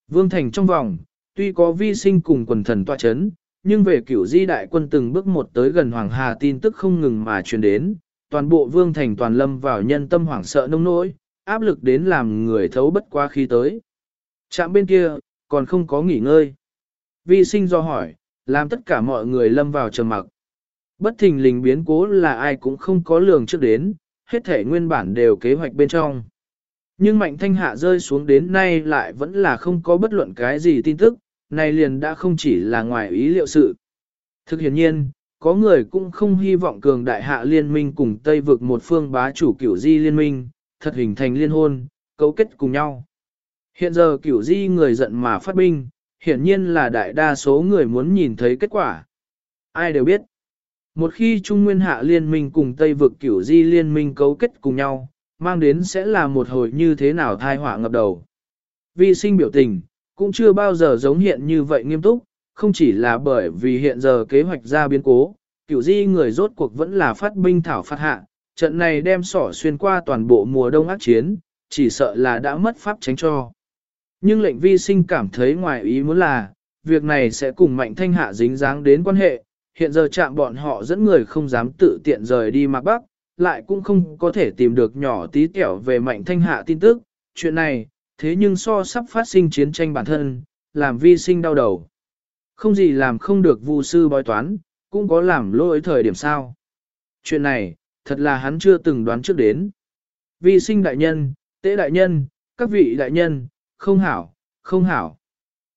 Vương Thành trong vòng, tuy có vi sinh cùng quần thần tọa chấn, nhưng về cửu di đại quân từng bước một tới gần Hoàng Hà tin tức không ngừng mà truyền đến, toàn bộ Vương Thành toàn lâm vào nhân tâm hoảng sợ nông nỗi, áp lực đến làm người thấu bất qua khi tới. Trạm bên kia, còn không có nghỉ ngơi. Vi sinh do hỏi, làm tất cả mọi người lâm vào trầm mặc. Bất thình lình biến cố là ai cũng không có lường trước đến, hết thể nguyên bản đều kế hoạch bên trong. Nhưng mạnh thanh hạ rơi xuống đến nay lại vẫn là không có bất luận cái gì tin tức, này liền đã không chỉ là ngoài ý liệu sự. Thực hiện nhiên, có người cũng không hy vọng cường đại hạ liên minh cùng Tây vực một phương bá chủ kiểu di liên minh, thật hình thành liên hôn, cấu kết cùng nhau. Hiện giờ kiểu di người giận mà phát binh, hiển nhiên là đại đa số người muốn nhìn thấy kết quả. Ai đều biết, một khi Trung Nguyên hạ liên minh cùng Tây vực kiểu di liên minh cấu kết cùng nhau, mang đến sẽ là một hồi như thế nào thai họa ngập đầu. Vi sinh biểu tình, cũng chưa bao giờ giống hiện như vậy nghiêm túc, không chỉ là bởi vì hiện giờ kế hoạch ra biến cố, kiểu di người rốt cuộc vẫn là phát binh thảo phát hạ, trận này đem sỏ xuyên qua toàn bộ mùa đông ác chiến, chỉ sợ là đã mất pháp tránh cho. Nhưng lệnh vi sinh cảm thấy ngoài ý muốn là, việc này sẽ cùng mạnh thanh hạ dính dáng đến quan hệ, hiện giờ chạm bọn họ dẫn người không dám tự tiện rời đi mạc bắc, lại cũng không có thể tìm được nhỏ tí tẹo về mạnh thanh hạ tin tức, chuyện này, thế nhưng so sắp phát sinh chiến tranh bản thân, làm vi sinh đau đầu. Không gì làm không được vu sư bói toán, cũng có làm lỗi thời điểm sao. Chuyện này, thật là hắn chưa từng đoán trước đến. Vi sinh đại nhân, tế đại nhân, các vị đại nhân, không hảo, không hảo.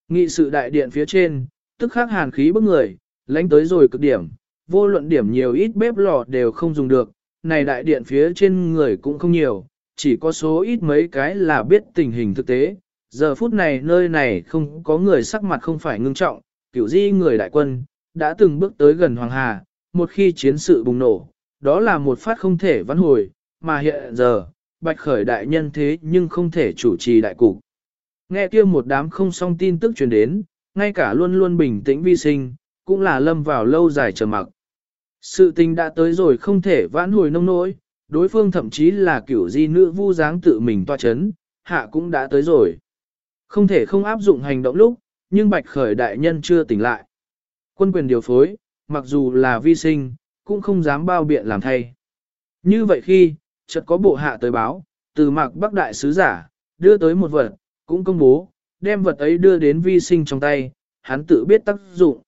Nghị sự đại điện phía trên, tức khắc hàn khí bức người, lánh tới rồi cực điểm, vô luận điểm nhiều ít bếp lò đều không dùng được, này đại điện phía trên người cũng không nhiều, chỉ có số ít mấy cái là biết tình hình thực tế. Giờ phút này nơi này không có người sắc mặt không phải ngưng trọng, kiểu di người đại quân, đã từng bước tới gần Hoàng Hà, một khi chiến sự bùng nổ, đó là một phát không thể vãn hồi, mà hiện giờ, bạch khởi đại nhân thế nhưng không thể chủ trì đại cục. Nghe kia một đám không song tin tức truyền đến, ngay cả luôn luôn bình tĩnh vi sinh, cũng là lâm vào lâu dài trầm mặc. Sự tình đã tới rồi không thể vãn hồi nông nỗi, đối phương thậm chí là kiểu di nữ vu dáng tự mình toa chấn, hạ cũng đã tới rồi. Không thể không áp dụng hành động lúc, nhưng bạch khởi đại nhân chưa tỉnh lại. Quân quyền điều phối, mặc dù là vi sinh, cũng không dám bao biện làm thay. Như vậy khi, chợt có bộ hạ tới báo, từ mạc bắc đại sứ giả, đưa tới một vật, cũng công bố, đem vật ấy đưa đến vi sinh trong tay, hắn tự biết tác dụng.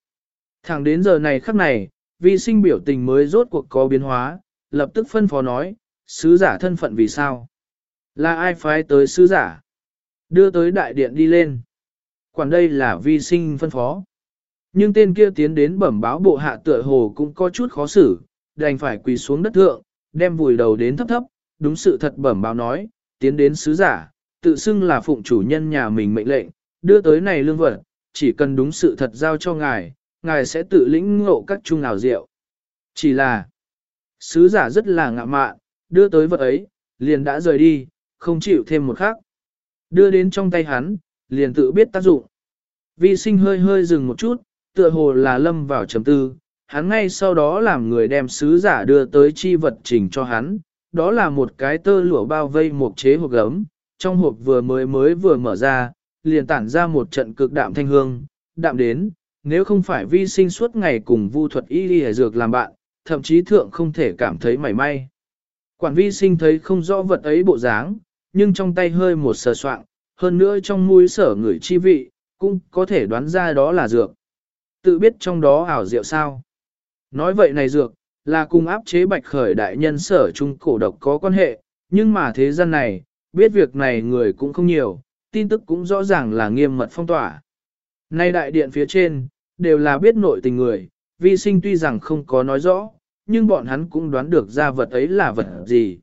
Thẳng đến giờ này khắc này, vi sinh biểu tình mới rốt cuộc có biến hóa, lập tức phân phó nói, sứ giả thân phận vì sao? Là ai phái tới sứ giả? Đưa tới đại điện đi lên. Quản đây là vi sinh phân phó. Nhưng tên kia tiến đến bẩm báo bộ hạ tựa hồ cũng có chút khó xử, đành phải quỳ xuống đất thượng, đem vùi đầu đến thấp thấp, đúng sự thật bẩm báo nói, tiến đến sứ giả, tự xưng là phụng chủ nhân nhà mình mệnh lệnh, đưa tới này lương vật, chỉ cần đúng sự thật giao cho ngài, ngài sẽ tự lĩnh ngộ các chung nào rượu. Chỉ là, sứ giả rất là ngạ mạn, đưa tới vật ấy, liền đã rời đi, không chịu thêm một khắc. Đưa đến trong tay hắn, liền tự biết tác dụng. Vi sinh hơi hơi dừng một chút, tựa hồ là lâm vào trầm tư, hắn ngay sau đó làm người đem sứ giả đưa tới chi vật trình cho hắn, đó là một cái tơ lụa bao vây một chế hộp gấm, trong hộp vừa mới mới vừa mở ra, liền tản ra một trận cực đạm thanh hương, đạm đến, nếu không phải vi sinh suốt ngày cùng vu thuật y y dược làm bạn, thậm chí thượng không thể cảm thấy mảy may. Quản vi sinh thấy không rõ vật ấy bộ dáng, nhưng trong tay hơi một sờ soạn, hơn nữa trong mũi sở người chi vị, cũng có thể đoán ra đó là dược. Tự biết trong đó ảo diệu sao. Nói vậy này dược, là cùng áp chế bạch khởi đại nhân sở trung cổ độc có quan hệ, nhưng mà thế gian này, biết việc này người cũng không nhiều, tin tức cũng rõ ràng là nghiêm mật phong tỏa. Nay đại điện phía trên, đều là biết nội tình người, vi sinh tuy rằng không có nói rõ, nhưng bọn hắn cũng đoán được ra vật ấy là vật gì.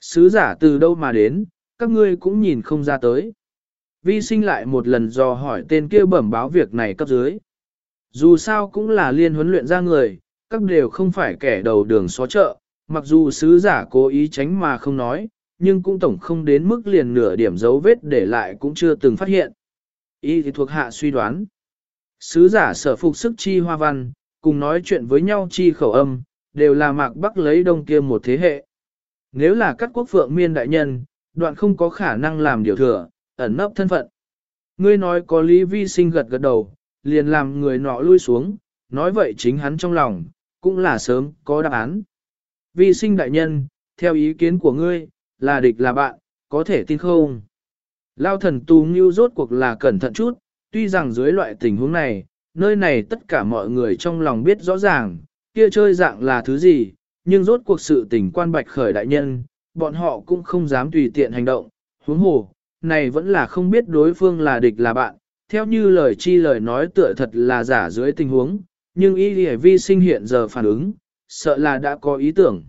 Sứ giả từ đâu mà đến, các ngươi cũng nhìn không ra tới. Vi sinh lại một lần dò hỏi tên kia bẩm báo việc này cấp dưới. Dù sao cũng là liên huấn luyện ra người, các đều không phải kẻ đầu đường xó chợ, mặc dù sứ giả cố ý tránh mà không nói, nhưng cũng tổng không đến mức liền nửa điểm dấu vết để lại cũng chưa từng phát hiện. y thì thuộc hạ suy đoán. Sứ giả sở phục sức chi hoa văn, cùng nói chuyện với nhau chi khẩu âm, đều là mạc bắc lấy đông kia một thế hệ. Nếu là các quốc phượng miên đại nhân, đoạn không có khả năng làm điều thừa, ẩn nấp thân phận. Ngươi nói có lý vi sinh gật gật đầu, liền làm người nọ lui xuống, nói vậy chính hắn trong lòng, cũng là sớm có đáp án. Vi sinh đại nhân, theo ý kiến của ngươi, là địch là bạn, có thể tin không? Lao thần tù như rốt cuộc là cẩn thận chút, tuy rằng dưới loại tình huống này, nơi này tất cả mọi người trong lòng biết rõ ràng, kia chơi dạng là thứ gì, nhưng rốt cuộc sự tình quan bạch khởi đại nhân, bọn họ cũng không dám tùy tiện hành động, huống hồ, này vẫn là không biết đối phương là địch là bạn, theo như lời chi lời nói tựa thật là giả dưới tình huống, nhưng y vi sinh hiện giờ phản ứng, sợ là đã có ý tưởng.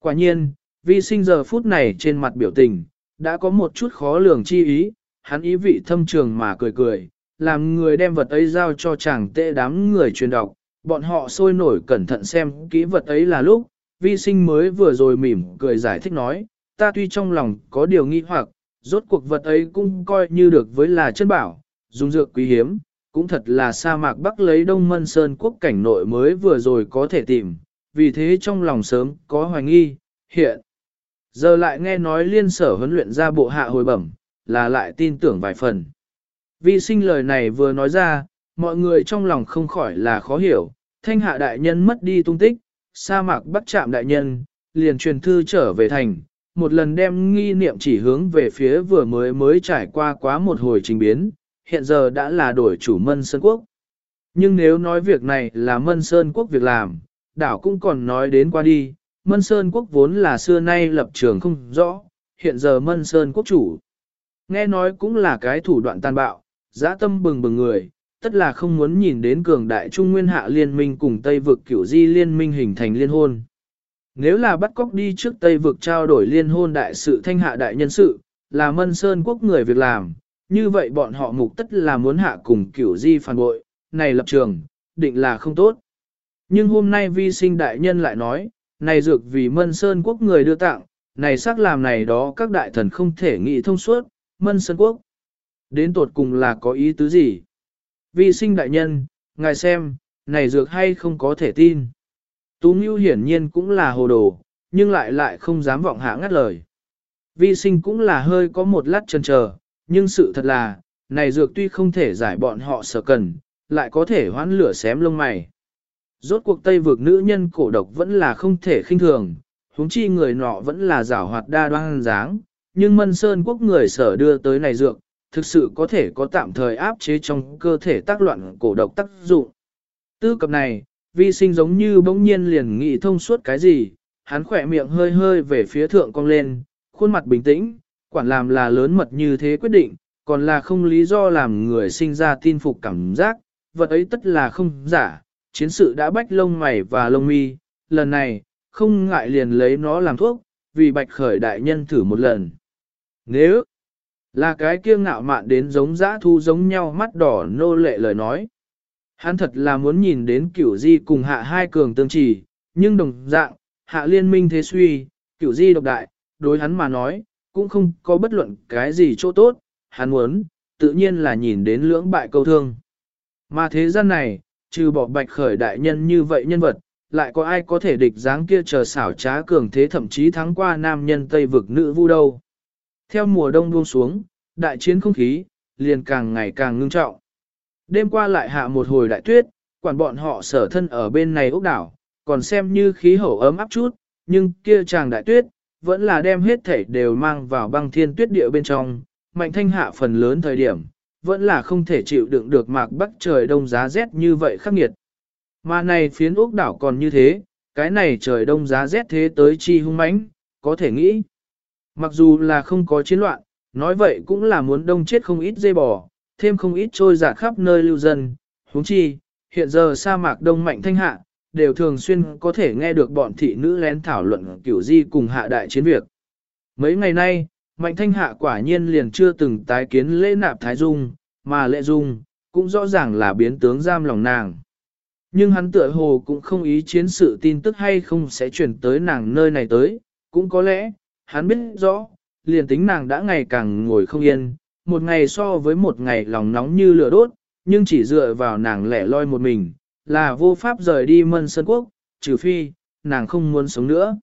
Quả nhiên, vi sinh giờ phút này trên mặt biểu tình, đã có một chút khó lường chi ý, hắn ý vị thâm trường mà cười cười, làm người đem vật ấy giao cho chàng tệ đám người truyền đọc, bọn họ sôi nổi cẩn thận xem kỹ vật ấy là lúc, vi sinh mới vừa rồi mỉm cười giải thích nói, ta tuy trong lòng có điều nghi hoặc, rốt cuộc vật ấy cũng coi như được với là chân bảo, dùng dược quý hiếm, cũng thật là sa mạc bắc lấy đông mân sơn quốc cảnh nội mới vừa rồi có thể tìm, vì thế trong lòng sớm có hoài nghi, hiện. Giờ lại nghe nói liên sở huấn luyện ra bộ hạ hồi bẩm, là lại tin tưởng vài phần. Vi sinh lời này vừa nói ra, mọi người trong lòng không khỏi là khó hiểu, thanh hạ đại nhân mất đi tung tích, sa mạc bắt chạm đại nhân, liền truyền thư trở về thành, một lần đem nghi niệm chỉ hướng về phía vừa mới mới trải qua quá một hồi trình biến, hiện giờ đã là đổi chủ Mân Sơn Quốc. Nhưng nếu nói việc này là Mân Sơn Quốc việc làm, đảo cũng còn nói đến qua đi, Mân Sơn Quốc vốn là xưa nay lập trường không rõ, hiện giờ Mân Sơn Quốc chủ. Nghe nói cũng là cái thủ đoạn tàn bạo, giã tâm bừng bừng người, tất là không muốn nhìn đến cường đại trung nguyên hạ liên minh cùng Tây vực kiểu di liên minh hình thành liên hôn. Nếu là bắt cóc đi trước Tây vực trao đổi liên hôn đại sự thanh hạ đại nhân sự, là mân sơn quốc người việc làm, như vậy bọn họ mục tất là muốn hạ cùng kiểu di phản bội, này lập trường, định là không tốt. Nhưng hôm nay vi sinh đại nhân lại nói, này dược vì mân sơn quốc người đưa tặng, này xác làm này đó các đại thần không thể nghĩ thông suốt, mân sơn quốc. Đến tột cùng là có ý tứ gì? Vi sinh đại nhân, ngài xem, này dược hay không có thể tin. Tú Ngưu hiển nhiên cũng là hồ đồ, nhưng lại lại không dám vọng hạ ngắt lời. Vi sinh cũng là hơi có một lát chần chờ, nhưng sự thật là, này dược tuy không thể giải bọn họ sở cần, lại có thể hoán lửa xém lông mày. Rốt cuộc Tây vực nữ nhân cổ độc vẫn là không thể khinh thường, huống chi người nọ vẫn là giảo hoạt đa đoan dáng, nhưng Mân Sơn quốc người sở đưa tới này dược, thực sự có thể có tạm thời áp chế trong cơ thể tác loạn cổ độc tác dụng. Tư cập này, vi sinh giống như bỗng nhiên liền nghĩ thông suốt cái gì, hắn khỏe miệng hơi hơi về phía thượng cong lên, khuôn mặt bình tĩnh, quản làm là lớn mật như thế quyết định, còn là không lý do làm người sinh ra tin phục cảm giác, vật ấy tất là không giả, chiến sự đã bách lông mày và lông mi, lần này, không ngại liền lấy nó làm thuốc, vì bạch khởi đại nhân thử một lần. Nếu là cái kia ngạo mạn đến giống dã thu giống nhau mắt đỏ nô lệ lời nói, Hắn thật là muốn nhìn đến kiểu di cùng hạ hai cường tương chỉ, nhưng đồng dạng, hạ liên minh thế suy, kiểu di độc đại, đối hắn mà nói, cũng không có bất luận cái gì chỗ tốt, hắn muốn, tự nhiên là nhìn đến lưỡng bại câu thương. Mà thế gian này, trừ bỏ bạch khởi đại nhân như vậy nhân vật, lại có ai có thể địch dáng kia chờ xảo trá cường thế thậm chí thắng qua nam nhân Tây vực nữ vu đâu. Theo mùa đông buông xuống, đại chiến không khí, liền càng ngày càng ngưng trọng. Đêm qua lại hạ một hồi đại tuyết, quản bọn họ sở thân ở bên này ốc đảo, còn xem như khí hậu ấm áp chút, nhưng kia chàng đại tuyết, vẫn là đem hết thể đều mang vào băng thiên tuyết địa bên trong, mạnh thanh hạ phần lớn thời điểm, vẫn là không thể chịu đựng được mạc bắc trời đông giá rét như vậy khắc nghiệt. Mà này phiến ốc đảo còn như thế, cái này trời đông giá rét thế tới chi hung mãnh, có thể nghĩ. Mặc dù là không có chiến loạn, nói vậy cũng là muốn đông chết không ít dây bò, thêm không ít trôi giả khắp nơi lưu dân, huống chi, hiện giờ sa mạc đông mạnh thanh hạ, đều thường xuyên có thể nghe được bọn thị nữ lén thảo luận kiểu di cùng hạ đại chiến việc. Mấy ngày nay, mạnh thanh hạ quả nhiên liền chưa từng tái kiến lễ nạp thái dung, mà lễ dung, cũng rõ ràng là biến tướng giam lòng nàng. Nhưng hắn tựa hồ cũng không ý chiến sự tin tức hay không sẽ chuyển tới nàng nơi này tới, cũng có lẽ, hắn biết rõ, liền tính nàng đã ngày càng ngồi không yên, một ngày so với một ngày lòng nóng như lửa đốt, nhưng chỉ dựa vào nàng lẻ loi một mình, là vô pháp rời đi mân sơn quốc, trừ phi, nàng không muốn sống nữa.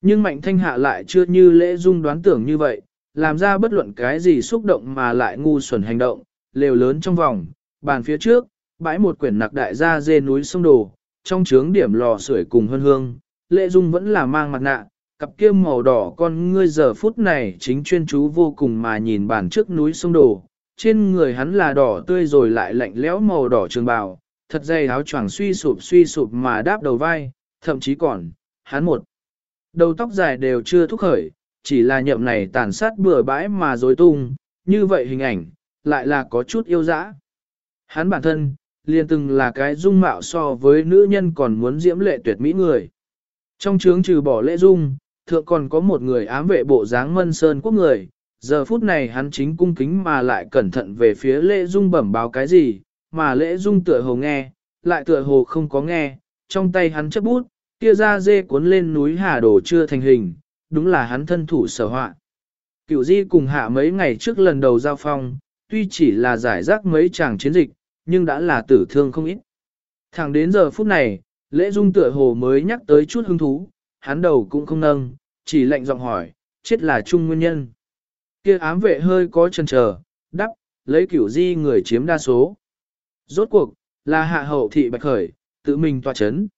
Nhưng mạnh thanh hạ lại chưa như lễ dung đoán tưởng như vậy, làm ra bất luận cái gì xúc động mà lại ngu xuẩn hành động, lều lớn trong vòng, bàn phía trước, bãi một quyển nặc đại gia dê núi sông đồ, trong trướng điểm lò sưởi cùng hương hương, lễ dung vẫn là mang mặt nạ, cặp kia màu đỏ con ngươi giờ phút này chính chuyên chú vô cùng mà nhìn bàn trước núi sông đồ trên người hắn là đỏ tươi rồi lại lạnh lẽo màu đỏ trường bào, thật dày áo choàng suy sụp suy sụp mà đáp đầu vai, thậm chí còn, hắn một. Đầu tóc dài đều chưa thúc khởi, chỉ là nhậm này tàn sát bừa bãi mà dối tung, như vậy hình ảnh, lại là có chút yêu dã. Hắn bản thân, liền từng là cái dung mạo so với nữ nhân còn muốn diễm lệ tuyệt mỹ người. Trong trướng trừ bỏ lễ dung, thượng còn có một người ám vệ bộ dáng mân sơn quốc người, giờ phút này hắn chính cung kính mà lại cẩn thận về phía lễ dung bẩm báo cái gì, mà lễ dung tựa hồ nghe, lại tựa hồ không có nghe, trong tay hắn chấp bút, kia ra dê cuốn lên núi hà đồ chưa thành hình, đúng là hắn thân thủ sở họa. Cựu di cùng hạ mấy ngày trước lần đầu giao phong, tuy chỉ là giải rác mấy chàng chiến dịch, nhưng đã là tử thương không ít. Thẳng đến giờ phút này, lễ dung tựa hồ mới nhắc tới chút hứng thú, hắn đầu cũng không nâng, chỉ lệnh giọng hỏi, chết là chung nguyên nhân. Kia ám vệ hơi có chần chờ, đắp, lấy cửu di người chiếm đa số. Rốt cuộc, là hạ hậu thị bạch khởi, tự mình tòa chấn.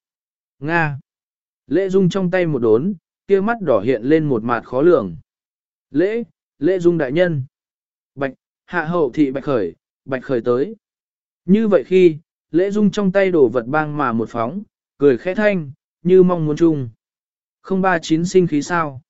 Nga. Lễ dung trong tay một đốn, kia mắt đỏ hiện lên một mặt khó lường. Lễ, lễ dung đại nhân. Bạch, hạ hậu thị bạch khởi, bạch khởi tới. Như vậy khi, lễ dung trong tay đổ vật bang mà một phóng, cười khẽ thanh, như mong muốn chung. Không ba chín sinh khí sao.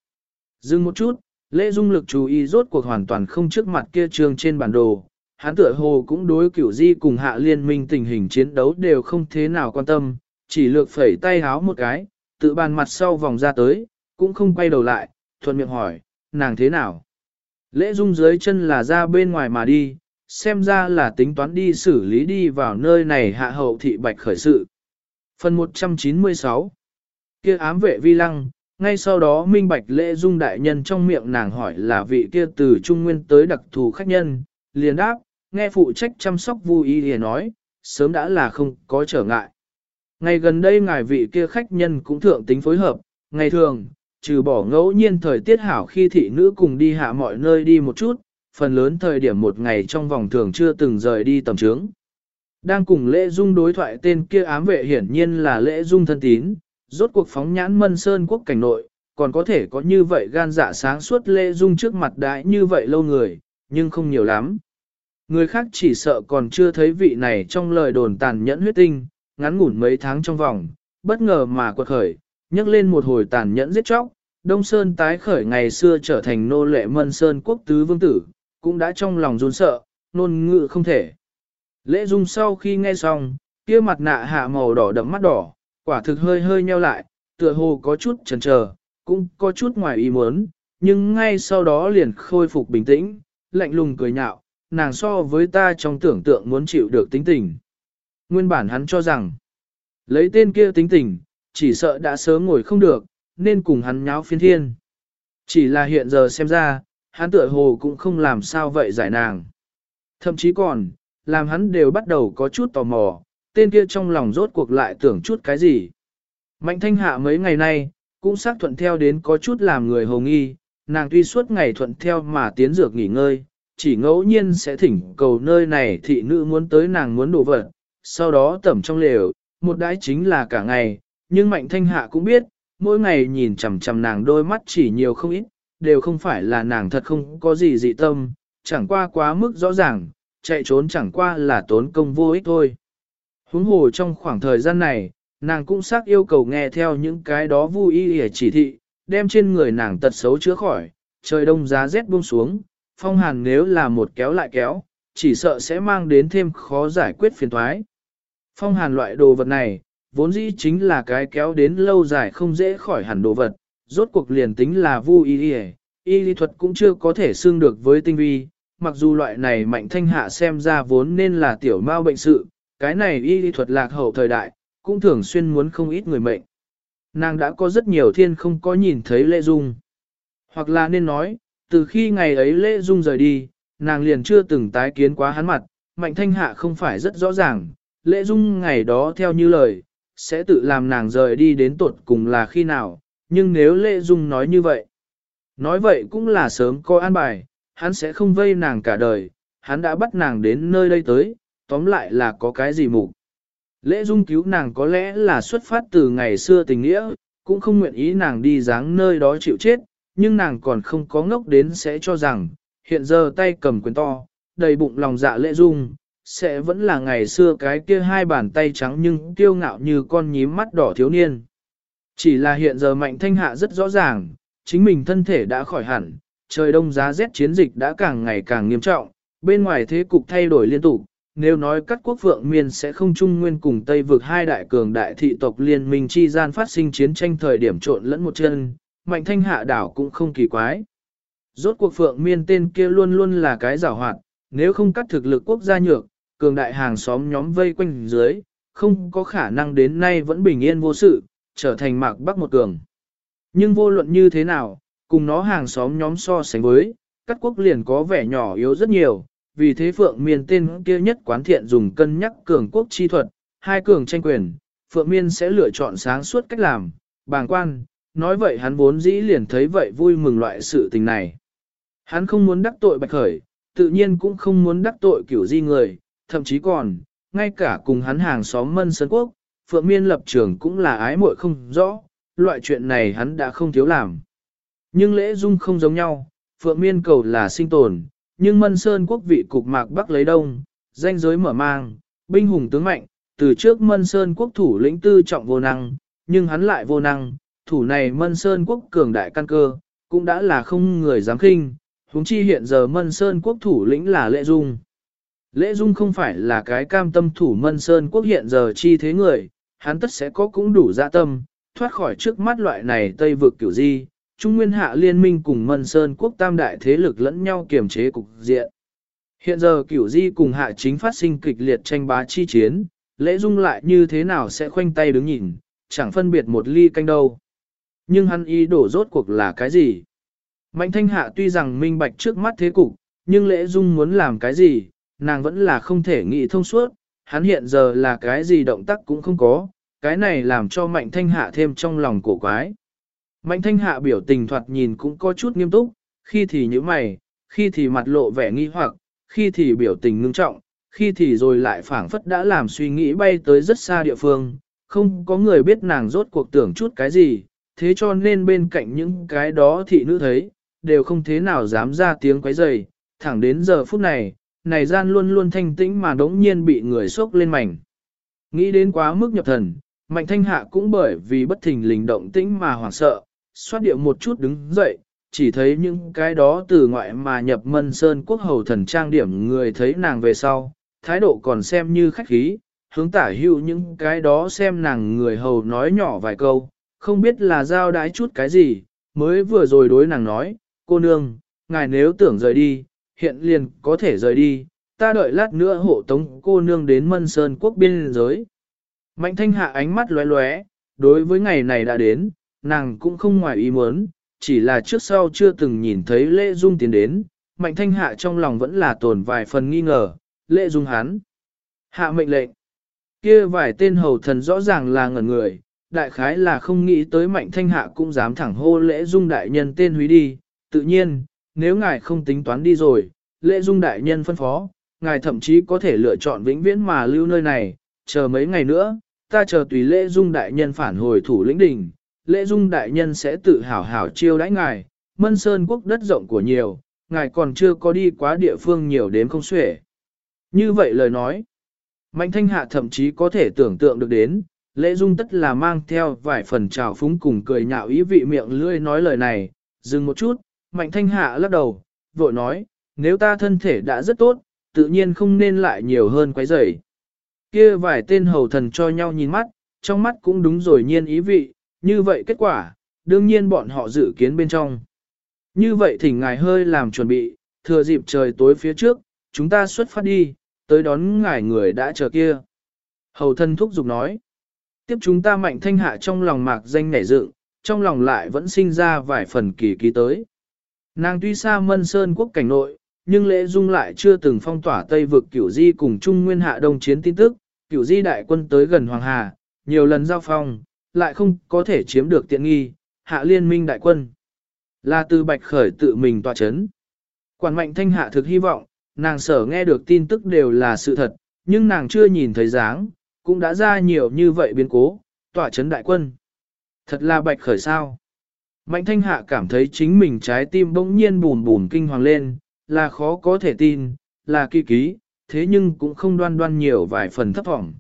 Dừng một chút, lễ dung lực chú ý rốt cuộc hoàn toàn không trước mặt kia trường trên bản đồ. Hán tựa hồ cũng đối cửu di cùng hạ liên minh tình hình chiến đấu đều không thế nào quan tâm, chỉ lược phẩy tay háo một cái, tự bàn mặt sau vòng ra tới, cũng không quay đầu lại, thuận miệng hỏi, nàng thế nào? Lễ dung dưới chân là ra bên ngoài mà đi, xem ra là tính toán đi xử lý đi vào nơi này hạ hậu thị bạch khởi sự. Phần 196 kia ám vệ vi lăng, ngay sau đó minh bạch lễ dung đại nhân trong miệng nàng hỏi là vị kia từ Trung Nguyên tới đặc thù khách nhân, liền đáp, nghe phụ trách chăm sóc vui y liền nói, sớm đã là không có trở ngại. Ngày gần đây ngài vị kia khách nhân cũng thượng tính phối hợp, ngày thường, trừ bỏ ngẫu nhiên thời tiết hảo khi thị nữ cùng đi hạ mọi nơi đi một chút, phần lớn thời điểm một ngày trong vòng thường chưa từng rời đi tầm trướng. Đang cùng lễ dung đối thoại tên kia ám vệ hiển nhiên là lễ dung thân tín, rốt cuộc phóng nhãn mân sơn quốc cảnh nội, còn có thể có như vậy gan dạ sáng suốt lễ dung trước mặt đại như vậy lâu người, nhưng không nhiều lắm. Người khác chỉ sợ còn chưa thấy vị này trong lời đồn tàn nhẫn huyết tinh, ngắn ngủn mấy tháng trong vòng, bất ngờ mà quật khởi, nhấc lên một hồi tàn nhẫn giết chóc, Đông Sơn tái khởi ngày xưa trở thành nô lệ mân sơn quốc tứ vương tử, cũng đã trong lòng run sợ, nôn ngự không thể. Lễ dung sau khi nghe xong, kia mặt nạ hạ màu đỏ đậm mắt đỏ, quả thực hơi hơi nheo lại, tựa hồ có chút chần chờ, cũng có chút ngoài ý muốn, nhưng ngay sau đó liền khôi phục bình tĩnh, lạnh lùng cười nhạo, nàng so với ta trong tưởng tượng muốn chịu được tính tình. Nguyên bản hắn cho rằng, lấy tên kia tính tình, chỉ sợ đã sớm ngồi không được, nên cùng hắn nháo phiên thiên. Chỉ là hiện giờ xem ra, hắn tựa hồ cũng không làm sao vậy giải nàng. Thậm chí còn, làm hắn đều bắt đầu có chút tò mò, tên kia trong lòng rốt cuộc lại tưởng chút cái gì. Mạnh thanh hạ mấy ngày nay, cũng xác thuận theo đến có chút làm người hồ nghi, nàng tuy suốt ngày thuận theo mà tiến dược nghỉ ngơi, chỉ ngẫu nhiên sẽ thỉnh cầu nơi này thị nữ muốn tới nàng muốn đổ vật, sau đó tẩm trong lều, một đãi chính là cả ngày, nhưng mạnh thanh hạ cũng biết, mỗi ngày nhìn chằm chằm nàng đôi mắt chỉ nhiều không ít, đều không phải là nàng thật không có gì dị tâm, chẳng qua quá mức rõ ràng, chạy trốn chẳng qua là tốn công vô ích thôi. Huống hồ trong khoảng thời gian này, nàng cũng xác yêu cầu nghe theo những cái đó vui y chỉ thị, đem trên người nàng tật xấu chữa khỏi, trời đông giá rét buông xuống, phong hàn nếu là một kéo lại kéo, chỉ sợ sẽ mang đến thêm khó giải quyết phiền thoái. Phong hàn loại đồ vật này, vốn dĩ chính là cái kéo đến lâu dài không dễ khỏi hẳn đồ vật, rốt cuộc liền tính là vu y y, y lý thuật cũng chưa có thể xương được với tinh vi, mặc dù loại này mạnh thanh hạ xem ra vốn nên là tiểu mao bệnh sự, cái này y lý thuật lạc hậu thời đại, cũng thường xuyên muốn không ít người mệnh. Nàng đã có rất nhiều thiên không có nhìn thấy lễ dung. Hoặc là nên nói, từ khi ngày ấy lễ dung rời đi, nàng liền chưa từng tái kiến quá hắn mặt, mạnh thanh hạ không phải rất rõ ràng, lễ dung ngày đó theo như lời, sẽ tự làm nàng rời đi đến tuột cùng là khi nào, nhưng nếu lễ dung nói như vậy, nói vậy cũng là sớm coi an bài, hắn sẽ không vây nàng cả đời, hắn đã bắt nàng đến nơi đây tới, tóm lại là có cái gì mục. Lễ dung cứu nàng có lẽ là xuất phát từ ngày xưa tình nghĩa, cũng không nguyện ý nàng đi dáng nơi đó chịu chết, nhưng nàng còn không có ngốc đến sẽ cho rằng, hiện giờ tay cầm quyền to, đầy bụng lòng dạ lễ dung, sẽ vẫn là ngày xưa cái kia hai bàn tay trắng nhưng kiêu ngạo như con nhím mắt đỏ thiếu niên. Chỉ là hiện giờ mạnh thanh hạ rất rõ ràng, chính mình thân thể đã khỏi hẳn, trời đông giá rét chiến dịch đã càng ngày càng nghiêm trọng, bên ngoài thế cục thay đổi liên tục, nếu nói các quốc vượng miền sẽ không chung nguyên cùng Tây vực hai đại cường đại thị tộc liên minh chi gian phát sinh chiến tranh thời điểm trộn lẫn một chân, mạnh thanh hạ đảo cũng không kỳ quái. Rốt cuộc phượng miên tên kia luôn luôn là cái giảo hoạt, nếu không cắt thực lực quốc gia nhược, cường đại hàng xóm nhóm vây quanh dưới, không có khả năng đến nay vẫn bình yên vô sự, trở thành mạc bắc một cường. Nhưng vô luận như thế nào, cùng nó hàng xóm nhóm so sánh với, các quốc liền có vẻ nhỏ yếu rất nhiều, vì thế Phượng Miên tên kia nhất quán thiện dùng cân nhắc cường quốc chi thuật, hai cường tranh quyền, Phượng Miên sẽ lựa chọn sáng suốt cách làm, bàng quan, nói vậy hắn vốn dĩ liền thấy vậy vui mừng loại sự tình này. Hắn không muốn đắc tội bạch khởi, tự nhiên cũng không muốn đắc tội kiểu di người, thậm chí còn, ngay cả cùng hắn hàng xóm mân sơn quốc, Phượng Miên lập trường cũng là ái muội không rõ, loại chuyện này hắn đã không thiếu làm. Nhưng lễ dung không giống nhau, Phượng Miên cầu là sinh tồn, nhưng Mân Sơn quốc vị cục mạc Bắc lấy đông, danh giới mở mang, binh hùng tướng mạnh, từ trước Mân Sơn quốc thủ lĩnh tư trọng vô năng, nhưng hắn lại vô năng, thủ này Mân Sơn quốc cường đại căn cơ, cũng đã là không người dám khinh, huống chi hiện giờ Mân Sơn quốc thủ lĩnh là Lễ Dung. Lễ Dung không phải là cái cam tâm thủ Mân Sơn quốc hiện giờ chi thế người, hắn tất sẽ có cũng đủ dạ tâm, thoát khỏi trước mắt loại này Tây vực kiểu di, Trung Nguyên Hạ liên minh cùng Mân Sơn quốc tam đại thế lực lẫn nhau kiềm chế cục diện. Hiện giờ kiểu di cùng hạ chính phát sinh kịch liệt tranh bá chi chiến, lễ dung lại như thế nào sẽ khoanh tay đứng nhìn, chẳng phân biệt một ly canh đâu. Nhưng hắn ý đổ rốt cuộc là cái gì? Mạnh thanh hạ tuy rằng minh bạch trước mắt thế cục, nhưng lễ dung muốn làm cái gì, nàng vẫn là không thể nghĩ thông suốt, hắn hiện giờ là cái gì động tác cũng không có, cái này làm cho mạnh thanh hạ thêm trong lòng cổ quái. Mạnh thanh hạ biểu tình thoạt nhìn cũng có chút nghiêm túc, khi thì như mày, khi thì mặt lộ vẻ nghi hoặc, khi thì biểu tình ngưng trọng, khi thì rồi lại phảng phất đã làm suy nghĩ bay tới rất xa địa phương, không có người biết nàng rốt cuộc tưởng chút cái gì, thế cho nên bên cạnh những cái đó thị nữ thấy, đều không thế nào dám ra tiếng quấy rầy, thẳng đến giờ phút này, này gian luôn luôn thanh tĩnh mà đống nhiên bị người sốc lên mảnh. Nghĩ đến quá mức nhập thần, mạnh thanh hạ cũng bởi vì bất thình lình động tĩnh mà hoảng sợ, xoát điệu một chút đứng dậy, chỉ thấy những cái đó từ ngoại mà nhập mân sơn quốc hầu thần trang điểm người thấy nàng về sau, thái độ còn xem như khách khí, hướng tả hữu những cái đó xem nàng người hầu nói nhỏ vài câu, không biết là giao đái chút cái gì, mới vừa rồi đối nàng nói, cô nương, ngài nếu tưởng rời đi, hiện liền có thể rời đi, ta đợi lát nữa hộ tống cô nương đến mân sơn quốc biên giới. Mạnh thanh hạ ánh mắt lóe lóe, đối với ngày này đã đến, nàng cũng không ngoài ý muốn, chỉ là trước sau chưa từng nhìn thấy lễ dung tiến đến, mạnh thanh hạ trong lòng vẫn là tồn vài phần nghi ngờ, lễ dung hắn. Hạ mệnh lệnh, kia vài tên hầu thần rõ ràng là ngẩn người, đại khái là không nghĩ tới mạnh thanh hạ cũng dám thẳng hô lễ dung đại nhân tên húy đi, tự nhiên, nếu ngài không tính toán đi rồi, lễ dung đại nhân phân phó, ngài thậm chí có thể lựa chọn vĩnh viễn mà lưu nơi này, chờ mấy ngày nữa, ta chờ tùy lễ dung đại nhân phản hồi thủ lĩnh đỉnh, lễ dung đại nhân sẽ tự hào hảo chiêu đãi ngài, mân sơn quốc đất rộng của nhiều, ngài còn chưa có đi quá địa phương nhiều đến không xuể. Như vậy lời nói, Mạnh thanh hạ thậm chí có thể tưởng tượng được đến, lễ dung tất là mang theo vài phần trào phúng cùng cười nhạo ý vị miệng lưỡi nói lời này, dừng một chút, mạnh thanh hạ lắc đầu, vội nói, nếu ta thân thể đã rất tốt, tự nhiên không nên lại nhiều hơn quấy rầy. Kia vài tên hầu thần cho nhau nhìn mắt, trong mắt cũng đúng rồi nhiên ý vị, như vậy kết quả, đương nhiên bọn họ dự kiến bên trong. Như vậy thỉnh ngài hơi làm chuẩn bị, thừa dịp trời tối phía trước, chúng ta xuất phát đi, tới đón ngài người đã chờ kia. Hầu thân thúc giục nói, tiếp chúng ta mạnh thanh hạ trong lòng mạc danh nảy dựng, trong lòng lại vẫn sinh ra vài phần kỳ ký tới. Nàng tuy xa mân sơn quốc cảnh nội, nhưng lễ dung lại chưa từng phong tỏa Tây vực cửu di cùng Trung Nguyên Hạ Đông chiến tin tức, cửu di đại quân tới gần Hoàng Hà, nhiều lần giao phong, lại không có thể chiếm được tiện nghi, hạ liên minh đại quân. Là từ bạch khởi tự mình tỏa chấn. Quản mạnh thanh hạ thực hy vọng, nàng sở nghe được tin tức đều là sự thật, nhưng nàng chưa nhìn thấy dáng, cũng đã ra nhiều như vậy biến cố, tỏa chấn đại quân. Thật là bạch khởi sao. Mạnh thanh hạ cảm thấy chính mình trái tim bỗng nhiên bùn bùn kinh hoàng lên, là khó có thể tin, là kỳ ký, thế nhưng cũng không đoan đoan nhiều vài phần thấp vọng.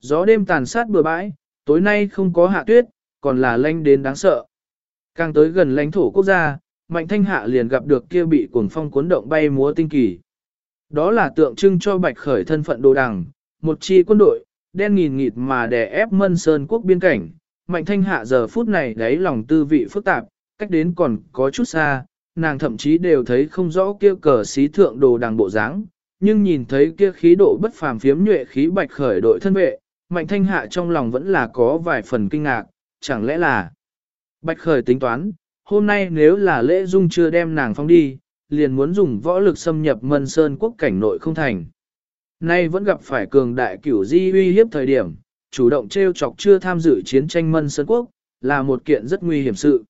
Gió đêm tàn sát bừa bãi, tối nay không có hạ tuyết, còn là lanh đến đáng sợ. Càng tới gần lãnh thổ quốc gia, Mạnh Thanh Hạ liền gặp được kia bị cuồng phong cuốn động bay múa tinh kỳ. Đó là tượng trưng cho bạch khởi thân phận đồ đằng, một chi quân đội, đen nghìn nghịt mà đè ép mân sơn quốc biên cảnh. Mạnh Thanh Hạ giờ phút này đáy lòng tư vị phức tạp, cách đến còn có chút xa, nàng thậm chí đều thấy không rõ kia cờ xí thượng đồ đằng bộ dáng, nhưng nhìn thấy kia khí độ bất phàm phiếm nhuệ khí bạch khởi đội thân vệ, Mạnh Thanh Hạ trong lòng vẫn là có vài phần kinh ngạc, chẳng lẽ là Bạch khởi tính toán, hôm nay nếu là lễ dung chưa đem nàng phong đi, liền muốn dùng võ lực xâm nhập mân sơn quốc cảnh nội không thành. Nay vẫn gặp phải cường đại cửu di uy hiếp thời điểm, chủ động treo chọc chưa tham dự chiến tranh mân sơn quốc, là một kiện rất nguy hiểm sự.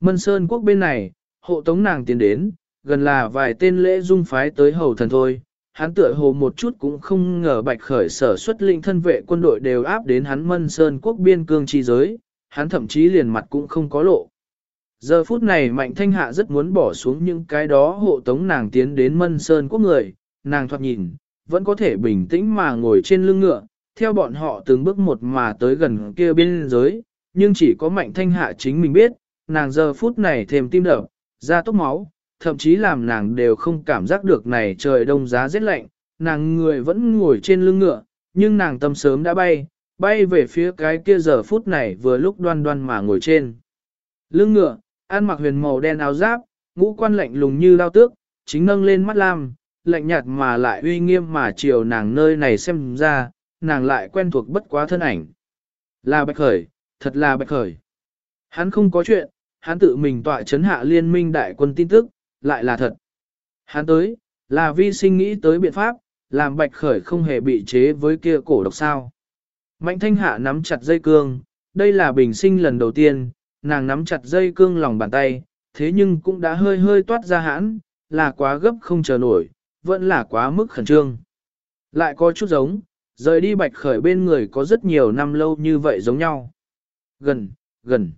Mân sơn quốc bên này, hộ tống nàng tiến đến, gần là vài tên lễ dung phái tới hầu thần thôi. Hắn tựa hồ một chút cũng không ngờ bạch khởi sở xuất linh thân vệ quân đội đều áp đến hắn mân sơn quốc biên cương chi giới, hắn thậm chí liền mặt cũng không có lộ. Giờ phút này Mạnh Thanh Hạ rất muốn bỏ xuống những cái đó hộ tống nàng tiến đến Mân Sơn quốc người, nàng thoạt nhìn, vẫn có thể bình tĩnh mà ngồi trên lưng ngựa, theo bọn họ từng bước một mà tới gần kia biên giới, nhưng chỉ có Mạnh Thanh Hạ chính mình biết, nàng giờ phút này thêm tim đập, ra tốc máu, thậm chí làm nàng đều không cảm giác được này trời đông giá rét lạnh, nàng người vẫn ngồi trên lưng ngựa, nhưng nàng tâm sớm đã bay, bay về phía cái kia giờ phút này vừa lúc đoan đoan mà ngồi trên. Lưng ngựa, ăn mặc huyền màu đen áo giáp, ngũ quan lạnh lùng như lao tước, chính nâng lên mắt lam, lạnh nhạt mà lại uy nghiêm mà chiều nàng nơi này xem ra, nàng lại quen thuộc bất quá thân ảnh. Là bạch khởi, thật là bạch khởi. Hắn không có chuyện, hắn tự mình tọa chấn hạ liên minh đại quân tin tức, lại là thật. Hắn tới, là vi sinh nghĩ tới biện pháp, làm bạch khởi không hề bị chế với kia cổ độc sao. Mạnh thanh hạ nắm chặt dây cương, đây là bình sinh lần đầu tiên, nàng nắm chặt dây cương lòng bàn tay, thế nhưng cũng đã hơi hơi toát ra hãn, là quá gấp không chờ nổi, vẫn là quá mức khẩn trương. Lại có chút giống, rời đi bạch khởi bên người có rất nhiều năm lâu như vậy giống nhau. Gần, gần.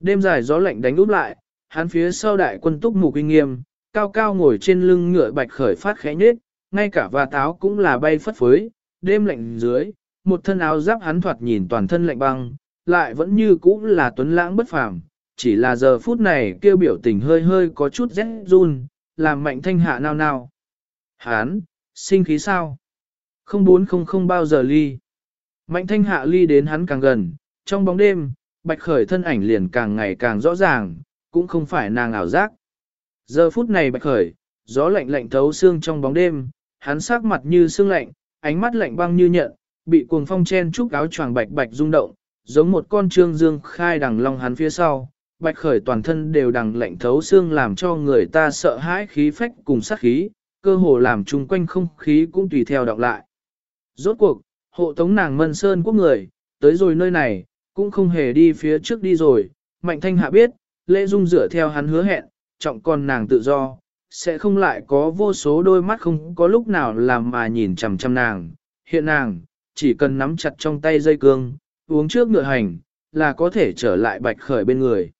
Đêm dài gió lạnh đánh úp lại, hắn phía sau đại quân túc mục kinh nghiêm, cao cao ngồi trên lưng ngựa bạch khởi phát khẽ nhết, ngay cả và táo cũng là bay phất phới, đêm lạnh dưới, một thân áo giáp hắn thoạt nhìn toàn thân lạnh băng, lại vẫn như cũ là tuấn lãng bất phàm, chỉ là giờ phút này kêu biểu tình hơi hơi có chút rét run, làm mạnh thanh hạ nao nao. Hán, sinh khí sao? Không bốn không không bao giờ ly. Mạnh thanh hạ ly đến hắn càng gần, trong bóng đêm, bạch khởi thân ảnh liền càng ngày càng rõ ràng, cũng không phải nàng ảo giác. Giờ phút này bạch khởi, gió lạnh lạnh thấu xương trong bóng đêm, hắn sắc mặt như xương lạnh, ánh mắt lạnh băng như nhận, bị cuồng phong chen trúc áo choàng bạch bạch rung động, giống một con trương dương khai đằng long hắn phía sau, bạch khởi toàn thân đều đằng lạnh thấu xương làm cho người ta sợ hãi khí phách cùng sát khí, cơ hồ làm chung quanh không khí cũng tùy theo đọc lại. Rốt cuộc, hộ tống nàng mân sơn quốc người, tới rồi nơi này, cũng không hề đi phía trước đi rồi, mạnh thanh hạ biết, lễ dung dựa theo hắn hứa hẹn, trọng con nàng tự do, sẽ không lại có vô số đôi mắt không có lúc nào làm mà nhìn chằm chằm nàng, hiện nàng, chỉ cần nắm chặt trong tay dây cương, uống trước ngựa hành, là có thể trở lại bạch khởi bên người.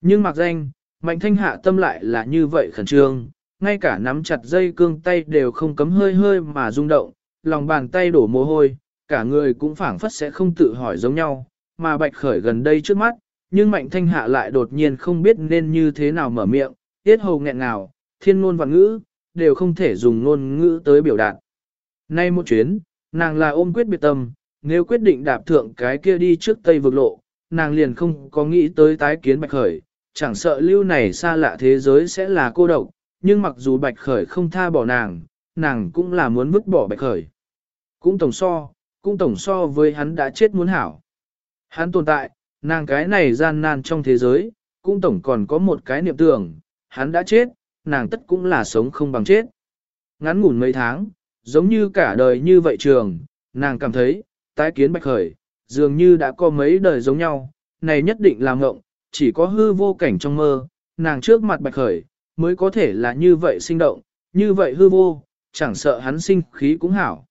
Nhưng mặc danh, mạnh thanh hạ tâm lại là như vậy khẩn trương, ngay cả nắm chặt dây cương tay đều không cấm hơi hơi mà rung động, lòng bàn tay đổ mồ hôi, cả người cũng phảng phất sẽ không tự hỏi giống nhau, mà bạch khởi gần đây trước mắt, nhưng mạnh thanh hạ lại đột nhiên không biết nên như thế nào mở miệng, tiết hầu nghẹn nào, thiên ngôn và ngữ, đều không thể dùng ngôn ngữ tới biểu đạt. Nay một chuyến, nàng là ôm quyết biệt tâm, nếu quyết định đạp thượng cái kia đi trước Tây vực lộ, nàng liền không có nghĩ tới tái kiến Bạch Khởi, chẳng sợ lưu này xa lạ thế giới sẽ là cô độc, nhưng mặc dù Bạch Khởi không tha bỏ nàng, nàng cũng là muốn vứt bỏ Bạch Khởi. Cũng tổng so, cũng tổng so với hắn đã chết muốn hảo. Hắn tồn tại, nàng cái này gian nan trong thế giới, cũng tổng còn có một cái niệm tưởng, hắn đã chết, nàng tất cũng là sống không bằng chết. Ngắn ngủn mấy tháng, giống như cả đời như vậy trường, nàng cảm thấy, tái kiến bạch khởi, dường như đã có mấy đời giống nhau, này nhất định là ngộng, chỉ có hư vô cảnh trong mơ, nàng trước mặt bạch khởi, mới có thể là như vậy sinh động, như vậy hư vô, chẳng sợ hắn sinh khí cũng hảo.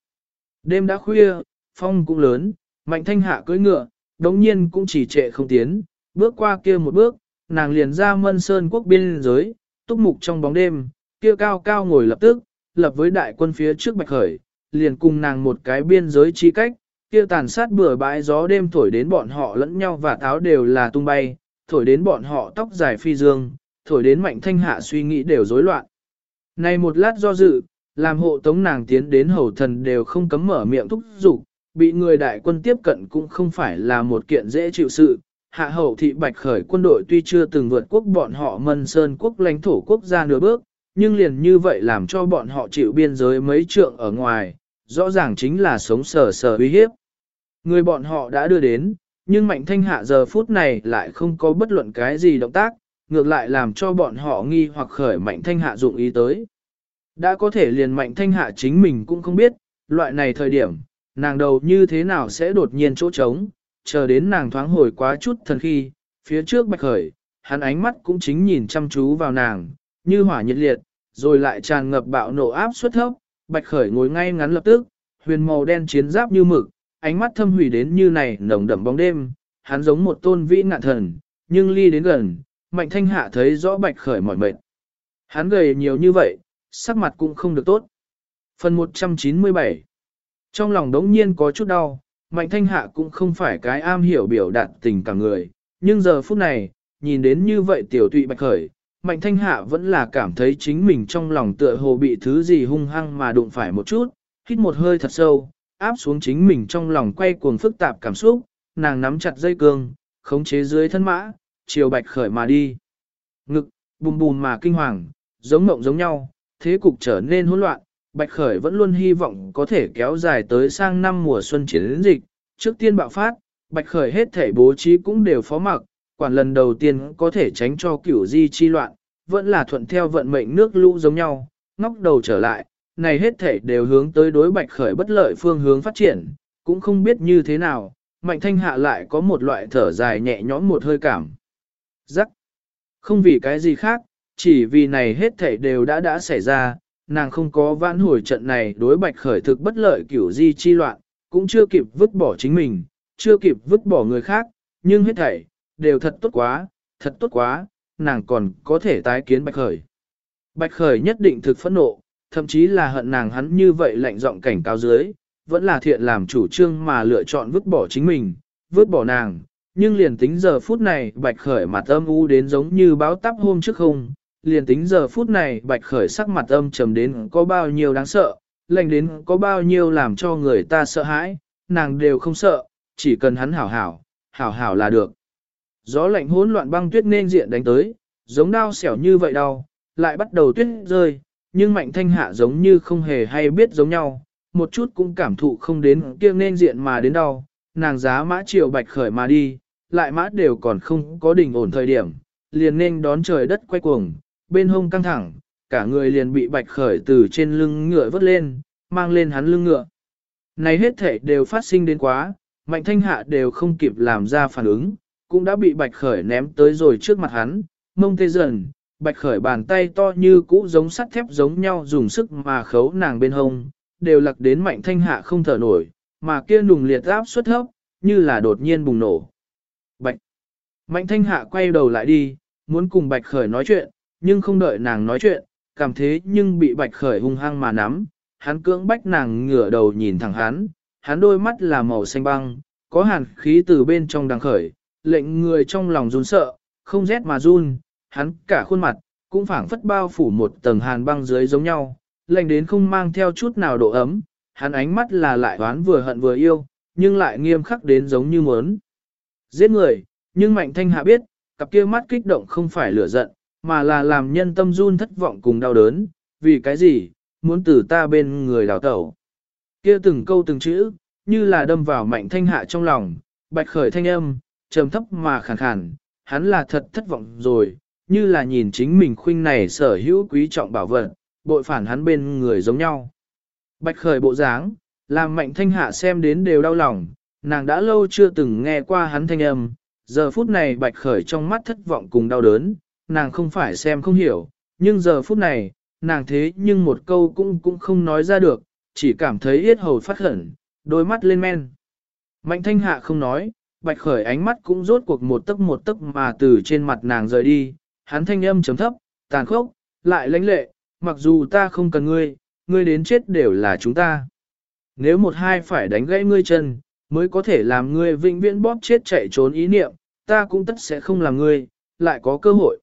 Đêm đã khuya, phong cũng lớn, mạnh thanh hạ cưỡi ngựa, đống nhiên cũng chỉ trệ không tiến, bước qua kia một bước, nàng liền ra mân sơn quốc biên giới, túc mục trong bóng đêm, kia cao cao ngồi lập tức, lập với đại quân phía trước bạch khởi, liền cùng nàng một cái biên giới chi cách, kia tàn sát bừa bãi gió đêm thổi đến bọn họ lẫn nhau và tháo đều là tung bay, thổi đến bọn họ tóc dài phi dương, thổi đến mạnh thanh hạ suy nghĩ đều rối loạn. Này một lát do dự, làm hộ tống nàng tiến đến hầu thần đều không cấm mở miệng thúc giục, bị người đại quân tiếp cận cũng không phải là một kiện dễ chịu sự. Hạ hậu thị bạch khởi quân đội tuy chưa từng vượt quốc bọn họ mân sơn quốc lãnh thổ quốc gia nửa bước, nhưng liền như vậy làm cho bọn họ chịu biên giới mấy trượng ở ngoài, rõ ràng chính là sống sờ sờ uy hiếp. Người bọn họ đã đưa đến, nhưng mạnh thanh hạ giờ phút này lại không có bất luận cái gì động tác, ngược lại làm cho bọn họ nghi hoặc khởi mạnh thanh hạ dụng ý tới. Đã có thể liền mạnh thanh hạ chính mình cũng không biết, loại này thời điểm, nàng đầu như thế nào sẽ đột nhiên chỗ trống, chờ đến nàng thoáng hồi quá chút thần khi, phía trước bạch khởi, hắn ánh mắt cũng chính nhìn chăm chú vào nàng, như hỏa nhiệt liệt, rồi lại tràn ngập bạo nộ áp suất thấp, bạch khởi ngồi ngay ngắn lập tức, huyền màu đen chiến giáp như mực, ánh mắt thâm hủy đến như này nồng đậm bóng đêm, hắn giống một tôn vĩ ngạn thần, nhưng ly đến gần, mạnh thanh hạ thấy rõ bạch khởi mỏi mệt. Hắn gầy nhiều như vậy, sắc mặt cũng không được tốt. Phần 197 Trong lòng đống nhiên có chút đau, mạnh thanh hạ cũng không phải cái am hiểu biểu đạt tình cả người, nhưng giờ phút này, nhìn đến như vậy tiểu tụy bạch khởi, mạnh thanh hạ vẫn là cảm thấy chính mình trong lòng tựa hồ bị thứ gì hung hăng mà đụng phải một chút, hít một hơi thật sâu, áp xuống chính mình trong lòng quay cuồng phức tạp cảm xúc, nàng nắm chặt dây cương, khống chế dưới thân mã, chiều bạch khởi mà đi. Ngực, bùm bùm mà kinh hoàng, giống mộng giống nhau, thế cục trở nên hỗn loạn, bạch khởi vẫn luôn hy vọng có thể kéo dài tới sang năm mùa xuân chiến dịch. Trước tiên bạo phát, bạch khởi hết thể bố trí cũng đều phó mặc, quản lần đầu tiên có thể tránh cho kiểu di chi loạn, vẫn là thuận theo vận mệnh nước lũ giống nhau, ngóc đầu trở lại, này hết thể đều hướng tới đối bạch khởi bất lợi phương hướng phát triển, cũng không biết như thế nào, mạnh thanh hạ lại có một loại thở dài nhẹ nhõm một hơi cảm. Rắc. Không vì cái gì khác, chỉ vì này hết thảy đều đã đã xảy ra, nàng không có vãn hồi trận này đối bạch khởi thực bất lợi kiểu di chi loạn, cũng chưa kịp vứt bỏ chính mình, chưa kịp vứt bỏ người khác, nhưng hết thảy, đều thật tốt quá, thật tốt quá, nàng còn có thể tái kiến bạch khởi. Bạch khởi nhất định thực phẫn nộ, thậm chí là hận nàng hắn như vậy lạnh giọng cảnh cáo dưới, vẫn là thiện làm chủ trương mà lựa chọn vứt bỏ chính mình, vứt bỏ nàng. Nhưng liền tính giờ phút này bạch khởi mặt âm u đến giống như báo tắp hôm trước không, liền tính giờ phút này bạch khởi sắc mặt âm trầm đến có bao nhiêu đáng sợ, lạnh đến có bao nhiêu làm cho người ta sợ hãi, nàng đều không sợ, chỉ cần hắn hảo hảo, hảo hảo là được. Gió lạnh hỗn loạn băng tuyết nên diện đánh tới, giống đau xẻo như vậy đau, lại bắt đầu tuyết rơi, nhưng mạnh thanh hạ giống như không hề hay biết giống nhau, một chút cũng cảm thụ không đến kia nên diện mà đến đau, nàng giá mã triệu bạch khởi mà đi, lại mã đều còn không có đỉnh ổn thời điểm, liền nên đón trời đất quay cuồng, bên hông căng thẳng, cả người liền bị bạch khởi từ trên lưng ngựa vớt lên, mang lên hắn lưng ngựa. Này hết thể đều phát sinh đến quá, mạnh thanh hạ đều không kịp làm ra phản ứng, cũng đã bị bạch khởi ném tới rồi trước mặt hắn, mông tê dần, bạch khởi bàn tay to như cũ giống sắt thép giống nhau dùng sức mà khấu nàng bên hông, đều lặc đến mạnh thanh hạ không thở nổi, mà kia nùng liệt áp suất hấp, như là đột nhiên bùng nổ. Bạch! Mạnh thanh hạ quay đầu lại đi, muốn cùng bạch khởi nói chuyện, nhưng không đợi nàng nói chuyện, cảm thế nhưng bị bạch khởi hung hăng mà nắm, hắn cưỡng bách nàng ngửa đầu nhìn thẳng hắn, hắn đôi mắt là màu xanh băng, có hàn khí từ bên trong đằng khởi, lệnh người trong lòng run sợ, không rét mà run, hắn cả khuôn mặt, cũng phảng phất bao phủ một tầng hàn băng dưới giống nhau, lạnh đến không mang theo chút nào độ ấm, hắn ánh mắt là lại đoán vừa hận vừa yêu, nhưng lại nghiêm khắc đến giống như muốn giết người, nhưng mạnh thanh hạ biết, cặp kia mắt kích động không phải lửa giận, mà là làm nhân tâm run thất vọng cùng đau đớn, vì cái gì, muốn từ ta bên người đào tẩu. Kia từng câu từng chữ, như là đâm vào mạnh thanh hạ trong lòng, bạch khởi thanh âm, trầm thấp mà khàn khàn, hắn là thật thất vọng rồi, như là nhìn chính mình khuynh này sở hữu quý trọng bảo vật, bội phản hắn bên người giống nhau. Bạch khởi bộ dáng, làm mạnh thanh hạ xem đến đều đau lòng, nàng đã lâu chưa từng nghe qua hắn thanh âm, giờ phút này bạch khởi trong mắt thất vọng cùng đau đớn, nàng không phải xem không hiểu, nhưng giờ phút này, nàng thế nhưng một câu cũng cũng không nói ra được, chỉ cảm thấy yết hầu phát khẩn, đôi mắt lên men. Mạnh thanh hạ không nói, bạch khởi ánh mắt cũng rốt cuộc một tấc một tấc mà từ trên mặt nàng rời đi, hắn thanh âm chấm thấp, tàn khốc, lại lãnh lệ, mặc dù ta không cần ngươi, ngươi đến chết đều là chúng ta. Nếu một hai phải đánh gãy ngươi chân, mới có thể làm ngươi vĩnh viễn bóp chết chạy trốn ý niệm, ta cũng tất sẽ không làm ngươi, lại có cơ hội.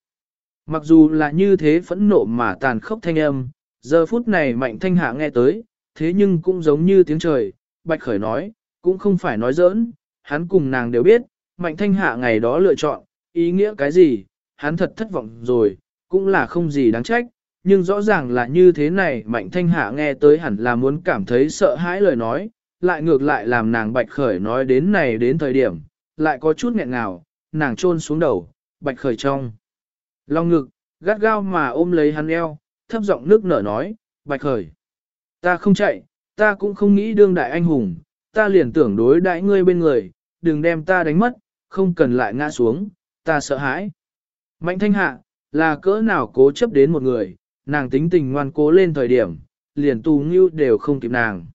Mặc dù là như thế phẫn nộ mà tàn khốc thanh âm, giờ phút này mạnh thanh hạ nghe tới, thế nhưng cũng giống như tiếng trời, bạch khởi nói, cũng không phải nói giỡn, hắn cùng nàng đều biết, mạnh thanh hạ ngày đó lựa chọn, ý nghĩa cái gì, hắn thật thất vọng rồi, cũng là không gì đáng trách, nhưng rõ ràng là như thế này mạnh thanh hạ nghe tới hẳn là muốn cảm thấy sợ hãi lời nói, lại ngược lại làm nàng bạch khởi nói đến này đến thời điểm, lại có chút nghẹn ngào, nàng trôn xuống đầu, bạch khởi trong. Long ngực, gắt gao mà ôm lấy hắn eo, thấp giọng nước nở nói, bạch khởi. Ta không chạy, ta cũng không nghĩ đương đại anh hùng, ta liền tưởng đối đại ngươi bên người, đừng đem ta đánh mất, không cần lại ngã xuống, ta sợ hãi. Mạnh thanh hạ, là cỡ nào cố chấp đến một người, nàng tính tình ngoan cố lên thời điểm, liền tù ngưu đều không kịp nàng.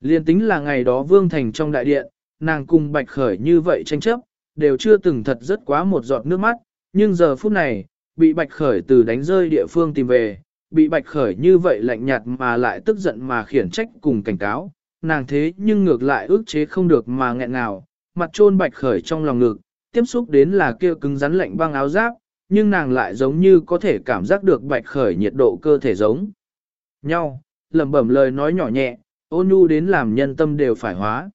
Liền tính là ngày đó vương thành trong đại điện, nàng cùng bạch khởi như vậy tranh chấp, đều chưa từng thật rất quá một giọt nước mắt, nhưng giờ phút này, bị bạch khởi từ đánh rơi địa phương tìm về, bị bạch khởi như vậy lạnh nhạt mà lại tức giận mà khiển trách cùng cảnh cáo, nàng thế nhưng ngược lại ước chế không được mà nghẹn nào, mặt trôn bạch khởi trong lòng ngực, tiếp xúc đến là kia cứng rắn lạnh băng áo giáp, nhưng nàng lại giống như có thể cảm giác được bạch khởi nhiệt độ cơ thể giống nhau, lẩm bẩm lời nói nhỏ nhẹ, ôn nhu đến làm nhân tâm đều phải hóa.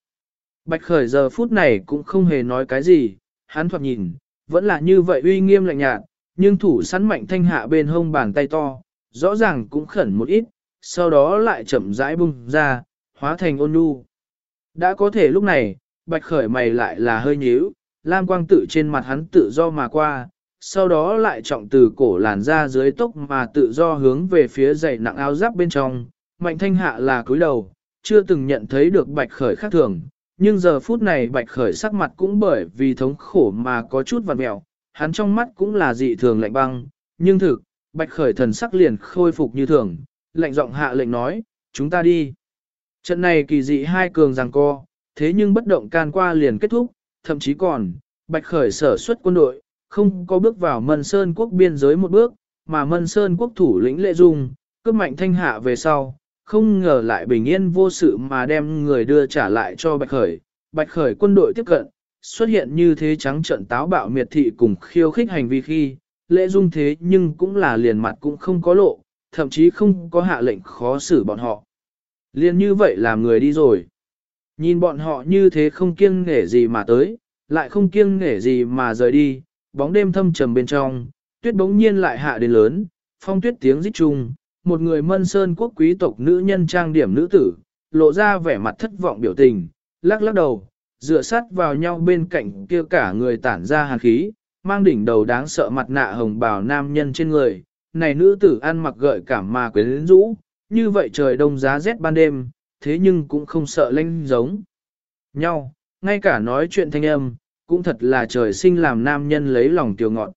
Bạch khởi giờ phút này cũng không hề nói cái gì, hắn thoạt nhìn, vẫn là như vậy uy nghiêm lạnh nhạt, nhưng thủ sắn mạnh thanh hạ bên hông bàn tay to, rõ ràng cũng khẩn một ít, sau đó lại chậm rãi bung ra, hóa thành ôn nhu. Đã có thể lúc này, bạch khởi mày lại là hơi nhíu, lam quang tự trên mặt hắn tự do mà qua, sau đó lại trọng từ cổ làn ra dưới tốc mà tự do hướng về phía dày nặng áo giáp bên trong, mạnh thanh hạ là cúi đầu, chưa từng nhận thấy được bạch khởi khác thường, nhưng giờ phút này bạch khởi sắc mặt cũng bởi vì thống khổ mà có chút vằn mẹo, hắn trong mắt cũng là dị thường lạnh băng, nhưng thực, bạch khởi thần sắc liền khôi phục như thường, lạnh giọng hạ lệnh nói, chúng ta đi. Trận này kỳ dị hai cường giằng co, thế nhưng bất động can qua liền kết thúc, thậm chí còn, bạch khởi sở xuất quân đội, không có bước vào Mân Sơn quốc biên giới một bước, mà Mân Sơn quốc thủ lĩnh Lệ Dung, cướp mạnh thanh hạ về sau, không ngờ lại bình yên vô sự mà đem người đưa trả lại cho Bạch Khởi. Bạch Khởi quân đội tiếp cận, xuất hiện như thế trắng trận táo bạo miệt thị cùng khiêu khích hành vi khi, lễ Dung thế nhưng cũng là liền mặt cũng không có lộ, thậm chí không có hạ lệnh khó xử bọn họ. Liên như vậy làm người đi rồi. Nhìn bọn họ như thế không kiêng nghể gì mà tới, lại không kiêng nghể gì mà rời đi, bóng đêm thâm trầm bên trong, tuyết bỗng nhiên lại hạ đến lớn, phong tuyết tiếng rít chung, một người mân sơn quốc quý tộc nữ nhân trang điểm nữ tử, lộ ra vẻ mặt thất vọng biểu tình, lắc lắc đầu, dựa sát vào nhau bên cạnh kia cả người tản ra hàn khí, mang đỉnh đầu đáng sợ mặt nạ hồng bào nam nhân trên người, này nữ tử ăn mặc gợi cảm mà quyến rũ, như vậy trời đông giá rét ban đêm, thế nhưng cũng không sợ lanh giống nhau, ngay cả nói chuyện thanh âm, cũng thật là trời sinh làm nam nhân lấy lòng tiểu ngọt.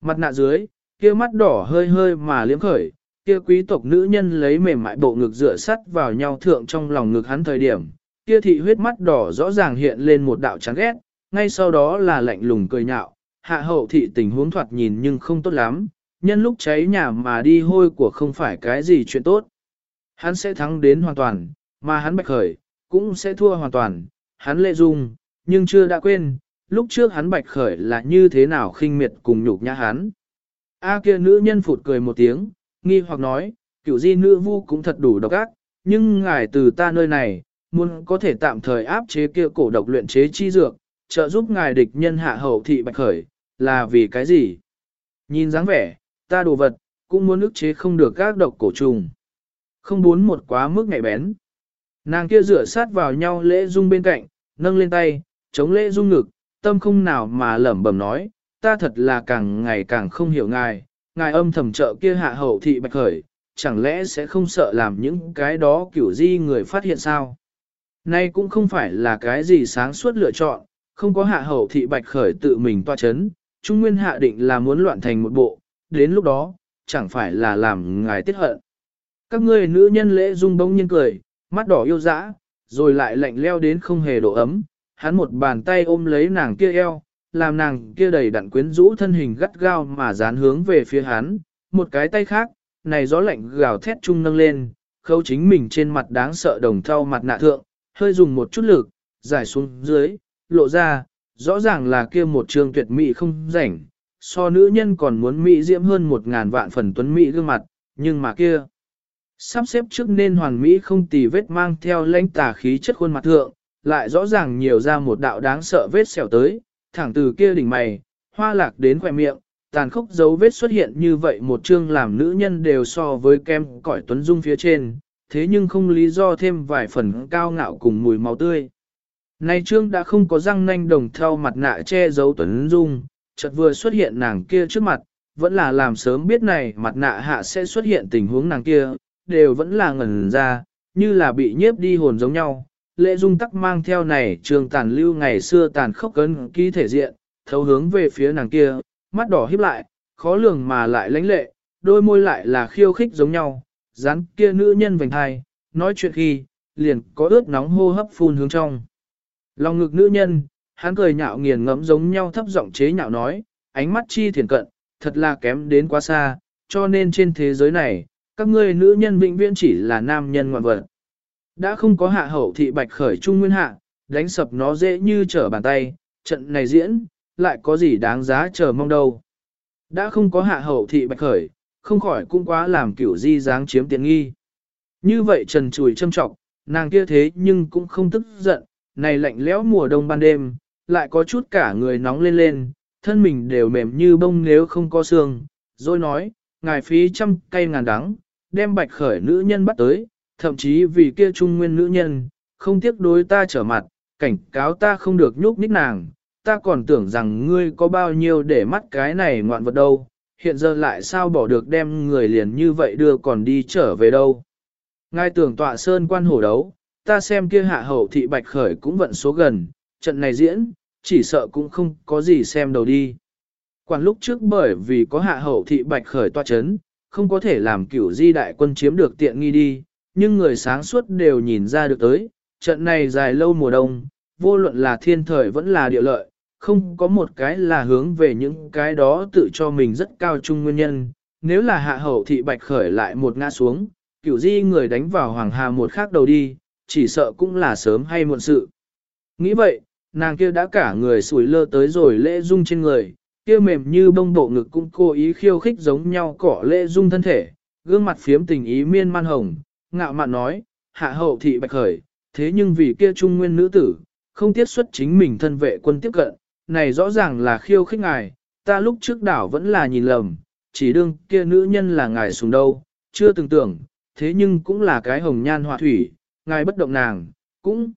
Mặt nạ dưới, kia mắt đỏ hơi hơi mà liếm khởi, kia quý tộc nữ nhân lấy mềm mại bộ ngực dựa sắt vào nhau thượng trong lòng ngực hắn thời điểm, kia thị huyết mắt đỏ rõ ràng hiện lên một đạo chán ghét, ngay sau đó là lạnh lùng cười nhạo, hạ hậu thị tình huống thoạt nhìn nhưng không tốt lắm, nhân lúc cháy nhà mà đi hôi của không phải cái gì chuyện tốt. Hắn sẽ thắng đến hoàn toàn, mà hắn bạch khởi, cũng sẽ thua hoàn toàn, hắn lệ dung, nhưng chưa đã quên, lúc trước hắn bạch khởi là như thế nào khinh miệt cùng nhục nhã hắn. A kia nữ nhân phụt cười một tiếng, nghi hoặc nói, cựu di nữ vu cũng thật đủ độc ác, nhưng ngài từ ta nơi này, muốn có thể tạm thời áp chế kia cổ độc luyện chế chi dược, trợ giúp ngài địch nhân hạ hậu thị bạch khởi, là vì cái gì? Nhìn dáng vẻ, ta đồ vật, cũng muốn ức chế không được các độc cổ trùng. Không muốn một quá mức ngại bén. Nàng kia rửa sát vào nhau lễ dung bên cạnh, nâng lên tay, chống lễ dung ngực, tâm không nào mà lẩm bẩm nói, ta thật là càng ngày càng không hiểu ngài, ngài âm thầm trợ kia hạ hậu thị bạch khởi, chẳng lẽ sẽ không sợ làm những cái đó kiểu di người phát hiện sao? Nay cũng không phải là cái gì sáng suốt lựa chọn, không có hạ hậu thị bạch khởi tự mình toa chấn, Trung Nguyên hạ định là muốn loạn thành một bộ, đến lúc đó, chẳng phải là làm ngài tiết hận. Các ngươi nữ nhân lễ dung bông nhiên cười, mắt đỏ yêu dã, rồi lại lạnh leo đến không hề độ ấm, hắn một bàn tay ôm lấy nàng kia eo, làm nàng kia đầy đặn quyến rũ thân hình gắt gao mà dán hướng về phía hắn, một cái tay khác, này gió lạnh gào thét chung nâng lên, khâu chính mình trên mặt đáng sợ đồng thau mặt nạ thượng, hơi dùng một chút lực, giải xuống dưới, lộ ra, rõ ràng là kia một trường tuyệt mỹ không rảnh, so nữ nhân còn muốn mỹ diễm hơn một ngàn vạn phần tuấn mỹ gương mặt, nhưng mà kia, sắp xếp trước nên hoàn mỹ không tì vết mang theo lãnh tà khí chất khuôn mặt thượng, lại rõ ràng nhiều ra một đạo đáng sợ vết sẹo tới, thẳng từ kia đỉnh mày, hoa lạc đến khỏe miệng, tàn khốc dấu vết xuất hiện như vậy một chương làm nữ nhân đều so với kem cõi tuấn dung phía trên, thế nhưng không lý do thêm vài phần cao ngạo cùng mùi máu tươi. nay trương đã không có răng nanh đồng theo mặt nạ che giấu tuấn dung, chợt vừa xuất hiện nàng kia trước mặt, vẫn là làm sớm biết này mặt nạ hạ sẽ xuất hiện tình huống nàng kia, đều vẫn là ngẩn ra, như là bị nhiếp đi hồn giống nhau. Lệ dung tắc mang theo này trường tàn lưu ngày xưa tàn khốc cấn ký thể diện, thấu hướng về phía nàng kia, mắt đỏ híp lại, khó lường mà lại lãnh lệ, đôi môi lại là khiêu khích giống nhau, dán kia nữ nhân vành hai, nói chuyện khi, liền có ướt nóng hô hấp phun hướng trong. Lòng ngực nữ nhân, hắn cười nhạo nghiền ngẫm giống nhau thấp giọng chế nhạo nói, ánh mắt chi thiền cận, thật là kém đến quá xa, cho nên trên thế giới này, các ngươi nữ nhân vĩnh viễn chỉ là nam nhân ngoan vật. Đã không có hạ hậu thị bạch khởi trung nguyên hạ, đánh sập nó dễ như trở bàn tay, trận này diễn, lại có gì đáng giá chờ mong đâu. Đã không có hạ hậu thị bạch khởi, không khỏi cũng quá làm kiểu di dáng chiếm tiện nghi. Như vậy trần chùi châm trọng, nàng kia thế nhưng cũng không tức giận, này lạnh lẽo mùa đông ban đêm, lại có chút cả người nóng lên lên, thân mình đều mềm như bông nếu không có xương, rồi nói, ngài phí trăm cây ngàn đắng, đem bạch khởi nữ nhân bắt tới, thậm chí vì kia trung nguyên nữ nhân, không tiếc đối ta trở mặt, cảnh cáo ta không được nhúc nhích nàng, ta còn tưởng rằng ngươi có bao nhiêu để mắt cái này ngoạn vật đâu, hiện giờ lại sao bỏ được đem người liền như vậy đưa còn đi trở về đâu. Ngài tưởng tọa sơn quan hổ đấu, ta xem kia hạ hậu thị bạch khởi cũng vận số gần, trận này diễn, chỉ sợ cũng không có gì xem đầu đi. Quản lúc trước bởi vì có hạ hậu thị bạch khởi tọa chấn, không có thể làm cửu di đại quân chiếm được tiện nghi đi, nhưng người sáng suốt đều nhìn ra được tới, trận này dài lâu mùa đông, vô luận là thiên thời vẫn là địa lợi, không có một cái là hướng về những cái đó tự cho mình rất cao trung nguyên nhân. Nếu là hạ hậu thị bạch khởi lại một ngã xuống, kiểu di người đánh vào hoàng hà một khác đầu đi, chỉ sợ cũng là sớm hay muộn sự. Nghĩ vậy, nàng kia đã cả người sủi lơ tới rồi lễ dung trên người, kia mềm như bông bộ ngực cũng cố ý khiêu khích giống nhau cỏ lễ dung thân thể, gương mặt phiếm tình ý miên man hồng, ngạo mạn nói, hạ hậu thị bạch khởi, thế nhưng vì kia trung nguyên nữ tử, không tiết xuất chính mình thân vệ quân tiếp cận, này rõ ràng là khiêu khích ngài, ta lúc trước đảo vẫn là nhìn lầm, chỉ đương kia nữ nhân là ngài xuống đâu, chưa từng tưởng, thế nhưng cũng là cái hồng nhan họa thủy, ngài bất động nàng, cũng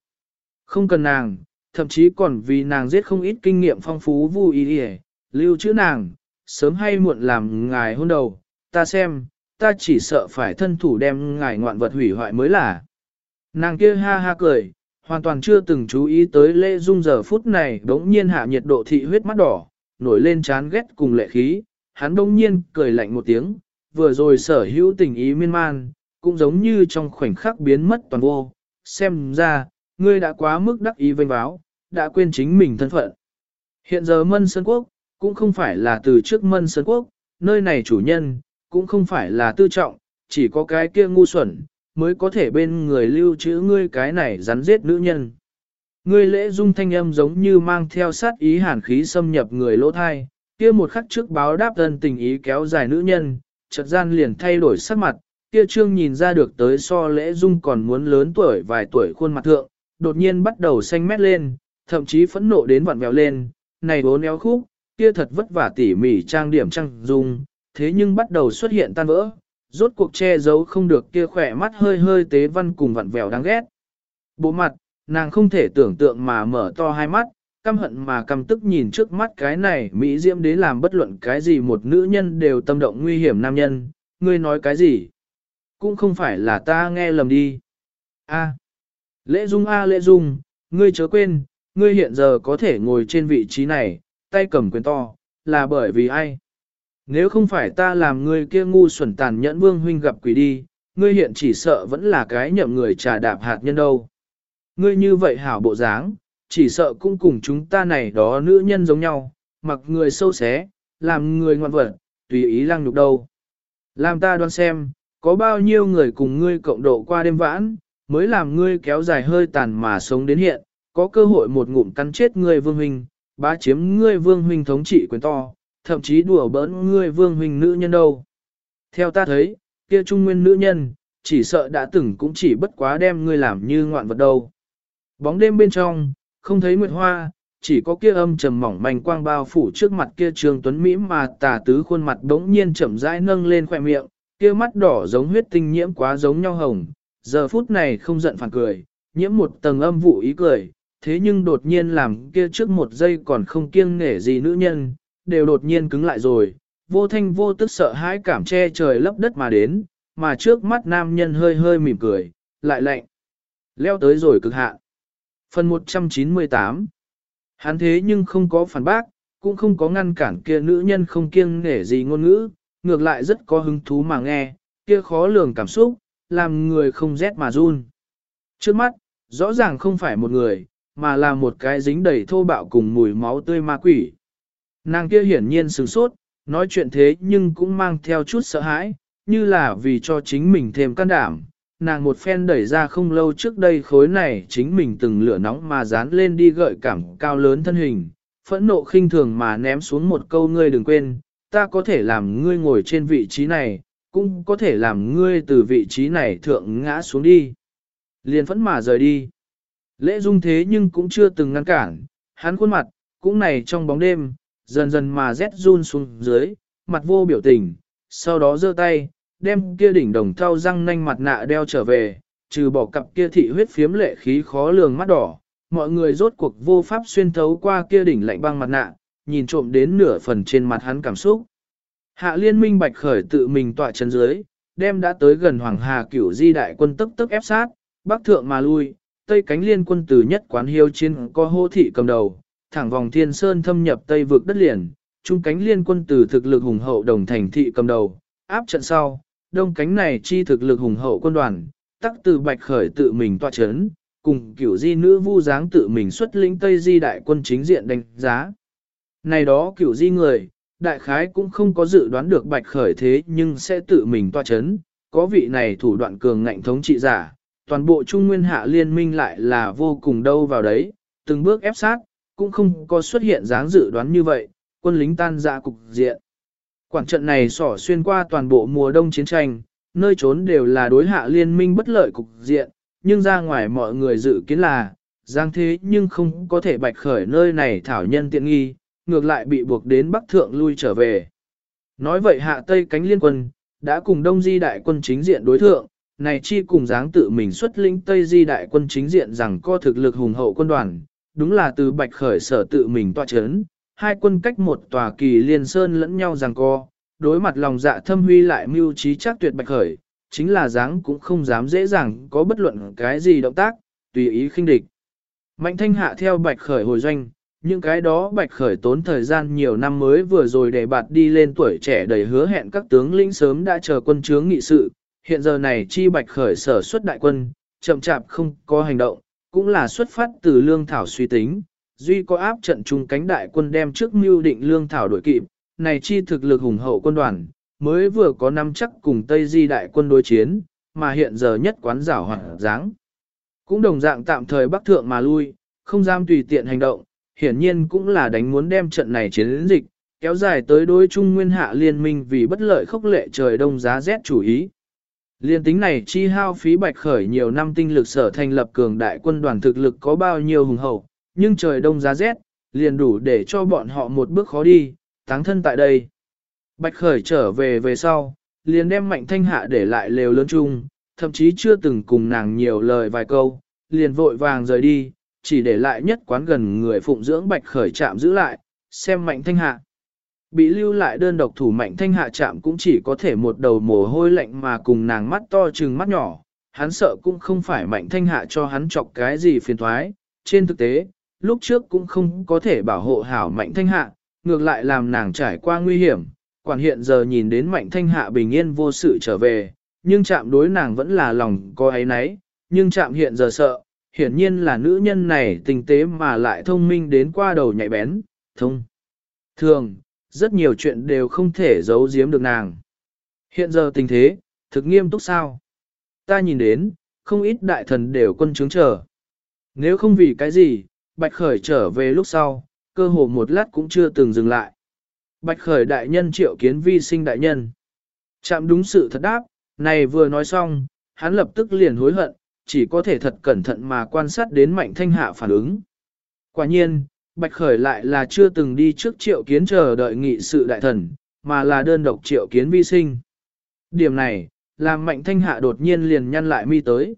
không cần nàng, thậm chí còn vì nàng giết không ít kinh nghiệm phong phú vui ý hề, lưu chữ nàng, sớm hay muộn làm ngài hôn đầu, ta xem, ta chỉ sợ phải thân thủ đem ngài ngoạn vật hủy hoại mới là. Nàng kia ha ha cười, hoàn toàn chưa từng chú ý tới lễ dung giờ phút này đống nhiên hạ nhiệt độ thị huyết mắt đỏ, nổi lên chán ghét cùng lệ khí, hắn đống nhiên cười lạnh một tiếng, vừa rồi sở hữu tình ý miên man, cũng giống như trong khoảnh khắc biến mất toàn vô, xem ra, ngươi đã quá mức đắc ý vênh báo, đã quên chính mình thân phận. Hiện giờ Mân Sơn Quốc, cũng không phải là từ trước Mân Sơn Quốc, nơi này chủ nhân, cũng không phải là tư trọng, chỉ có cái kia ngu xuẩn, mới có thể bên người lưu trữ ngươi cái này rắn giết nữ nhân. Ngươi lễ dung thanh âm giống như mang theo sát ý hàn khí xâm nhập người lỗ thai, kia một khắc trước báo đáp thân tình ý kéo dài nữ nhân, chợt gian liền thay đổi sắc mặt, kia trương nhìn ra được tới so lễ dung còn muốn lớn tuổi vài tuổi khuôn mặt thượng, đột nhiên bắt đầu xanh mét lên, thậm chí phẫn nộ đến vặn vẹo lên, này bố néo khúc, kia thật vất vả tỉ mỉ trang điểm trang dung, thế nhưng bắt đầu xuất hiện tan vỡ, rốt cuộc che giấu không được kia khỏe mắt hơi hơi tế văn cùng vặn vẹo đáng ghét. Bộ mặt, nàng không thể tưởng tượng mà mở to hai mắt, căm hận mà căm tức nhìn trước mắt cái này Mỹ Diễm đế làm bất luận cái gì một nữ nhân đều tâm động nguy hiểm nam nhân, ngươi nói cái gì? Cũng không phải là ta nghe lầm đi. A. Lễ Dung A Lễ Dung, ngươi chớ quên, ngươi hiện giờ có thể ngồi trên vị trí này, tay cầm quyền to, là bởi vì ai? Nếu không phải ta làm ngươi kia ngu xuẩn tàn nhẫn vương huynh gặp quỷ đi, ngươi hiện chỉ sợ vẫn là cái nhậm người trà đạp hạt nhân đâu. Ngươi như vậy hảo bộ dáng, chỉ sợ cũng cùng chúng ta này đó nữ nhân giống nhau, mặc người sâu xé, làm người ngoan vật, tùy ý lăng nhục đâu. Làm ta đoán xem, có bao nhiêu người cùng ngươi cộng độ qua đêm vãn, mới làm ngươi kéo dài hơi tàn mà sống đến hiện, có cơ hội một ngụm cắn chết ngươi vương huynh, bá chiếm ngươi vương huynh thống trị quyền to, thậm chí đùa bỡn ngươi vương huynh nữ nhân đâu. Theo ta thấy, kia trung nguyên nữ nhân, chỉ sợ đã từng cũng chỉ bất quá đem ngươi làm như ngoạn vật đâu. Bóng đêm bên trong, không thấy nguyệt hoa, chỉ có kia âm trầm mỏng manh quang bao phủ trước mặt kia trường tuấn Mỹ mà tà tứ khuôn mặt đống nhiên chậm rãi nâng lên khỏe miệng, kia mắt đỏ giống huyết tinh nhiễm quá giống nhau hồng, giờ phút này không giận phản cười, nhiễm một tầng âm vụ ý cười, thế nhưng đột nhiên làm kia trước một giây còn không kiêng nể gì nữ nhân, đều đột nhiên cứng lại rồi, vô thanh vô tức sợ hãi cảm che trời lấp đất mà đến, mà trước mắt nam nhân hơi hơi mỉm cười, lại lạnh. Leo tới rồi cực hạn. Phần 198 Hắn thế nhưng không có phản bác, cũng không có ngăn cản kia nữ nhân không kiêng nể gì ngôn ngữ, ngược lại rất có hứng thú mà nghe, kia khó lường cảm xúc, làm người không rét mà run. Trước mắt, rõ ràng không phải một người, mà là một cái dính đầy thô bạo cùng mùi máu tươi ma quỷ. Nàng kia hiển nhiên sửng sốt, nói chuyện thế nhưng cũng mang theo chút sợ hãi, như là vì cho chính mình thêm can đảm. Nàng một phen đẩy ra không lâu trước đây khối này chính mình từng lửa nóng mà dán lên đi gợi cảm cao lớn thân hình, phẫn nộ khinh thường mà ném xuống một câu ngươi đừng quên, ta có thể làm ngươi ngồi trên vị trí này, cũng có thể làm ngươi từ vị trí này thượng ngã xuống đi. Liền phẫn mà rời đi. Lễ dung thế nhưng cũng chưa từng ngăn cản, hắn khuôn mặt, cũng này trong bóng đêm, dần dần mà rét run xuống dưới, mặt vô biểu tình, sau đó giơ tay, đem kia đỉnh đồng thau răng nanh mặt nạ đeo trở về, trừ bỏ cặp kia thị huyết phiếm lệ khí khó lường mắt đỏ, mọi người rốt cuộc vô pháp xuyên thấu qua kia đỉnh lạnh băng mặt nạ, nhìn trộm đến nửa phần trên mặt hắn cảm xúc. Hạ liên minh bạch khởi tự mình tọa chân dưới, đem đã tới gần Hoàng Hà cửu di đại quân tức tức ép sát, bắc thượng mà lui, tây cánh liên quân từ nhất quán hiếu chiến có hô thị cầm đầu, thẳng vòng thiên sơn thâm nhập tây vực đất liền, trung cánh liên quân từ thực lực hùng hậu đồng thành thị cầm đầu, áp trận sau, đông cánh này chi thực lực hùng hậu quân đoàn, tắc từ bạch khởi tự mình tọa chấn, cùng kiểu di nữ vu dáng tự mình xuất lĩnh tây di đại quân chính diện đánh giá. Này đó kiểu di người, đại khái cũng không có dự đoán được bạch khởi thế nhưng sẽ tự mình tọa chấn, có vị này thủ đoạn cường ngạnh thống trị giả, toàn bộ trung nguyên hạ liên minh lại là vô cùng đâu vào đấy, từng bước ép sát, cũng không có xuất hiện dáng dự đoán như vậy, quân lính tan ra cục diện. Quảng trận này sỏ xuyên qua toàn bộ mùa đông chiến tranh, nơi trốn đều là đối hạ liên minh bất lợi cục diện, nhưng ra ngoài mọi người dự kiến là, giang thế nhưng không có thể bạch khởi nơi này thảo nhân tiện nghi, ngược lại bị buộc đến Bắc Thượng lui trở về. Nói vậy hạ Tây cánh liên quân, đã cùng Đông Di đại quân chính diện đối thượng, này chi cùng dáng tự mình xuất lĩnh Tây Di đại quân chính diện rằng có thực lực hùng hậu quân đoàn, đúng là từ bạch khởi sở tự mình tọa chấn, hai quân cách một tòa kỳ liên sơn lẫn nhau rằng co, đối mặt lòng dạ thâm huy lại mưu trí chắc tuyệt bạch khởi, chính là dáng cũng không dám dễ dàng có bất luận cái gì động tác, tùy ý khinh địch. Mạnh thanh hạ theo bạch khởi hồi doanh, những cái đó bạch khởi tốn thời gian nhiều năm mới vừa rồi để bạt đi lên tuổi trẻ đầy hứa hẹn các tướng lĩnh sớm đã chờ quân chướng nghị sự, hiện giờ này chi bạch khởi sở xuất đại quân, chậm chạp không có hành động, cũng là xuất phát từ lương thảo suy tính, duy có áp trận chung cánh đại quân đem trước mưu định lương thảo đổi kịp, này chi thực lực hùng hậu quân đoàn, mới vừa có năm chắc cùng Tây Di đại quân đối chiến, mà hiện giờ nhất quán giảo hoạt dáng. Cũng đồng dạng tạm thời bắc thượng mà lui, không dám tùy tiện hành động, hiển nhiên cũng là đánh muốn đem trận này chiến dịch, kéo dài tới đối trung nguyên hạ liên minh vì bất lợi khốc lệ trời đông giá rét chủ ý. Liên tính này chi hao phí bạch khởi nhiều năm tinh lực sở thành lập cường đại quân đoàn thực lực có bao nhiêu hùng hậu, nhưng trời đông giá rét, liền đủ để cho bọn họ một bước khó đi, táng thân tại đây. Bạch khởi trở về về sau, liền đem mạnh thanh hạ để lại lều lớn chung, thậm chí chưa từng cùng nàng nhiều lời vài câu, liền vội vàng rời đi, chỉ để lại nhất quán gần người phụng dưỡng bạch khởi chạm giữ lại, xem mạnh thanh hạ. Bị lưu lại đơn độc thủ mạnh thanh hạ chạm cũng chỉ có thể một đầu mồ hôi lạnh mà cùng nàng mắt to trừng mắt nhỏ, hắn sợ cũng không phải mạnh thanh hạ cho hắn chọc cái gì phiền thoái, trên thực tế, lúc trước cũng không có thể bảo hộ hảo mạnh thanh hạ, ngược lại làm nàng trải qua nguy hiểm, quản hiện giờ nhìn đến mạnh thanh hạ bình yên vô sự trở về, nhưng chạm đối nàng vẫn là lòng có ấy nấy, nhưng chạm hiện giờ sợ, hiển nhiên là nữ nhân này tinh tế mà lại thông minh đến qua đầu nhạy bén, thông. Thường, rất nhiều chuyện đều không thể giấu giếm được nàng. Hiện giờ tình thế, thực nghiêm túc sao. Ta nhìn đến, không ít đại thần đều quân chứng chờ. Nếu không vì cái gì, Bạch Khởi trở về lúc sau, cơ hồ một lát cũng chưa từng dừng lại. Bạch Khởi đại nhân triệu kiến vi sinh đại nhân. Chạm đúng sự thật đáp, này vừa nói xong, hắn lập tức liền hối hận, chỉ có thể thật cẩn thận mà quan sát đến mạnh thanh hạ phản ứng. Quả nhiên, Bạch Khởi lại là chưa từng đi trước triệu kiến chờ đợi nghị sự đại thần, mà là đơn độc triệu kiến vi sinh. Điểm này, làm mạnh thanh hạ đột nhiên liền nhăn lại mi tới.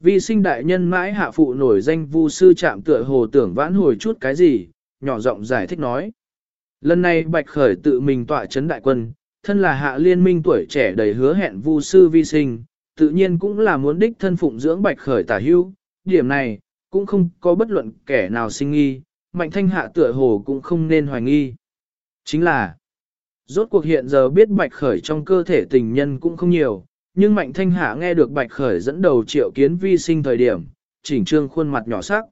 Vi sinh đại nhân mãi hạ phụ nổi danh vu sư chạm tựa hồ tưởng vãn hồi chút cái gì, nhỏ giọng giải thích nói. Lần này Bạch Khởi tự mình tọa chấn đại quân, thân là hạ liên minh tuổi trẻ đầy hứa hẹn vu sư vi sinh, tự nhiên cũng là muốn đích thân phụng dưỡng Bạch Khởi tả hưu, điểm này, cũng không có bất luận kẻ nào sinh nghi, mạnh thanh hạ tựa hồ cũng không nên hoài nghi. Chính là, rốt cuộc hiện giờ biết Bạch Khởi trong cơ thể tình nhân cũng không nhiều, nhưng mạnh thanh hạ nghe được Bạch Khởi dẫn đầu triệu kiến vi sinh thời điểm, chỉnh trương khuôn mặt nhỏ sắc.